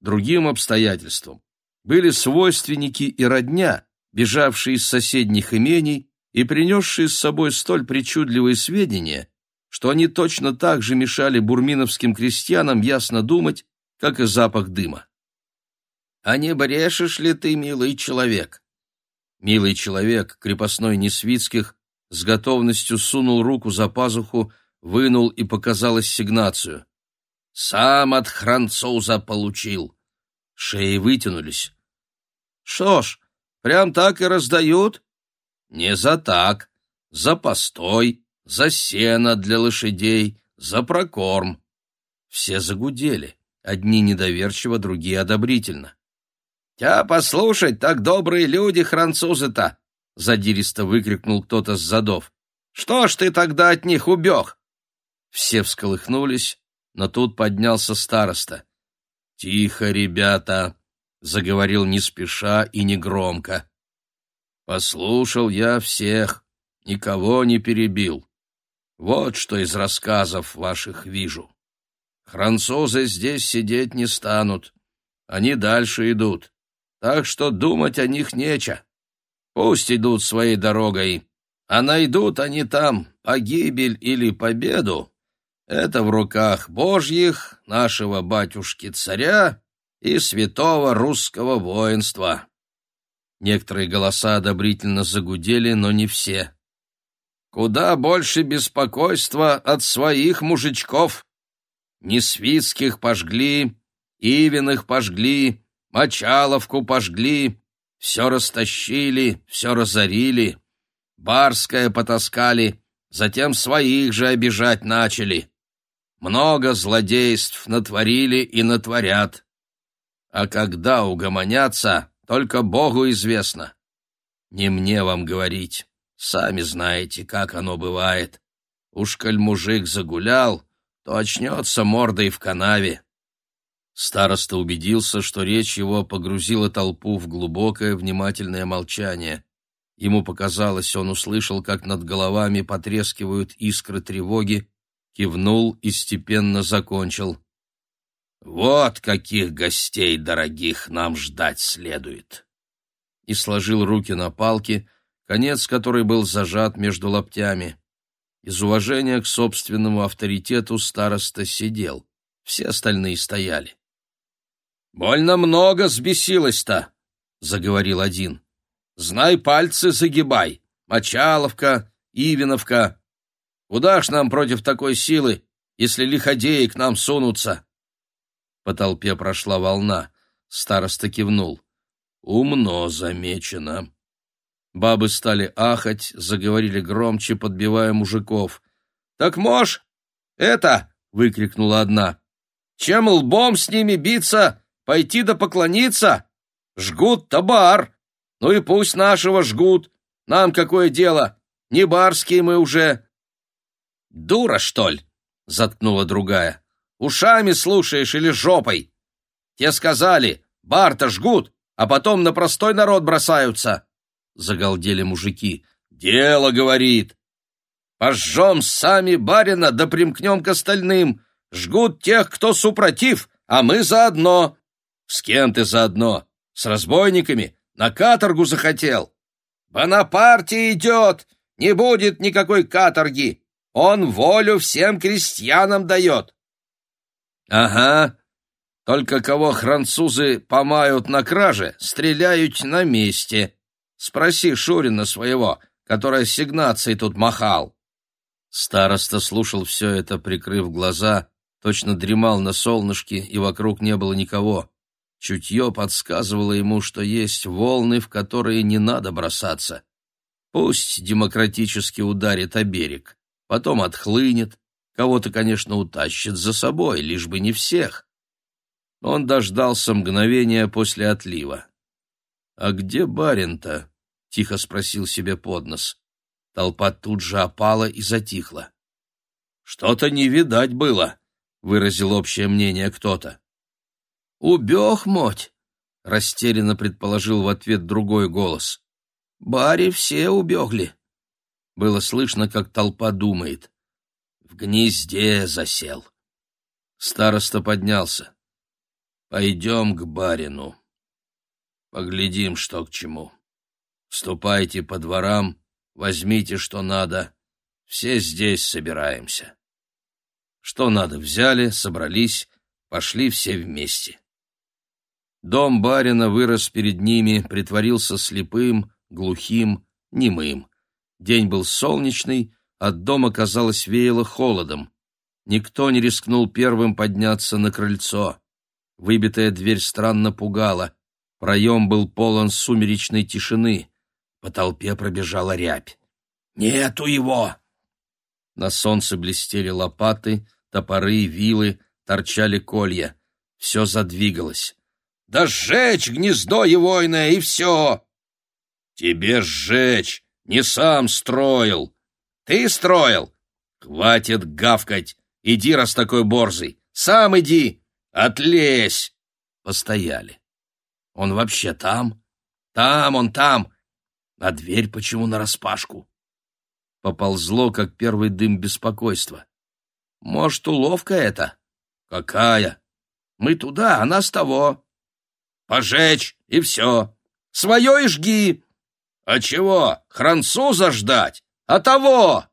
Другим обстоятельством были свойственники и родня, бежавшие из соседних имений и принесшие с собой столь причудливые сведения — что они точно так же мешали бурминовским крестьянам ясно думать, как и запах дыма. «А не брешешь ли ты, милый человек?» Милый человек, крепостной Несвицких, с готовностью сунул руку за пазуху, вынул и показал ассигнацию. «Сам от француза получил». Шеи вытянулись. «Что ж, прям так и раздают?» «Не за так, за постой, за сено для лошадей, за прокорм. Все загудели, одни недоверчиво, другие одобрительно. Тя послушать, так добрые люди французы-то! — задиристо выкрикнул кто-то с задов. «Что ж ты тогда от них убег?» Все всколыхнулись, но тут поднялся староста. «Тихо, ребята!» — заговорил не спеша и не громко. «Послушал я всех, никого не перебил. Вот что из рассказов ваших вижу. Французы здесь сидеть не станут, они дальше идут, так что думать о них нече. Пусть идут своей дорогой, а найдут они там погибель или победу. Это в руках Божьих, нашего батюшки-царя и святого русского воинства. Некоторые голоса одобрительно загудели, но не все. Куда больше беспокойства от своих мужичков. Несвицких пожгли, Ивиных пожгли, Мочаловку пожгли, все растащили, все разорили. Барское потаскали, затем своих же обижать начали. Много злодейств натворили и натворят. А когда угомонятся, только Богу известно. Не мне вам говорить, сами знаете, как оно бывает. Уж коль мужик загулял, то очнется мордой в канаве. Староста убедился, что речь его погрузила толпу в глубокое внимательное молчание. Ему показалось, он услышал, как над головами потрескивают искры тревоги, кивнул и степенно закончил. «Вот каких гостей дорогих нам ждать следует!» И сложил руки на палке, конец которой был зажат между локтями. Из уважения к собственному авторитету староста сидел, все остальные стояли. «Больно много сбесилось-то», — заговорил один. «Знай, пальцы загибай. Мочаловка, Ивиновка. Куда ж нам против такой силы, если лиходеи к нам сунутся?» По толпе прошла волна. Староста кивнул. «Умно замечено». Бабы стали ахать, заговорили громче, подбивая мужиков. «Так мож, это!» — выкрикнула одна. «Чем лбом с ними биться, Пойти да поклониться? Жгут табар. Ну и пусть нашего жгут. Нам какое дело? Не барские мы уже. Дура, что ли? Заткнула другая. Ушами слушаешь или жопой? Те сказали, бар-то жгут, а потом на простой народ бросаются. Загалдели мужики. Дело, говорит. Пожжем сами барина, да примкнем к остальным. Жгут тех, кто супротив, а мы заодно. С кем ты заодно? С разбойниками? На каторгу захотел? Бонапарте идет! Не будет никакой каторги! Он волю всем крестьянам дает!» «Ага, только кого французы помают на краже, стреляют на месте. Спроси Шурина своего, который ассигнацией тут махал». Староста слушал все это, прикрыв глаза, точно дремал на солнышке, и вокруг не было никого. Чутье подсказывало ему, что есть волны, в которые не надо бросаться. Пусть демократически ударит о берег, потом отхлынет, кого-то, конечно, утащит за собой, лишь бы не всех. Он дождался мгновения после отлива. «А где барин-то?» — тихо спросил себе под нос. Толпа тут же опала и затихла. «Что-то не видать было», — выразил общее мнение кто-то. «Убег, моть!» — растерянно предположил в ответ другой голос. «Бари все убегли!» Было слышно, как толпа думает. «В гнезде засел!» Староста поднялся. «Пойдем к барину. Поглядим, что к чему. Ступайте по дворам, возьмите, что надо. Все здесь собираемся». Что надо, взяли, собрались, пошли все вместе. Дом барина вырос перед ними, притворился слепым, глухим, немым. День был солнечный, от дома, казалось, веяло холодом. Никто не рискнул первым подняться на крыльцо. Выбитая дверь странно пугала. Проем был полон сумеречной тишины. По толпе пробежала рябь. «Нету его!» На солнце блестели лопаты, топоры, вилы, торчали колья. Все задвигалось. Да сжечь гнездо егойное, и все!» «Тебе сжечь! Не сам строил!» «Ты строил!» «Хватит гавкать! Иди, раз такой борзый! Сам иди! Отлезь!» Постояли. «Он вообще там? Там он, там! А дверь почему нараспашку?» Поползло, как первый дым беспокойства. «Может, уловка это?» «Какая?» «Мы туда, а нас того». «Пожечь, и все. Свое и жги. А чего, француза ждать? А того!»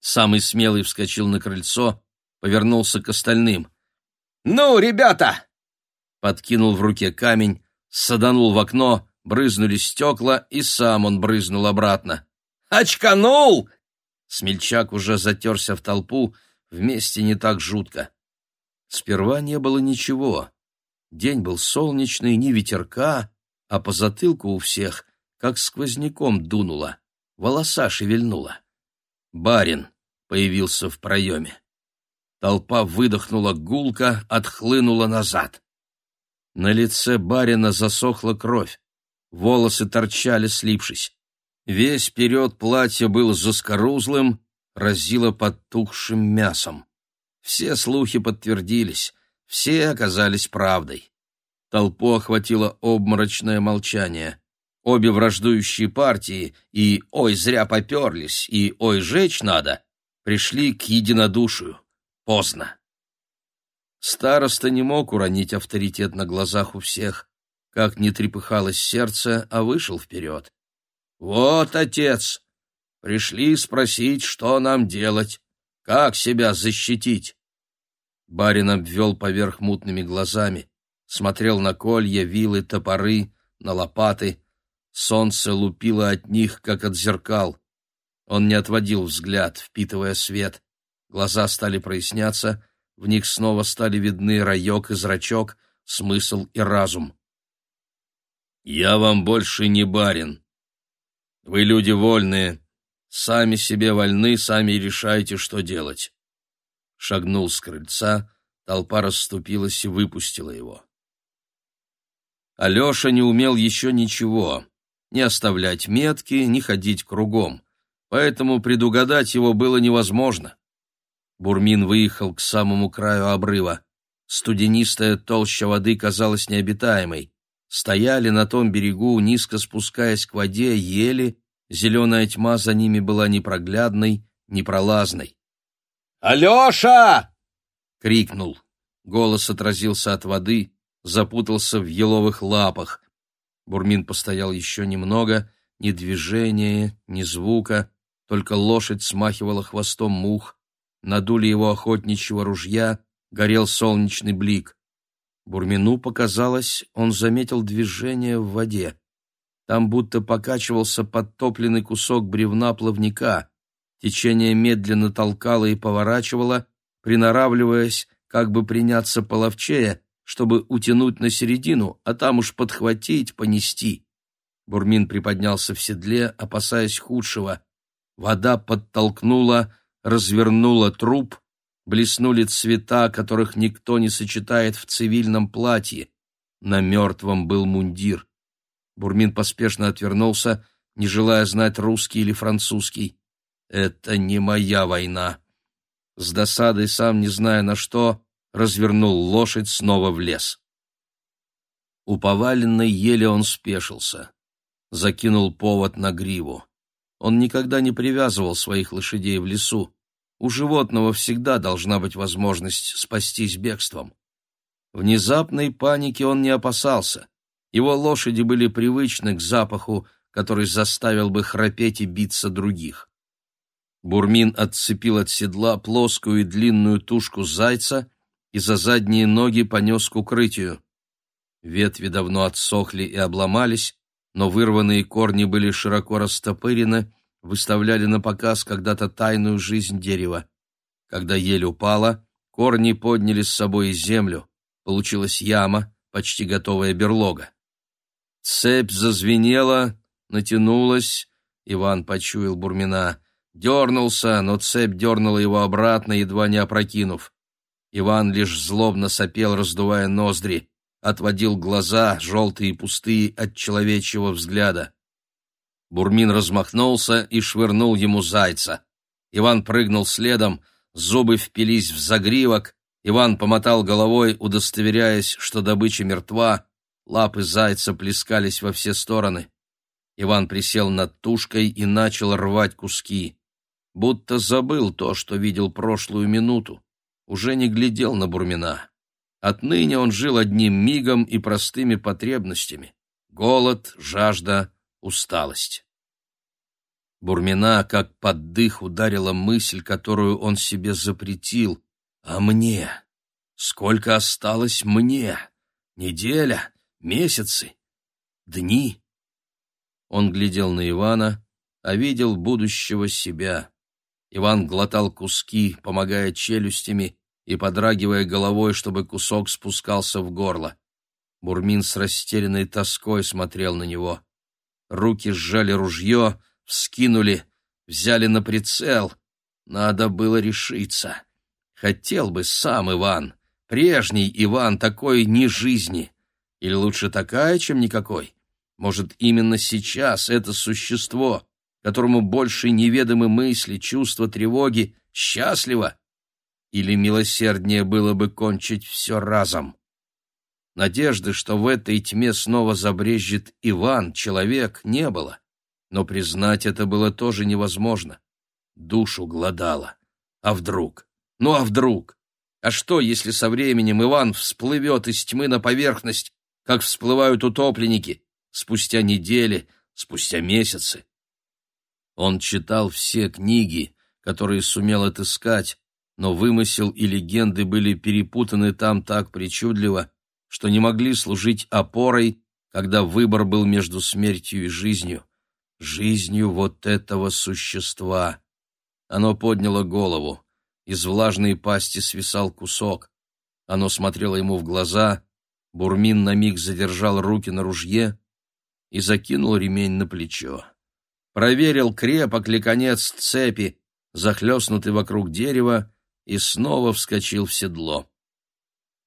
Самый смелый вскочил на крыльцо, повернулся к остальным. «Ну, ребята!» Подкинул в руке камень, саданул в окно, брызнули стекла, и сам он брызнул обратно. «Очканул!» Смельчак уже затерся в толпу, вместе не так жутко. Сперва не было ничего. День был солнечный, ни ветерка, а по затылку у всех, как сквозняком дунуло, волоса шевельнуло. Барин появился в проеме. Толпа выдохнула гулко, отхлынула назад. На лице барина засохла кровь, волосы торчали, слипшись. Весь вперед платье было заскорузлым, разило подтухшим мясом. Все слухи подтвердились, все оказались правдой. Толпу охватило обморочное молчание. Обе враждующие партии и «Ой, зря поперлись» и «Ой, жечь надо» пришли к единодушию. Поздно. Староста не мог уронить авторитет на глазах у всех, как не трепыхалось сердце, а вышел вперед. «Вот, отец, пришли спросить, что нам делать, как себя защитить». Барин обвел поверх мутными глазами, смотрел на колья, вилы, топоры, на лопаты. Солнце лупило от них, как от зеркал. Он не отводил взгляд, впитывая свет. Глаза стали проясняться, в них снова стали видны раек и зрачок, смысл и разум. «Я вам больше не барин. Вы люди вольные, сами себе вольны, сами решайте, что делать». Шагнул с крыльца, толпа расступилась и выпустила его. Алеша не умел еще ничего, не оставлять метки, не ходить кругом, поэтому предугадать его было невозможно. Бурмин выехал к самому краю обрыва. Студенистая толща воды казалась необитаемой стояли на том берегу, низко спускаясь к воде, ели, зеленая тьма за ними была непроглядной, непролазной. «Алеша!» — крикнул. Голос отразился от воды, запутался в еловых лапах. Бурмин постоял еще немного, ни движения, ни звука, только лошадь смахивала хвостом мух, надули его охотничьего ружья, горел солнечный блик. Бурмину показалось, он заметил движение в воде. Там будто покачивался подтопленный кусок бревна плавника. Течение медленно толкало и поворачивало, приноравливаясь, как бы приняться половчее, чтобы утянуть на середину, а там уж подхватить, понести. Бурмин приподнялся в седле, опасаясь худшего. Вода подтолкнула, развернула труп, блеснули цвета, которых никто не сочетает в цивильном платье. На мертвом был мундир. Бурмин поспешно отвернулся, не желая знать русский или французский. «Это не моя война». С досадой, сам не зная на что, развернул лошадь снова в лес. У поваленной еле он спешился. Закинул повод на гриву. Он никогда не привязывал своих лошадей в лесу. У животного всегда должна быть возможность спастись бегством. Внезапной паники он не опасался. Его лошади были привычны к запаху, который заставил бы храпеть и биться других. Бурмин отцепил от седла плоскую и длинную тушку зайца и за задние ноги понес к укрытию. Ветви давно отсохли и обломались, но вырванные корни были широко растопырены, выставляли на показ когда-то тайную жизнь дерева. Когда ель упала, корни подняли с собой землю. Получилась яма, почти готовая берлога. Цепь зазвенела, натянулась. Иван почуял Бурмина. Дернулся, но цепь дернула его обратно, едва не опрокинув. Иван лишь злобно сопел, раздувая ноздри. отводил глаза, желтые и пустые от человечьего взгляда. Бурмин размахнулся и швырнул ему зайца. Иван прыгнул следом, зубы впились в загривок, Иван помотал головой, удостоверяясь, что добыча мертва, лапы зайца плескались во все стороны. Иван присел над тушкой и начал рвать куски. Будто забыл то, что видел прошлую минуту. Уже не глядел на Бурмина. Отныне он жил одним мигом и простыми потребностями. Голод, жажда, усталость. Бурмина, как под дых, ударила мысль, которую он себе запретил. «А мне? Сколько осталось мне? Неделя? Месяцы? Дни?» Он глядел на Ивана, а видел будущего себя. Иван глотал куски, помогая челюстями и подрагивая головой, чтобы кусок спускался в горло. Бурмин с растерянной тоской смотрел на него. Руки сжали ружье, вскинули, взяли на прицел. Надо было решиться. Хотел бы сам Иван, прежний Иван, такой не жизни. Или лучше такая, чем никакой. Может, именно сейчас это существо, которому больше неведомы мысли, чувства, тревоги, счастливо? Или милосерднее было бы кончить все разом? Надежды, что в этой тьме снова забрежет Иван, человек, не было. Но признать это было тоже невозможно. Душу глодало. А вдруг? Ну а вдруг? А что, если со временем Иван всплывет из тьмы на поверхность, как всплывают утопленники, спустя недели, спустя месяцы? Он читал все книги, которые сумел отыскать, но вымысел и легенды были перепутаны там так причудливо, что не могли служить опорой, когда выбор был между смертью и жизнью. Жизнью вот этого существа. Оно подняло голову. Из влажной пасти свисал кусок. Оно смотрело ему в глаза. Бурмин на миг задержал руки на ружье и закинул ремень на плечо. Проверил, крепок ли конец цепи, захлестнутый вокруг дерева, и снова вскочил в седло.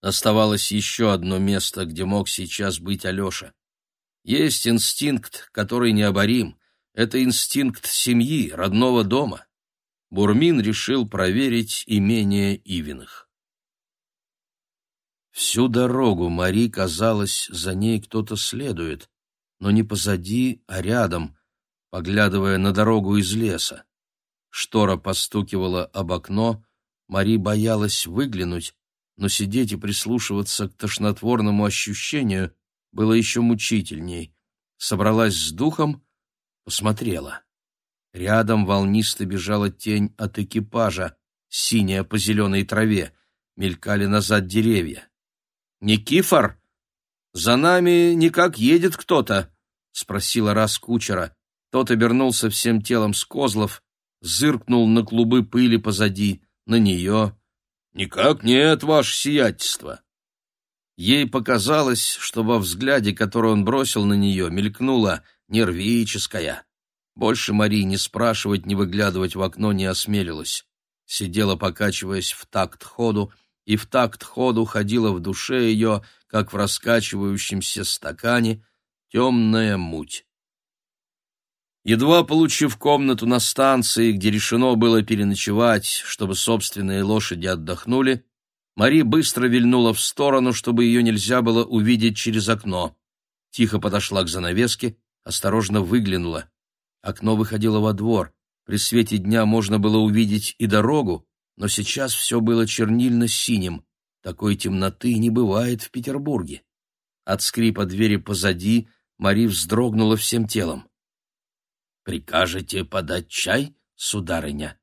Оставалось еще одно место, где мог сейчас быть Алеша. Есть инстинкт, который необорим. Это инстинкт семьи, родного дома. Бурмин решил проверить имение Ивиных. Всю дорогу Мари казалось, за ней кто-то следует, но не позади, а рядом, поглядывая на дорогу из леса. Штора постукивала об окно, Мари боялась выглянуть, но сидеть и прислушиваться к тошнотворному ощущению было еще мучительней. Собралась с духом, посмотрела. Рядом волнисто бежала тень от экипажа, синяя по зеленой траве, мелькали назад деревья. «Никифор, за нами никак едет кто-то?» — спросила раз кучера. Тот обернулся всем телом с козлов, зыркнул на клубы пыли позади, на нее, «Никак нет, ваше сиятельство». Ей показалось, что во взгляде, который он бросил на нее, мелькнула нервическая. Больше Марии не спрашивать, не выглядывать в окно не осмелилась. Сидела, покачиваясь в такт ходу, и в такт ходу ходила в душе ее, как в раскачивающемся стакане, темная муть. Едва получив комнату на станции, где решено было переночевать, чтобы собственные лошади отдохнули, Мари быстро вильнула в сторону, чтобы ее нельзя было увидеть через окно. Тихо подошла к занавеске, осторожно выглянула. Окно выходило во двор. При свете дня можно было увидеть и дорогу, но сейчас все было чернильно-синим. Такой темноты не бывает в Петербурге. От скрипа двери позади Мари вздрогнула всем телом. «Прикажете подать чай, сударыня?»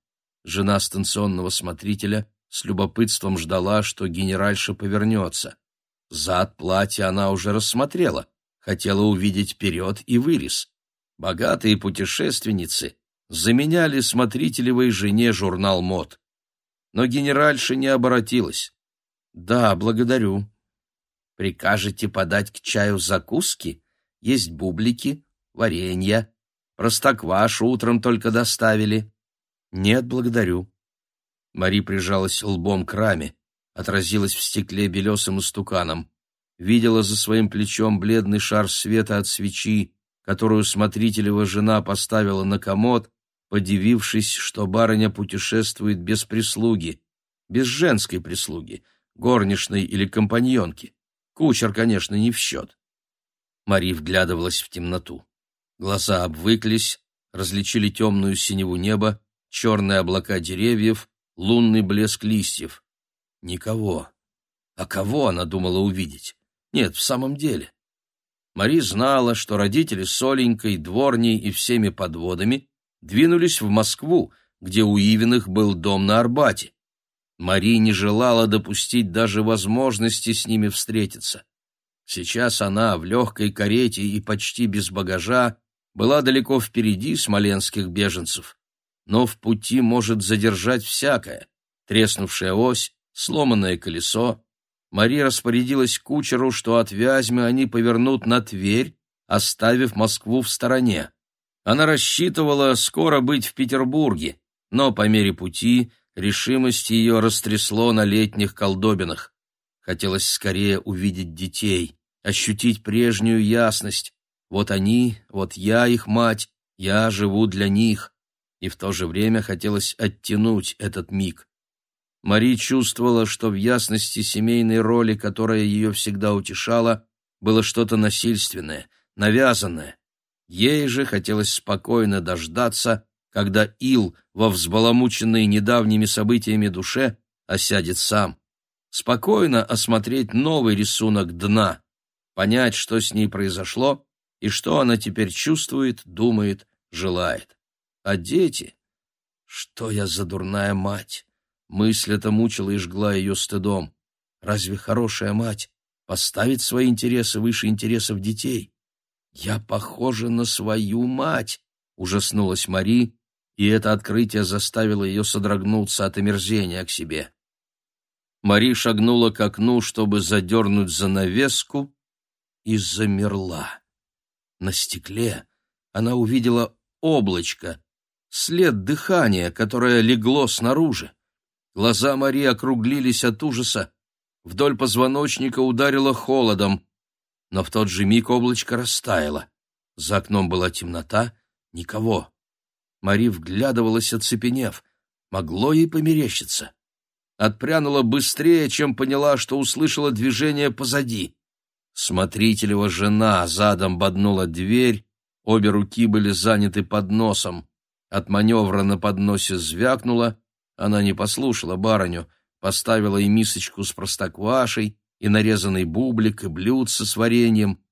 Жена станционного смотрителя с любопытством ждала, что генеральша повернется. Зад платья она уже рассмотрела, хотела увидеть вперед и вырез. Богатые путешественницы заменяли смотрителевой жене журнал мод. Но генеральша не обратилась. «Да, благодарю. Прикажете подать к чаю закуски? Есть бублики, варенья, Простоквашу утром только доставили. Нет, благодарю. Мари прижалась лбом к раме, отразилась в стекле белесым истуканом. видела за своим плечом бледный шар света от свечи, которую смотрителева жена поставила на комод, подивившись, что барыня путешествует без прислуги, без женской прислуги, горничной или компаньонки. Кучер, конечно, не в счет. Мари вглядывалась в темноту. Глаза обвыклись, различили темную синеву неба, черные облака деревьев, лунный блеск листьев. Никого. А кого она думала увидеть? Нет, в самом деле. Мари знала, что родители с Оленькой, дворней и всеми подводами двинулись в Москву, где у Ивиных был дом на Арбате. Мари не желала допустить даже возможности с ними встретиться. Сейчас она в легкой карете и почти без багажа была далеко впереди смоленских беженцев. Но в пути может задержать всякое. Треснувшая ось, сломанное колесо. Мари распорядилась кучеру, что от Вязьмы они повернут на Тверь, оставив Москву в стороне. Она рассчитывала скоро быть в Петербурге, но по мере пути решимость ее растрясло на летних колдобинах. Хотелось скорее увидеть детей, ощутить прежнюю ясность. Вот они, вот я их мать, я живу для них. И в то же время хотелось оттянуть этот миг. Мари чувствовала, что в ясности семейной роли, которая ее всегда утешала, было что-то насильственное, навязанное. Ей же хотелось спокойно дождаться, когда Ил во взбаламученной недавними событиями душе осядет сам. Спокойно осмотреть новый рисунок дна, понять, что с ней произошло и что она теперь чувствует, думает, желает. А дети? Что я за дурная мать? Мысль эта мучила и жгла ее стыдом. Разве хорошая мать поставит свои интересы выше интересов детей? Я похожа на свою мать, ужаснулась Мари, и это открытие заставило ее содрогнуться от омерзения к себе. Мари шагнула к окну, чтобы задернуть занавеску, и замерла. На стекле она увидела облачко, след дыхания, которое легло снаружи. Глаза Марии округлились от ужаса, вдоль позвоночника ударило холодом, но в тот же миг облачко растаяло. За окном была темнота, никого. Мари вглядывалась, оцепенев. Могло ей померещиться. Отпрянула быстрее, чем поняла, что услышала движение позади. Смотрителева жена задом боднула дверь, обе руки были заняты подносом. От маневра на подносе звякнуло, она не послушала барыню, поставила и мисочку с простоквашей, и нарезанный бублик, и блюдце с вареньем.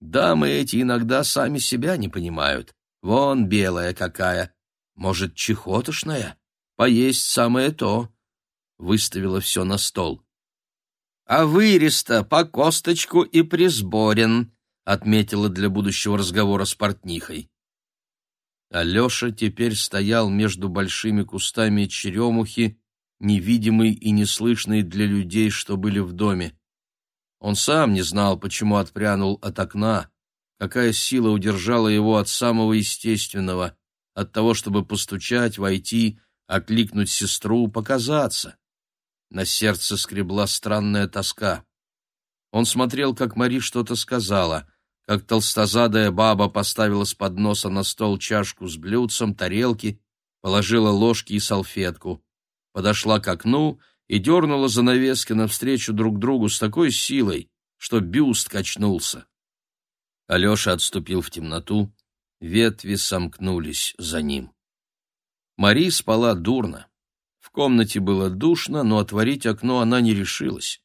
Дамы эти иногда сами себя не понимают. Вон белая какая. Может, чехотошная? Поесть самое то. Выставила все на стол. А выреста по косточку и присборен, отметила для будущего разговора с портнихой. Алеша теперь стоял между большими кустами черемухи, невидимый и неслышный для людей, что были в доме. Он сам не знал, почему отпрянул от окна, какая сила удержала его от самого естественного, от того, чтобы постучать, войти, окликнуть сестру, показаться. На сердце скребла странная тоска. Он смотрел, как Мари что-то сказала, как толстозадая баба поставила с подноса на стол чашку с блюдцем, тарелки, положила ложки и салфетку, подошла к окну и дернула занавески навстречу друг другу с такой силой, что бюст качнулся. Алеша отступил в темноту, ветви сомкнулись за ним. Мари спала дурно. Комнате было душно, но отворить окно она не решилась.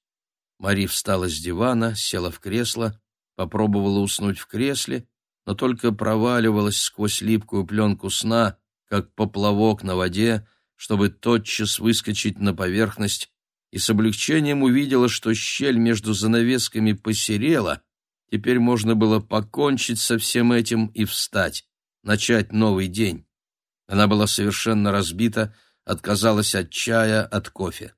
Мари встала с дивана, села в кресло, попробовала уснуть в кресле, но только проваливалась сквозь липкую пленку сна, как поплавок на воде, чтобы тотчас выскочить на поверхность, и с облегчением увидела, что щель между занавесками посерела, Теперь можно было покончить со всем этим и встать, начать новый день. Она была совершенно разбита, отказалась от чая, от кофе.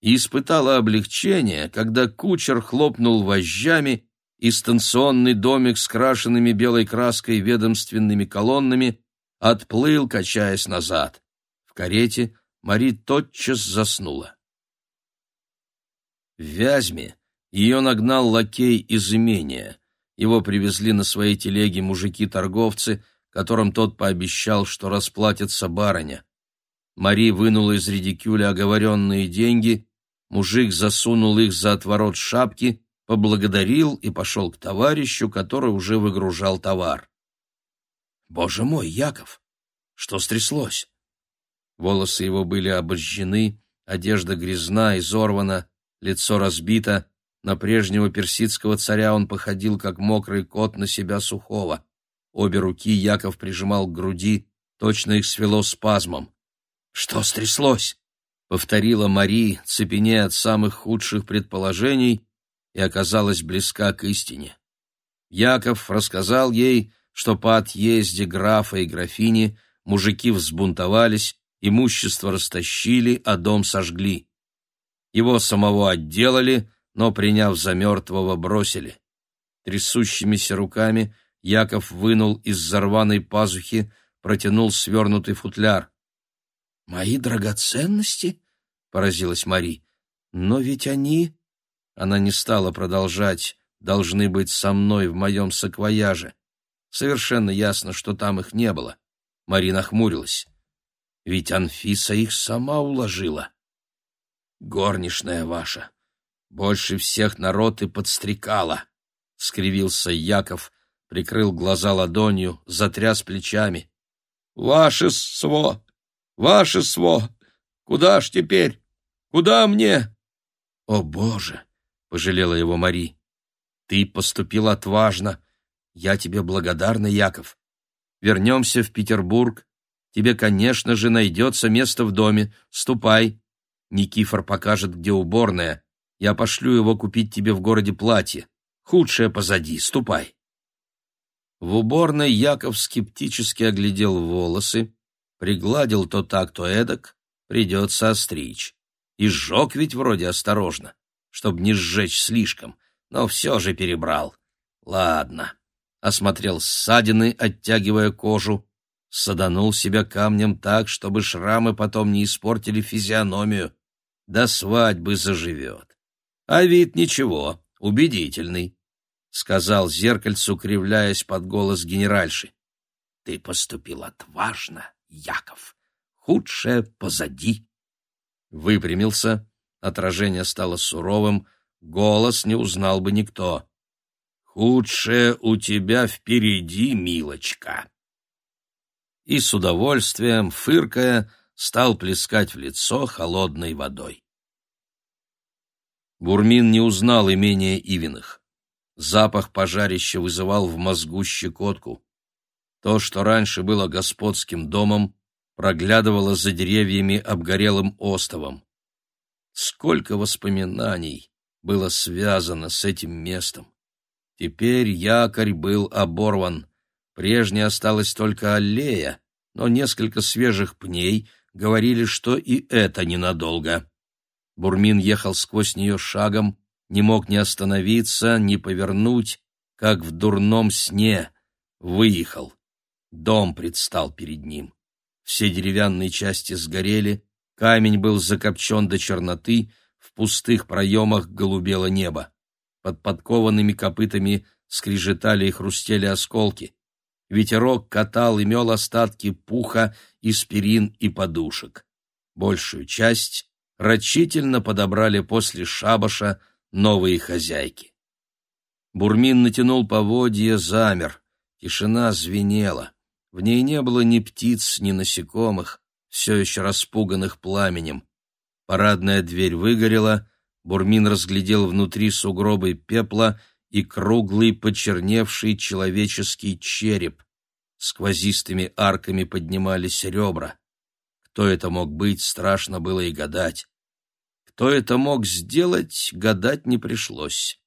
И испытала облегчение, когда кучер хлопнул вожжами, и станционный домик с крашенными белой краской ведомственными колоннами отплыл, качаясь назад. В карете Мари тотчас заснула. В Вязьме Ее нагнал лакей из имения. Его привезли на своей телеге мужики-торговцы, которым тот пообещал, что расплатится барыня. Мари вынула из редикюля оговоренные деньги, мужик засунул их за отворот шапки, поблагодарил и пошел к товарищу, который уже выгружал товар. «Боже мой, Яков! Что стряслось?» Волосы его были обожжены, одежда грязна, изорвана, лицо разбито. На прежнего персидского царя он походил, как мокрый кот на себя сухого. Обе руки Яков прижимал к груди, точно их свело спазмом. «Что стряслось?» — повторила Мари, цепенея от самых худших предположений, и оказалась близка к истине. Яков рассказал ей, что по отъезде графа и графини мужики взбунтовались, имущество растащили, а дом сожгли. Его самого отделали, но, приняв за мертвого, бросили. Трясущимися руками Яков вынул из зарваной пазухи, протянул свернутый футляр. «Мои драгоценности?» — поразилась Мари. «Но ведь они...» Она не стала продолжать. «Должны быть со мной в моем саквояже». Совершенно ясно, что там их не было. Мари нахмурилась. Ведь Анфиса их сама уложила. Горничная ваша. Больше всех народ и подстрекала. Скривился Яков, прикрыл глаза ладонью, затряс плечами. Ваше сво! Ваше сво! Куда ж теперь? Куда мне? О, Боже! Пожалела его Мари. Ты поступил отважно. Я тебе благодарна, Яков. Вернемся в Петербург. Тебе, конечно же, найдется место в доме. Ступай. Никифор покажет, где уборная. Я пошлю его купить тебе в городе платье. Худшее позади. Ступай. В уборной Яков скептически оглядел волосы, пригладил то так, то эдак, придется остричь. И сжег ведь вроде осторожно, чтоб не сжечь слишком, но все же перебрал. Ладно осмотрел ссадины, оттягивая кожу, саданул себя камнем так, чтобы шрамы потом не испортили физиономию. До свадьбы заживет. А вид ничего, убедительный, — сказал зеркальцу, кривляясь под голос генеральши. — Ты поступил отважно, Яков. Худшее позади. Выпрямился, отражение стало суровым, голос не узнал бы никто. Худшее у тебя впереди, милочка. И с удовольствием, фыркая, стал плескать в лицо холодной водой. Бурмин не узнал имения Ивиных. Запах пожарища вызывал в мозгу щекотку. То, что раньше было господским домом, проглядывало за деревьями обгорелым остовом. Сколько воспоминаний было связано с этим местом! Теперь якорь был оборван. Прежней осталась только аллея, но несколько свежих пней говорили, что и это ненадолго. Бурмин ехал сквозь нее шагом, не мог ни остановиться, ни повернуть, как в дурном сне. Выехал. Дом предстал перед ним. Все деревянные части сгорели, камень был закопчен до черноты, в пустых проемах голубело небо. Под подкованными копытами скрежетали и хрустели осколки. Ветерок катал и мел остатки пуха, испирин и подушек. Большую часть рачительно подобрали после шабаша новые хозяйки. Бурмин натянул поводья, замер. Тишина звенела. В ней не было ни птиц, ни насекомых, все еще распуганных пламенем. Парадная дверь выгорела, Бурмин разглядел внутри сугробы пепла и круглый почерневший человеческий череп. Сквозистыми арками поднимались ребра. Кто это мог быть, страшно было и гадать. Кто это мог сделать, гадать не пришлось.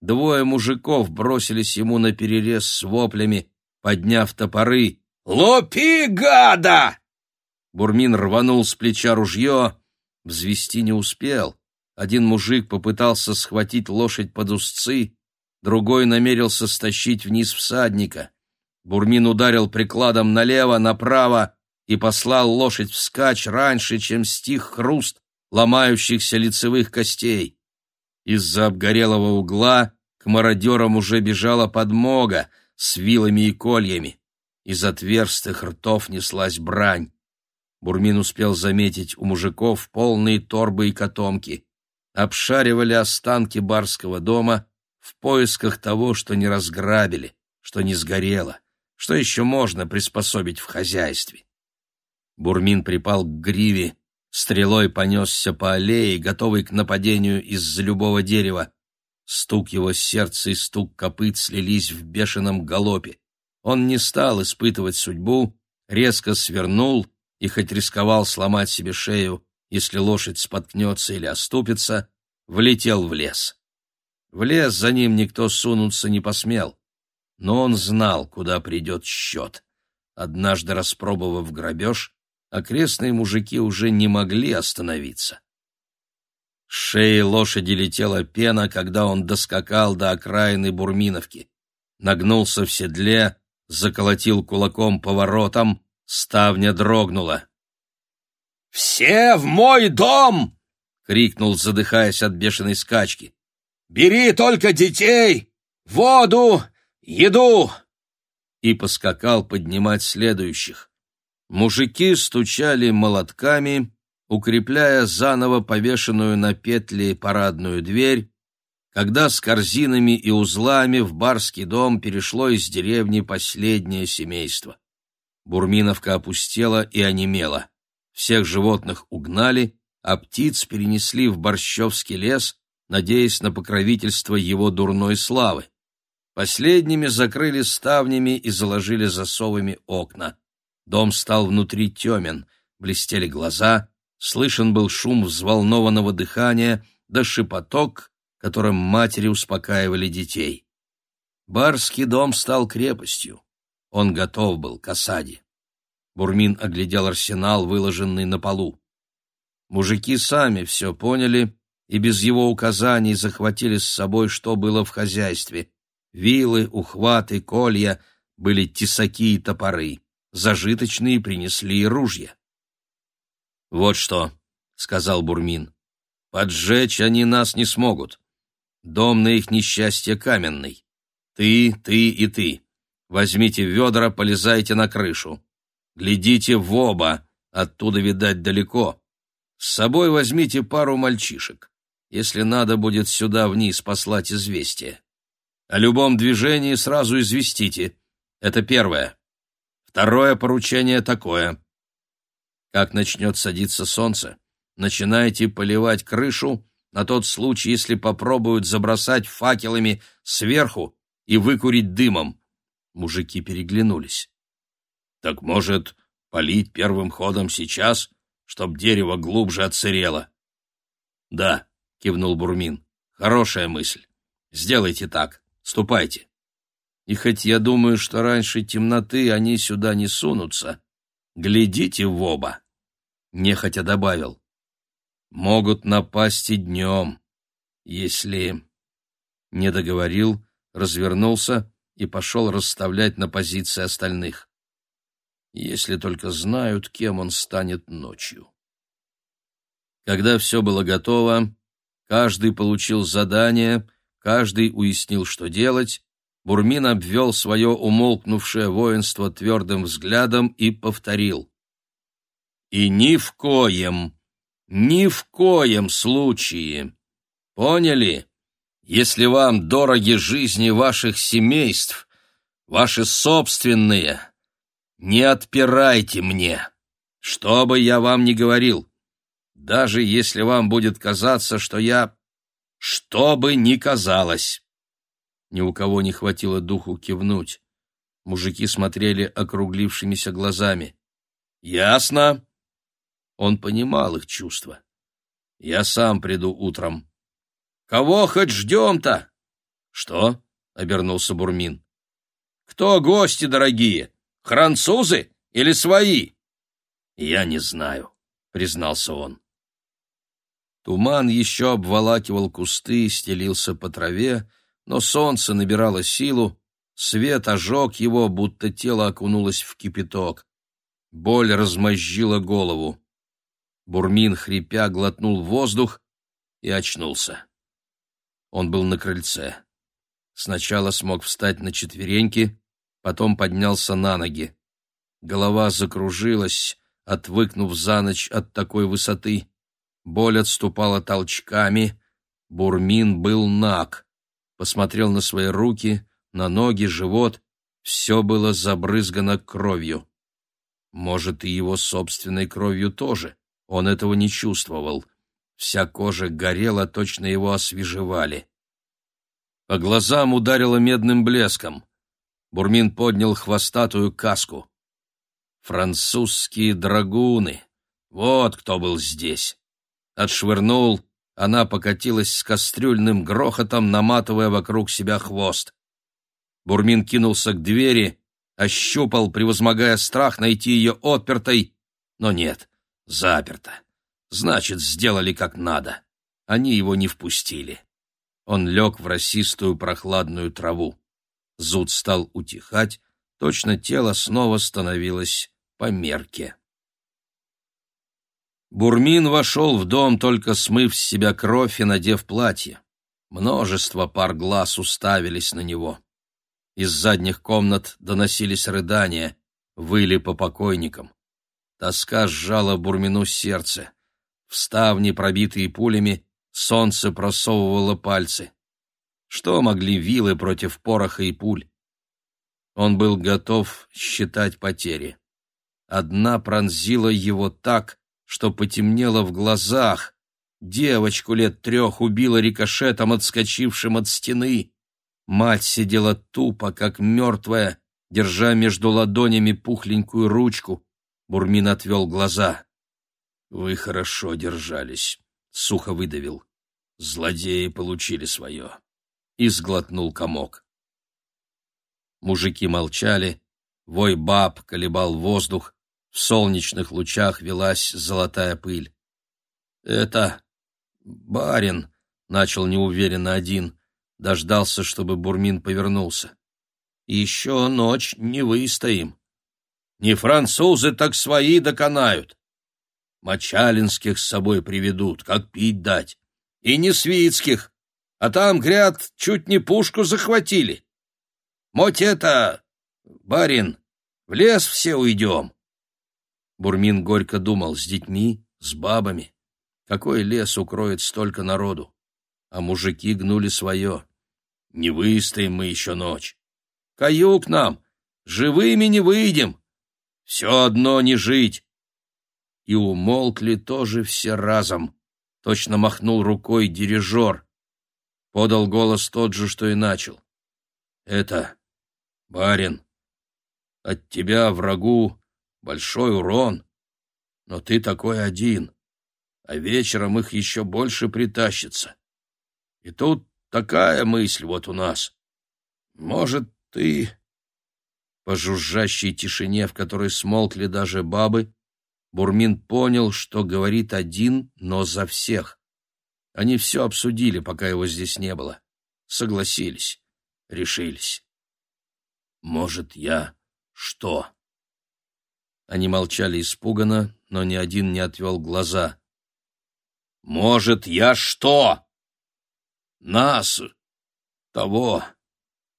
Двое мужиков бросились ему на перерез с воплями, подняв топоры. «Лупи, гада!» Бурмин рванул с плеча ружье, взвести не успел. Один мужик попытался схватить лошадь под узцы, другой намерился стащить вниз всадника. Бурмин ударил прикладом налево, направо и послал лошадь вскачь раньше, чем стих хруст ломающихся лицевых костей. Из-за обгорелого угла к мародерам уже бежала подмога с вилами и кольями. Из отверстых ртов неслась брань. Бурмин успел заметить у мужиков полные торбы и котомки. Обшаривали останки барского дома в поисках того, что не разграбили, что не сгорело, что еще можно приспособить в хозяйстве. Бурмин припал к гриве, стрелой понесся по аллее, готовый к нападению из-за любого дерева. Стук его сердца и стук копыт слились в бешеном галопе. Он не стал испытывать судьбу, резко свернул и хоть рисковал сломать себе шею, если лошадь споткнется или оступится, влетел в лес. В лес за ним никто сунуться не посмел, но он знал, куда придет счет. Однажды распробовав грабеж, окрестные мужики уже не могли остановиться. С шеи лошади летела пена, когда он доскакал до окраины Бурминовки. Нагнулся в седле, заколотил кулаком по воротам, ставня дрогнула. «Все в мой дом!» — крикнул, задыхаясь от бешеной скачки. «Бери только детей, воду, еду!» И поскакал поднимать следующих. Мужики стучали молотками, укрепляя заново повешенную на петли парадную дверь, когда с корзинами и узлами в барский дом перешло из деревни последнее семейство. Бурминовка опустела и онемела. Всех животных угнали, а птиц перенесли в Борщевский лес, надеясь на покровительство его дурной славы. Последними закрыли ставнями и заложили засовами окна. Дом стал внутри темен, блестели глаза, слышен был шум взволнованного дыхания да шепоток, которым матери успокаивали детей. Барский дом стал крепостью. Он готов был к осаде. Бурмин оглядел арсенал, выложенный на полу. Мужики сами все поняли и без его указаний захватили с собой, что было в хозяйстве. Вилы, ухваты, колья, были тесаки и топоры. Зажиточные принесли и ружья. «Вот что», — сказал Бурмин, — «поджечь они нас не смогут. Дом на их несчастье каменный. Ты, ты и ты. Возьмите ведра, полезайте на крышу. Глядите в оба, оттуда, видать, далеко. С собой возьмите пару мальчишек. Если надо будет сюда вниз послать известие. О любом движении сразу известите. Это первое. Второе поручение такое. Как начнет садиться солнце, начинайте поливать крышу на тот случай, если попробуют забросать факелами сверху и выкурить дымом. Мужики переглянулись. Так может, полить первым ходом сейчас, чтоб дерево глубже отсырело? Да, кивнул Бурмин. Хорошая мысль. Сделайте так. Ступайте. И хоть я думаю, что раньше темноты они сюда не сунутся, глядите в оба. Нехотя добавил могут напасть и днем, если...» Не договорил, развернулся и пошел расставлять на позиции остальных. Если только знают, кем он станет ночью. Когда все было готово, каждый получил задание, каждый уяснил, что делать, Бурмин обвел свое умолкнувшее воинство твердым взглядом и повторил. «И ни в коем ни в коем случае. Поняли? Если вам дороги жизни ваших семейств, ваши собственные, не отпирайте мне, что бы я вам ни говорил, даже если вам будет казаться, что я... Что бы ни казалось. Ни у кого не хватило духу кивнуть. Мужики смотрели округлившимися глазами. «Ясно?» Он понимал их чувства. «Я сам приду утром». «Кого хоть ждем-то?» «Что?» — обернулся Бурмин. «Кто гости дорогие? Французы или свои?» «Я не знаю», — признался он. Туман еще обволакивал кусты стелился по траве, но солнце набирало силу, свет ожег его, будто тело окунулось в кипяток. Боль размозжила голову. Бурмин, хрипя, глотнул воздух и очнулся. Он был на крыльце. Сначала смог встать на четвереньки, потом поднялся на ноги. Голова закружилась, отвыкнув за ночь от такой высоты. Боль отступала толчками. Бурмин был наг. Посмотрел на свои руки, на ноги, живот. Все было забрызгано кровью. Может, и его собственной кровью тоже. Он этого не чувствовал. Вся кожа горела, точно его освежевали. По глазам ударило медным блеском. Бурмин поднял хвостатую каску. Французские драгуны. Вот кто был здесь. Отшвырнул, она покатилась с кастрюльным грохотом, наматывая вокруг себя хвост. Бурмин кинулся к двери, ощупал, превозмогая страх найти ее отпертой, но нет, заперта. Значит, сделали как надо. Они его не впустили. Он лег в росистую прохладную траву. Зуд стал утихать, точно тело снова становилось по мерке. Бурмин вошел в дом, только смыв с себя кровь и надев платье. Множество пар глаз уставились на него. Из задних комнат доносились рыдания, выли по покойникам. Тоска сжала Бурмину сердце. В ставни, пробитые пулями, солнце просовывало пальцы. Что могли вилы против пороха и пуль? Он был готов считать потери. Одна пронзила его так, что потемнело в глазах. Девочку лет трех убила рикошетом, отскочившим от стены. Мать сидела тупо, как мертвая, держа между ладонями пухленькую ручку. Бурмин отвел глаза. «Вы хорошо держались», — сухо выдавил. «Злодеи получили свое». И сглотнул комок. Мужики молчали, вой баб колебал воздух, в солнечных лучах велась золотая пыль. «Это... барин», — начал неуверенно один, дождался, чтобы Бурмин повернулся. «Еще ночь не выстоим. Не французы, так свои доконают. Мочалинских с собой приведут, как пить дать. И не свитских, а там, гряд, чуть не пушку захватили. Моть это, барин, в лес все уйдем. Бурмин горько думал, с детьми, с бабами. Какой лес укроет столько народу? А мужики гнули свое. Не выстоим мы еще ночь. Каюк нам, живыми не выйдем. Все одно не жить. И умолкли тоже все разом. Точно махнул рукой дирижер. Подал голос тот же, что и начал. Это, барин, от тебя врагу большой урон. Но ты такой один, а вечером их еще больше притащится. И тут такая мысль вот у нас. Может, ты...» По жужжащей тишине, в которой смолкли даже бабы, Бурмин понял, что говорит один, но за всех. Они все обсудили, пока его здесь не было. Согласились, решились. «Может, я что?» Они молчали испуганно, но ни один не отвел глаза. «Может, я что?» «Нас! Того!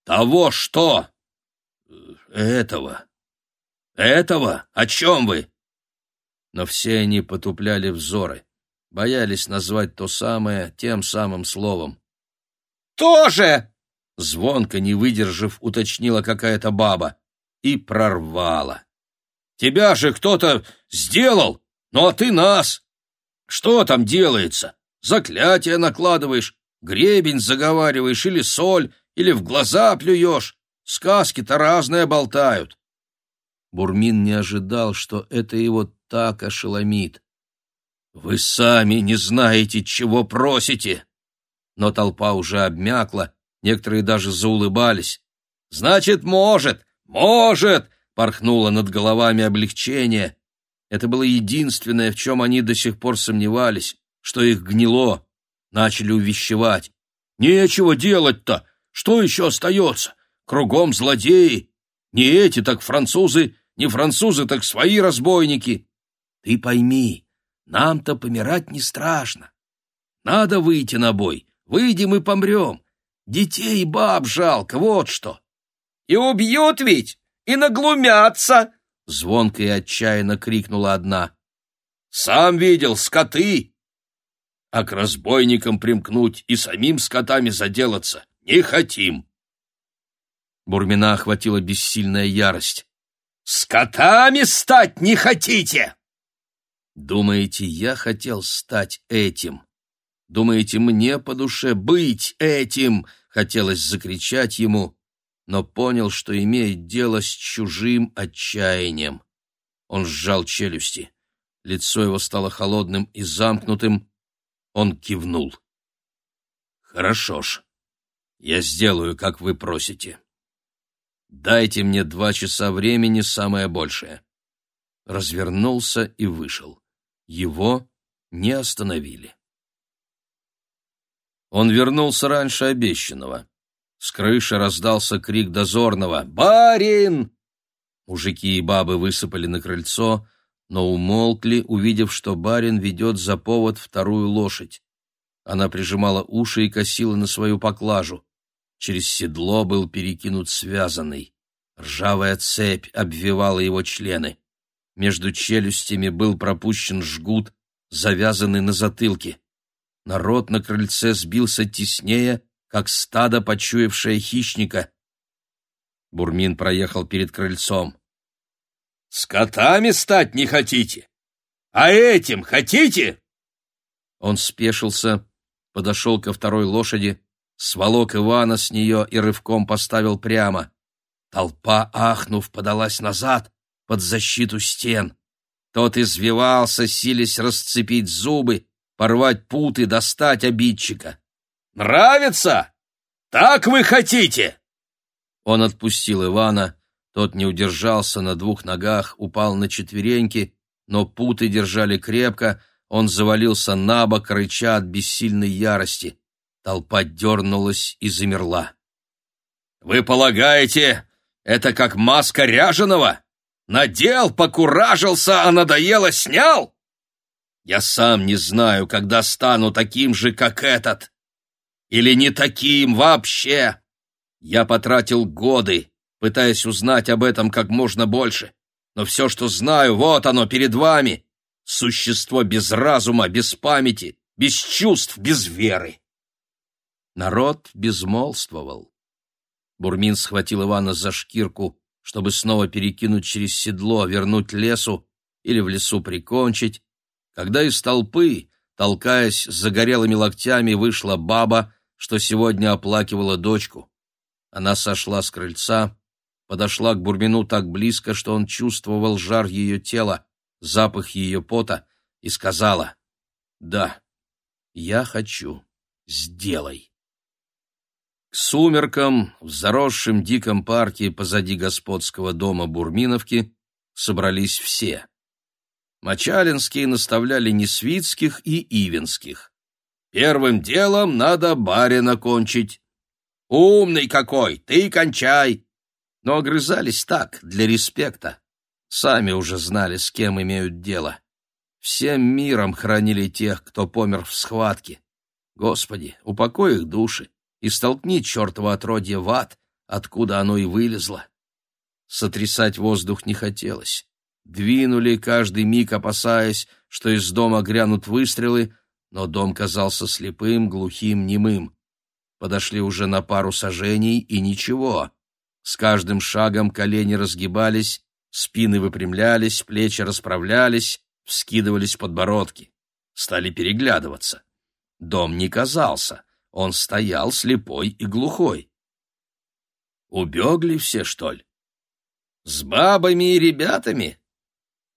Того что?» «Этого! Этого? О чем вы?» Но все они потупляли взоры, боялись назвать то самое тем самым словом. «Тоже!» Звонко, не выдержав, уточнила какая-то баба и прорвала. Тебя же кто-то сделал, ну а ты нас. Что там делается? Заклятие накладываешь, гребень заговариваешь или соль, или в глаза плюешь. Сказки-то разные болтают. Бурмин не ожидал, что это его так ошеломит. «Вы сами не знаете, чего просите!» Но толпа уже обмякла, некоторые даже заулыбались. «Значит, может! Может! порхнуло над головами облегчение. Это было единственное, в чем они до сих пор сомневались, что их гнило. Начали увещевать. «Нечего делать-то! Что еще остается? Кругом злодеи! Не эти, так французы, не французы, так свои разбойники! Ты пойми, нам-то помирать не страшно. Надо выйти на бой, Выйдем и помрем. Детей и баб жалко, вот что. И убьют ведь, и наглумятся, — звонко и отчаянно крикнула одна. Сам видел, скоты. А к разбойникам примкнуть и самим скотами заделаться не хотим. Бурмина охватила бессильная ярость. «Скотами стать не хотите!» «Думаете, я хотел стать этим? Думаете, мне по душе быть этим?» Хотелось закричать ему, но понял, что имеет дело с чужим отчаянием. Он сжал челюсти. Лицо его стало холодным и замкнутым. Он кивнул. «Хорошо ж. Я сделаю, как вы просите». Дайте мне два часа времени, самое большее. Развернулся и вышел. Его не остановили. Он вернулся раньше обещанного. С крыши раздался крик дозорного «Барин!». Мужики и бабы высыпали на крыльцо, но умолкли, увидев, что барин ведет за повод вторую лошадь. Она прижимала уши и косила на свою поклажу. Через седло был перекинут связанный. Ржавая цепь обвивала его члены. Между челюстями был пропущен жгут, завязанный на затылке. Народ на крыльце сбился теснее, как стадо, почуявшее хищника. Бурмин проехал перед крыльцом. «Скотами стать не хотите? А этим хотите?» Он спешился, подошел ко второй лошади, сволок Ивана с нее и рывком поставил прямо. Толпа, ахнув, подалась назад, под защиту стен. Тот извивался, силясь расцепить зубы, порвать путы, достать обидчика. «Нравится? Так вы хотите?» Он отпустил Ивана, тот не удержался на двух ногах, упал на четвереньки, но путы держали крепко, он завалился на бок, рыча от бессильной ярости. Толпа дернулась и замерла. «Вы полагаете, это как маска ряженого? Надел, покуражился, а надоело снял? Я сам не знаю, когда стану таким же, как этот. Или не таким вообще. Я потратил годы, пытаясь узнать об этом как можно больше. Но все, что знаю, вот оно перед вами. Существо без разума, без памяти, без чувств, без веры. Народ безмолвствовал. Бурмин схватил Ивана за шкирку, чтобы снова перекинуть через седло, вернуть лесу или в лесу прикончить, когда из толпы, толкаясь с загорелыми локтями, вышла баба, что сегодня оплакивала дочку. Она сошла с крыльца, подошла к Бурмину так близко, что он чувствовал жар ее тела, запах ее пота, и сказала «Да, я хочу, сделай». Сумеркам в заросшем диком парке позади господского дома Бурминовки собрались все. Мочалинские наставляли Несвицких и Ивенских. «Первым делом надо барина кончить». «Умный какой! Ты кончай!» Но огрызались так, для респекта. Сами уже знали, с кем имеют дело. Всем миром хранили тех, кто помер в схватке. Господи, упокой их души и столкни чертово отродье в ад, откуда оно и вылезло. Сотрясать воздух не хотелось. Двинули каждый миг, опасаясь, что из дома грянут выстрелы, но дом казался слепым, глухим, немым. Подошли уже на пару сажений, и ничего. С каждым шагом колени разгибались, спины выпрямлялись, плечи расправлялись, вскидывались подбородки. Стали переглядываться. Дом не казался. Он стоял слепой и глухой. Убегли все, что ли? С бабами и ребятами?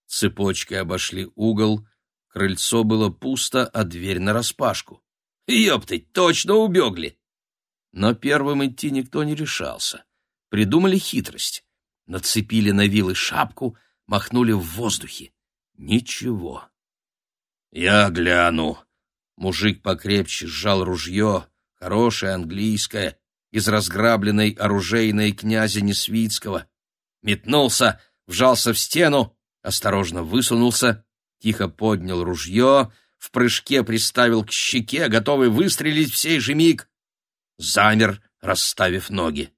Цепочкой обошли угол, крыльцо было пусто, а дверь нараспашку. Ёптать, точно убегли! Но первым идти никто не решался. Придумали хитрость. Нацепили на вилы шапку, махнули в воздухе. Ничего. «Я гляну», Мужик покрепче сжал ружье, хорошее английское, из разграбленной оружейной князя Несвицкого. Метнулся, вжался в стену, осторожно высунулся, тихо поднял ружье, в прыжке приставил к щеке, готовый выстрелить в сей же миг. Замер, расставив ноги.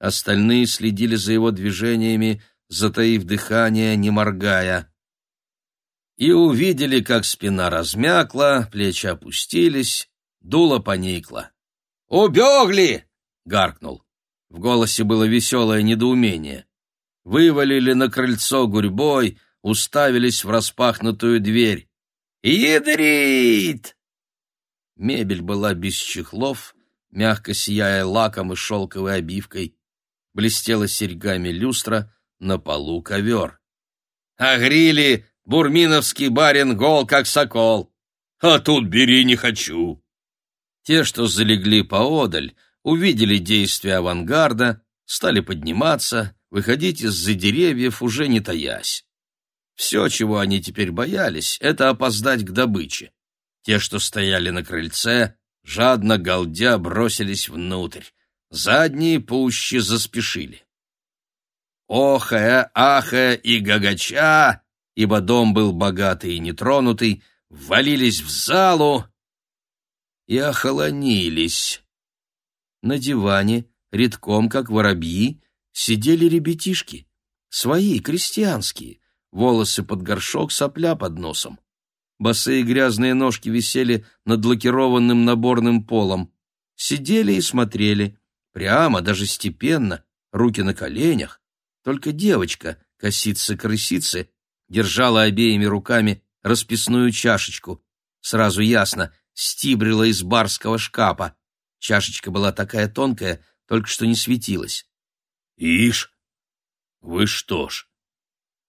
Остальные следили за его движениями, затаив дыхание, не моргая. И увидели, как спина размякла, плечи опустились, дуло поникло. «Убегли!» — гаркнул. В голосе было веселое недоумение. Вывалили на крыльцо гурьбой, уставились в распахнутую дверь. «Ядрит!» Мебель была без чехлов, мягко сияя лаком и шелковой обивкой. Блестела серьгами люстра, на полу ковер. А грили бурминовский барин гол, как сокол. А тут бери не хочу. Те, что залегли поодаль, увидели действия авангарда, стали подниматься, выходить из-за деревьев, уже не таясь. Все, чего они теперь боялись, это опоздать к добыче. Те, что стояли на крыльце, жадно галдя бросились внутрь. Задние пуще заспешили. Охая, ахая и гагача, ибо дом был богатый и нетронутый, ввалились в залу и охолонились. На диване, редком, как воробьи, сидели ребятишки, свои, крестьянские, волосы под горшок, сопля под носом. Босые грязные ножки висели над лакированным наборным полом. Сидели и смотрели, прямо, даже степенно, руки на коленях. Только девочка, косица-крысицы, держала обеими руками расписную чашечку. Сразу ясно, стибрила из барского шкафа. Чашечка была такая тонкая, только что не светилась. — Ишь, вы что ж,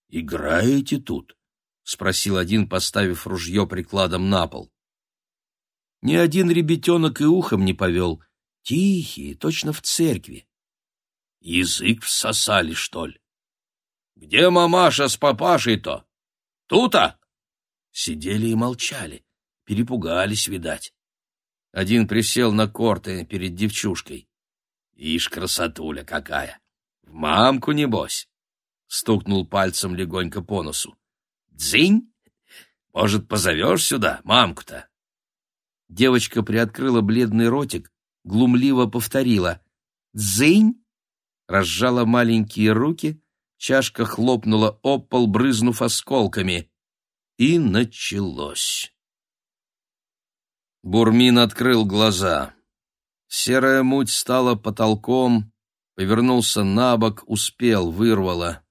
играете тут? — спросил один, поставив ружье прикладом на пол. Ни один ребятенок и ухом не повел. Тихие, точно в церкви. Язык всосали, что ли? Где мамаша с папашей-то? Тута? Сидели и молчали, перепугались, видать. Один присел на корты перед девчушкой. Ишь, красотуля какая! В мамку, небось! Стукнул пальцем легонько по носу. Дзынь! Может, позовешь сюда мамку-то? Девочка приоткрыла бледный ротик, глумливо повторила «Дзынь!» разжала маленькие руки, чашка хлопнула об пол, брызнув осколками. И началось. Бурмин открыл глаза. Серая муть стала потолком, повернулся на бок, успел, вырвало.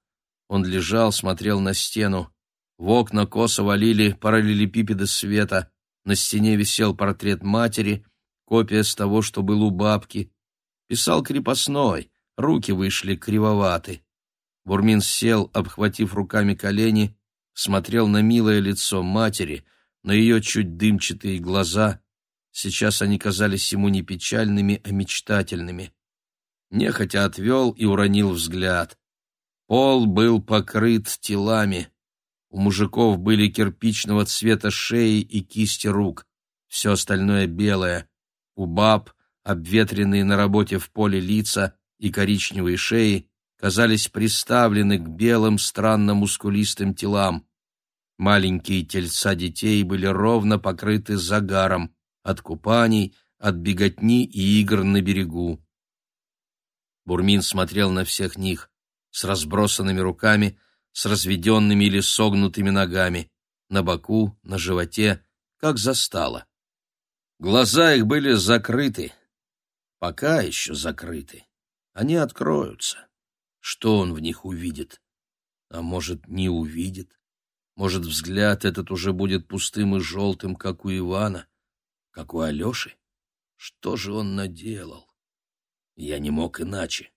Он лежал, смотрел на стену. В окна косо валили параллелепипеды света. На стене висел портрет матери, копия с того, что был у бабки. Писал крепостной, руки вышли кривоваты. Бурмин сел, обхватив руками колени, смотрел на милое лицо матери, на ее чуть дымчатые глаза, Сейчас они казались ему не печальными, а мечтательными. Нехотя отвел и уронил взгляд. Пол был покрыт телами. У мужиков были кирпичного цвета шеи и кисти рук. Все остальное белое. У баб, обветренные на работе в поле лица и коричневые шеи, казались приставлены к белым странно мускулистым телам. Маленькие тельца детей были ровно покрыты загаром от купаний, от беготни и игр на берегу. Бурмин смотрел на всех них с разбросанными руками, с разведенными или согнутыми ногами, на боку, на животе, как застало. Глаза их были закрыты, пока еще закрыты. Они откроются. Что он в них увидит? А может, не увидит? Может, взгляд этот уже будет пустым и желтым, как у Ивана? как у Алеши. Что же он наделал? Я не мог иначе.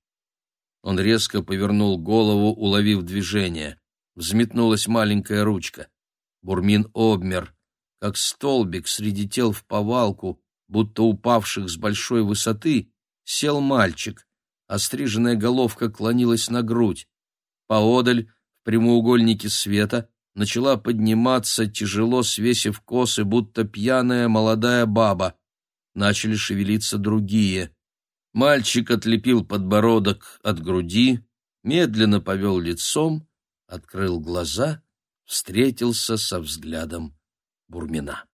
Он резко повернул голову, уловив движение. Взметнулась маленькая ручка. Бурмин обмер, как столбик среди тел в повалку, будто упавших с большой высоты, сел мальчик. Остриженная головка клонилась на грудь. Поодаль, в прямоугольнике света, начала подниматься, тяжело свесив косы, будто пьяная молодая баба. Начали шевелиться другие. Мальчик отлепил подбородок от груди, медленно повел лицом, открыл глаза, встретился со взглядом Бурмина.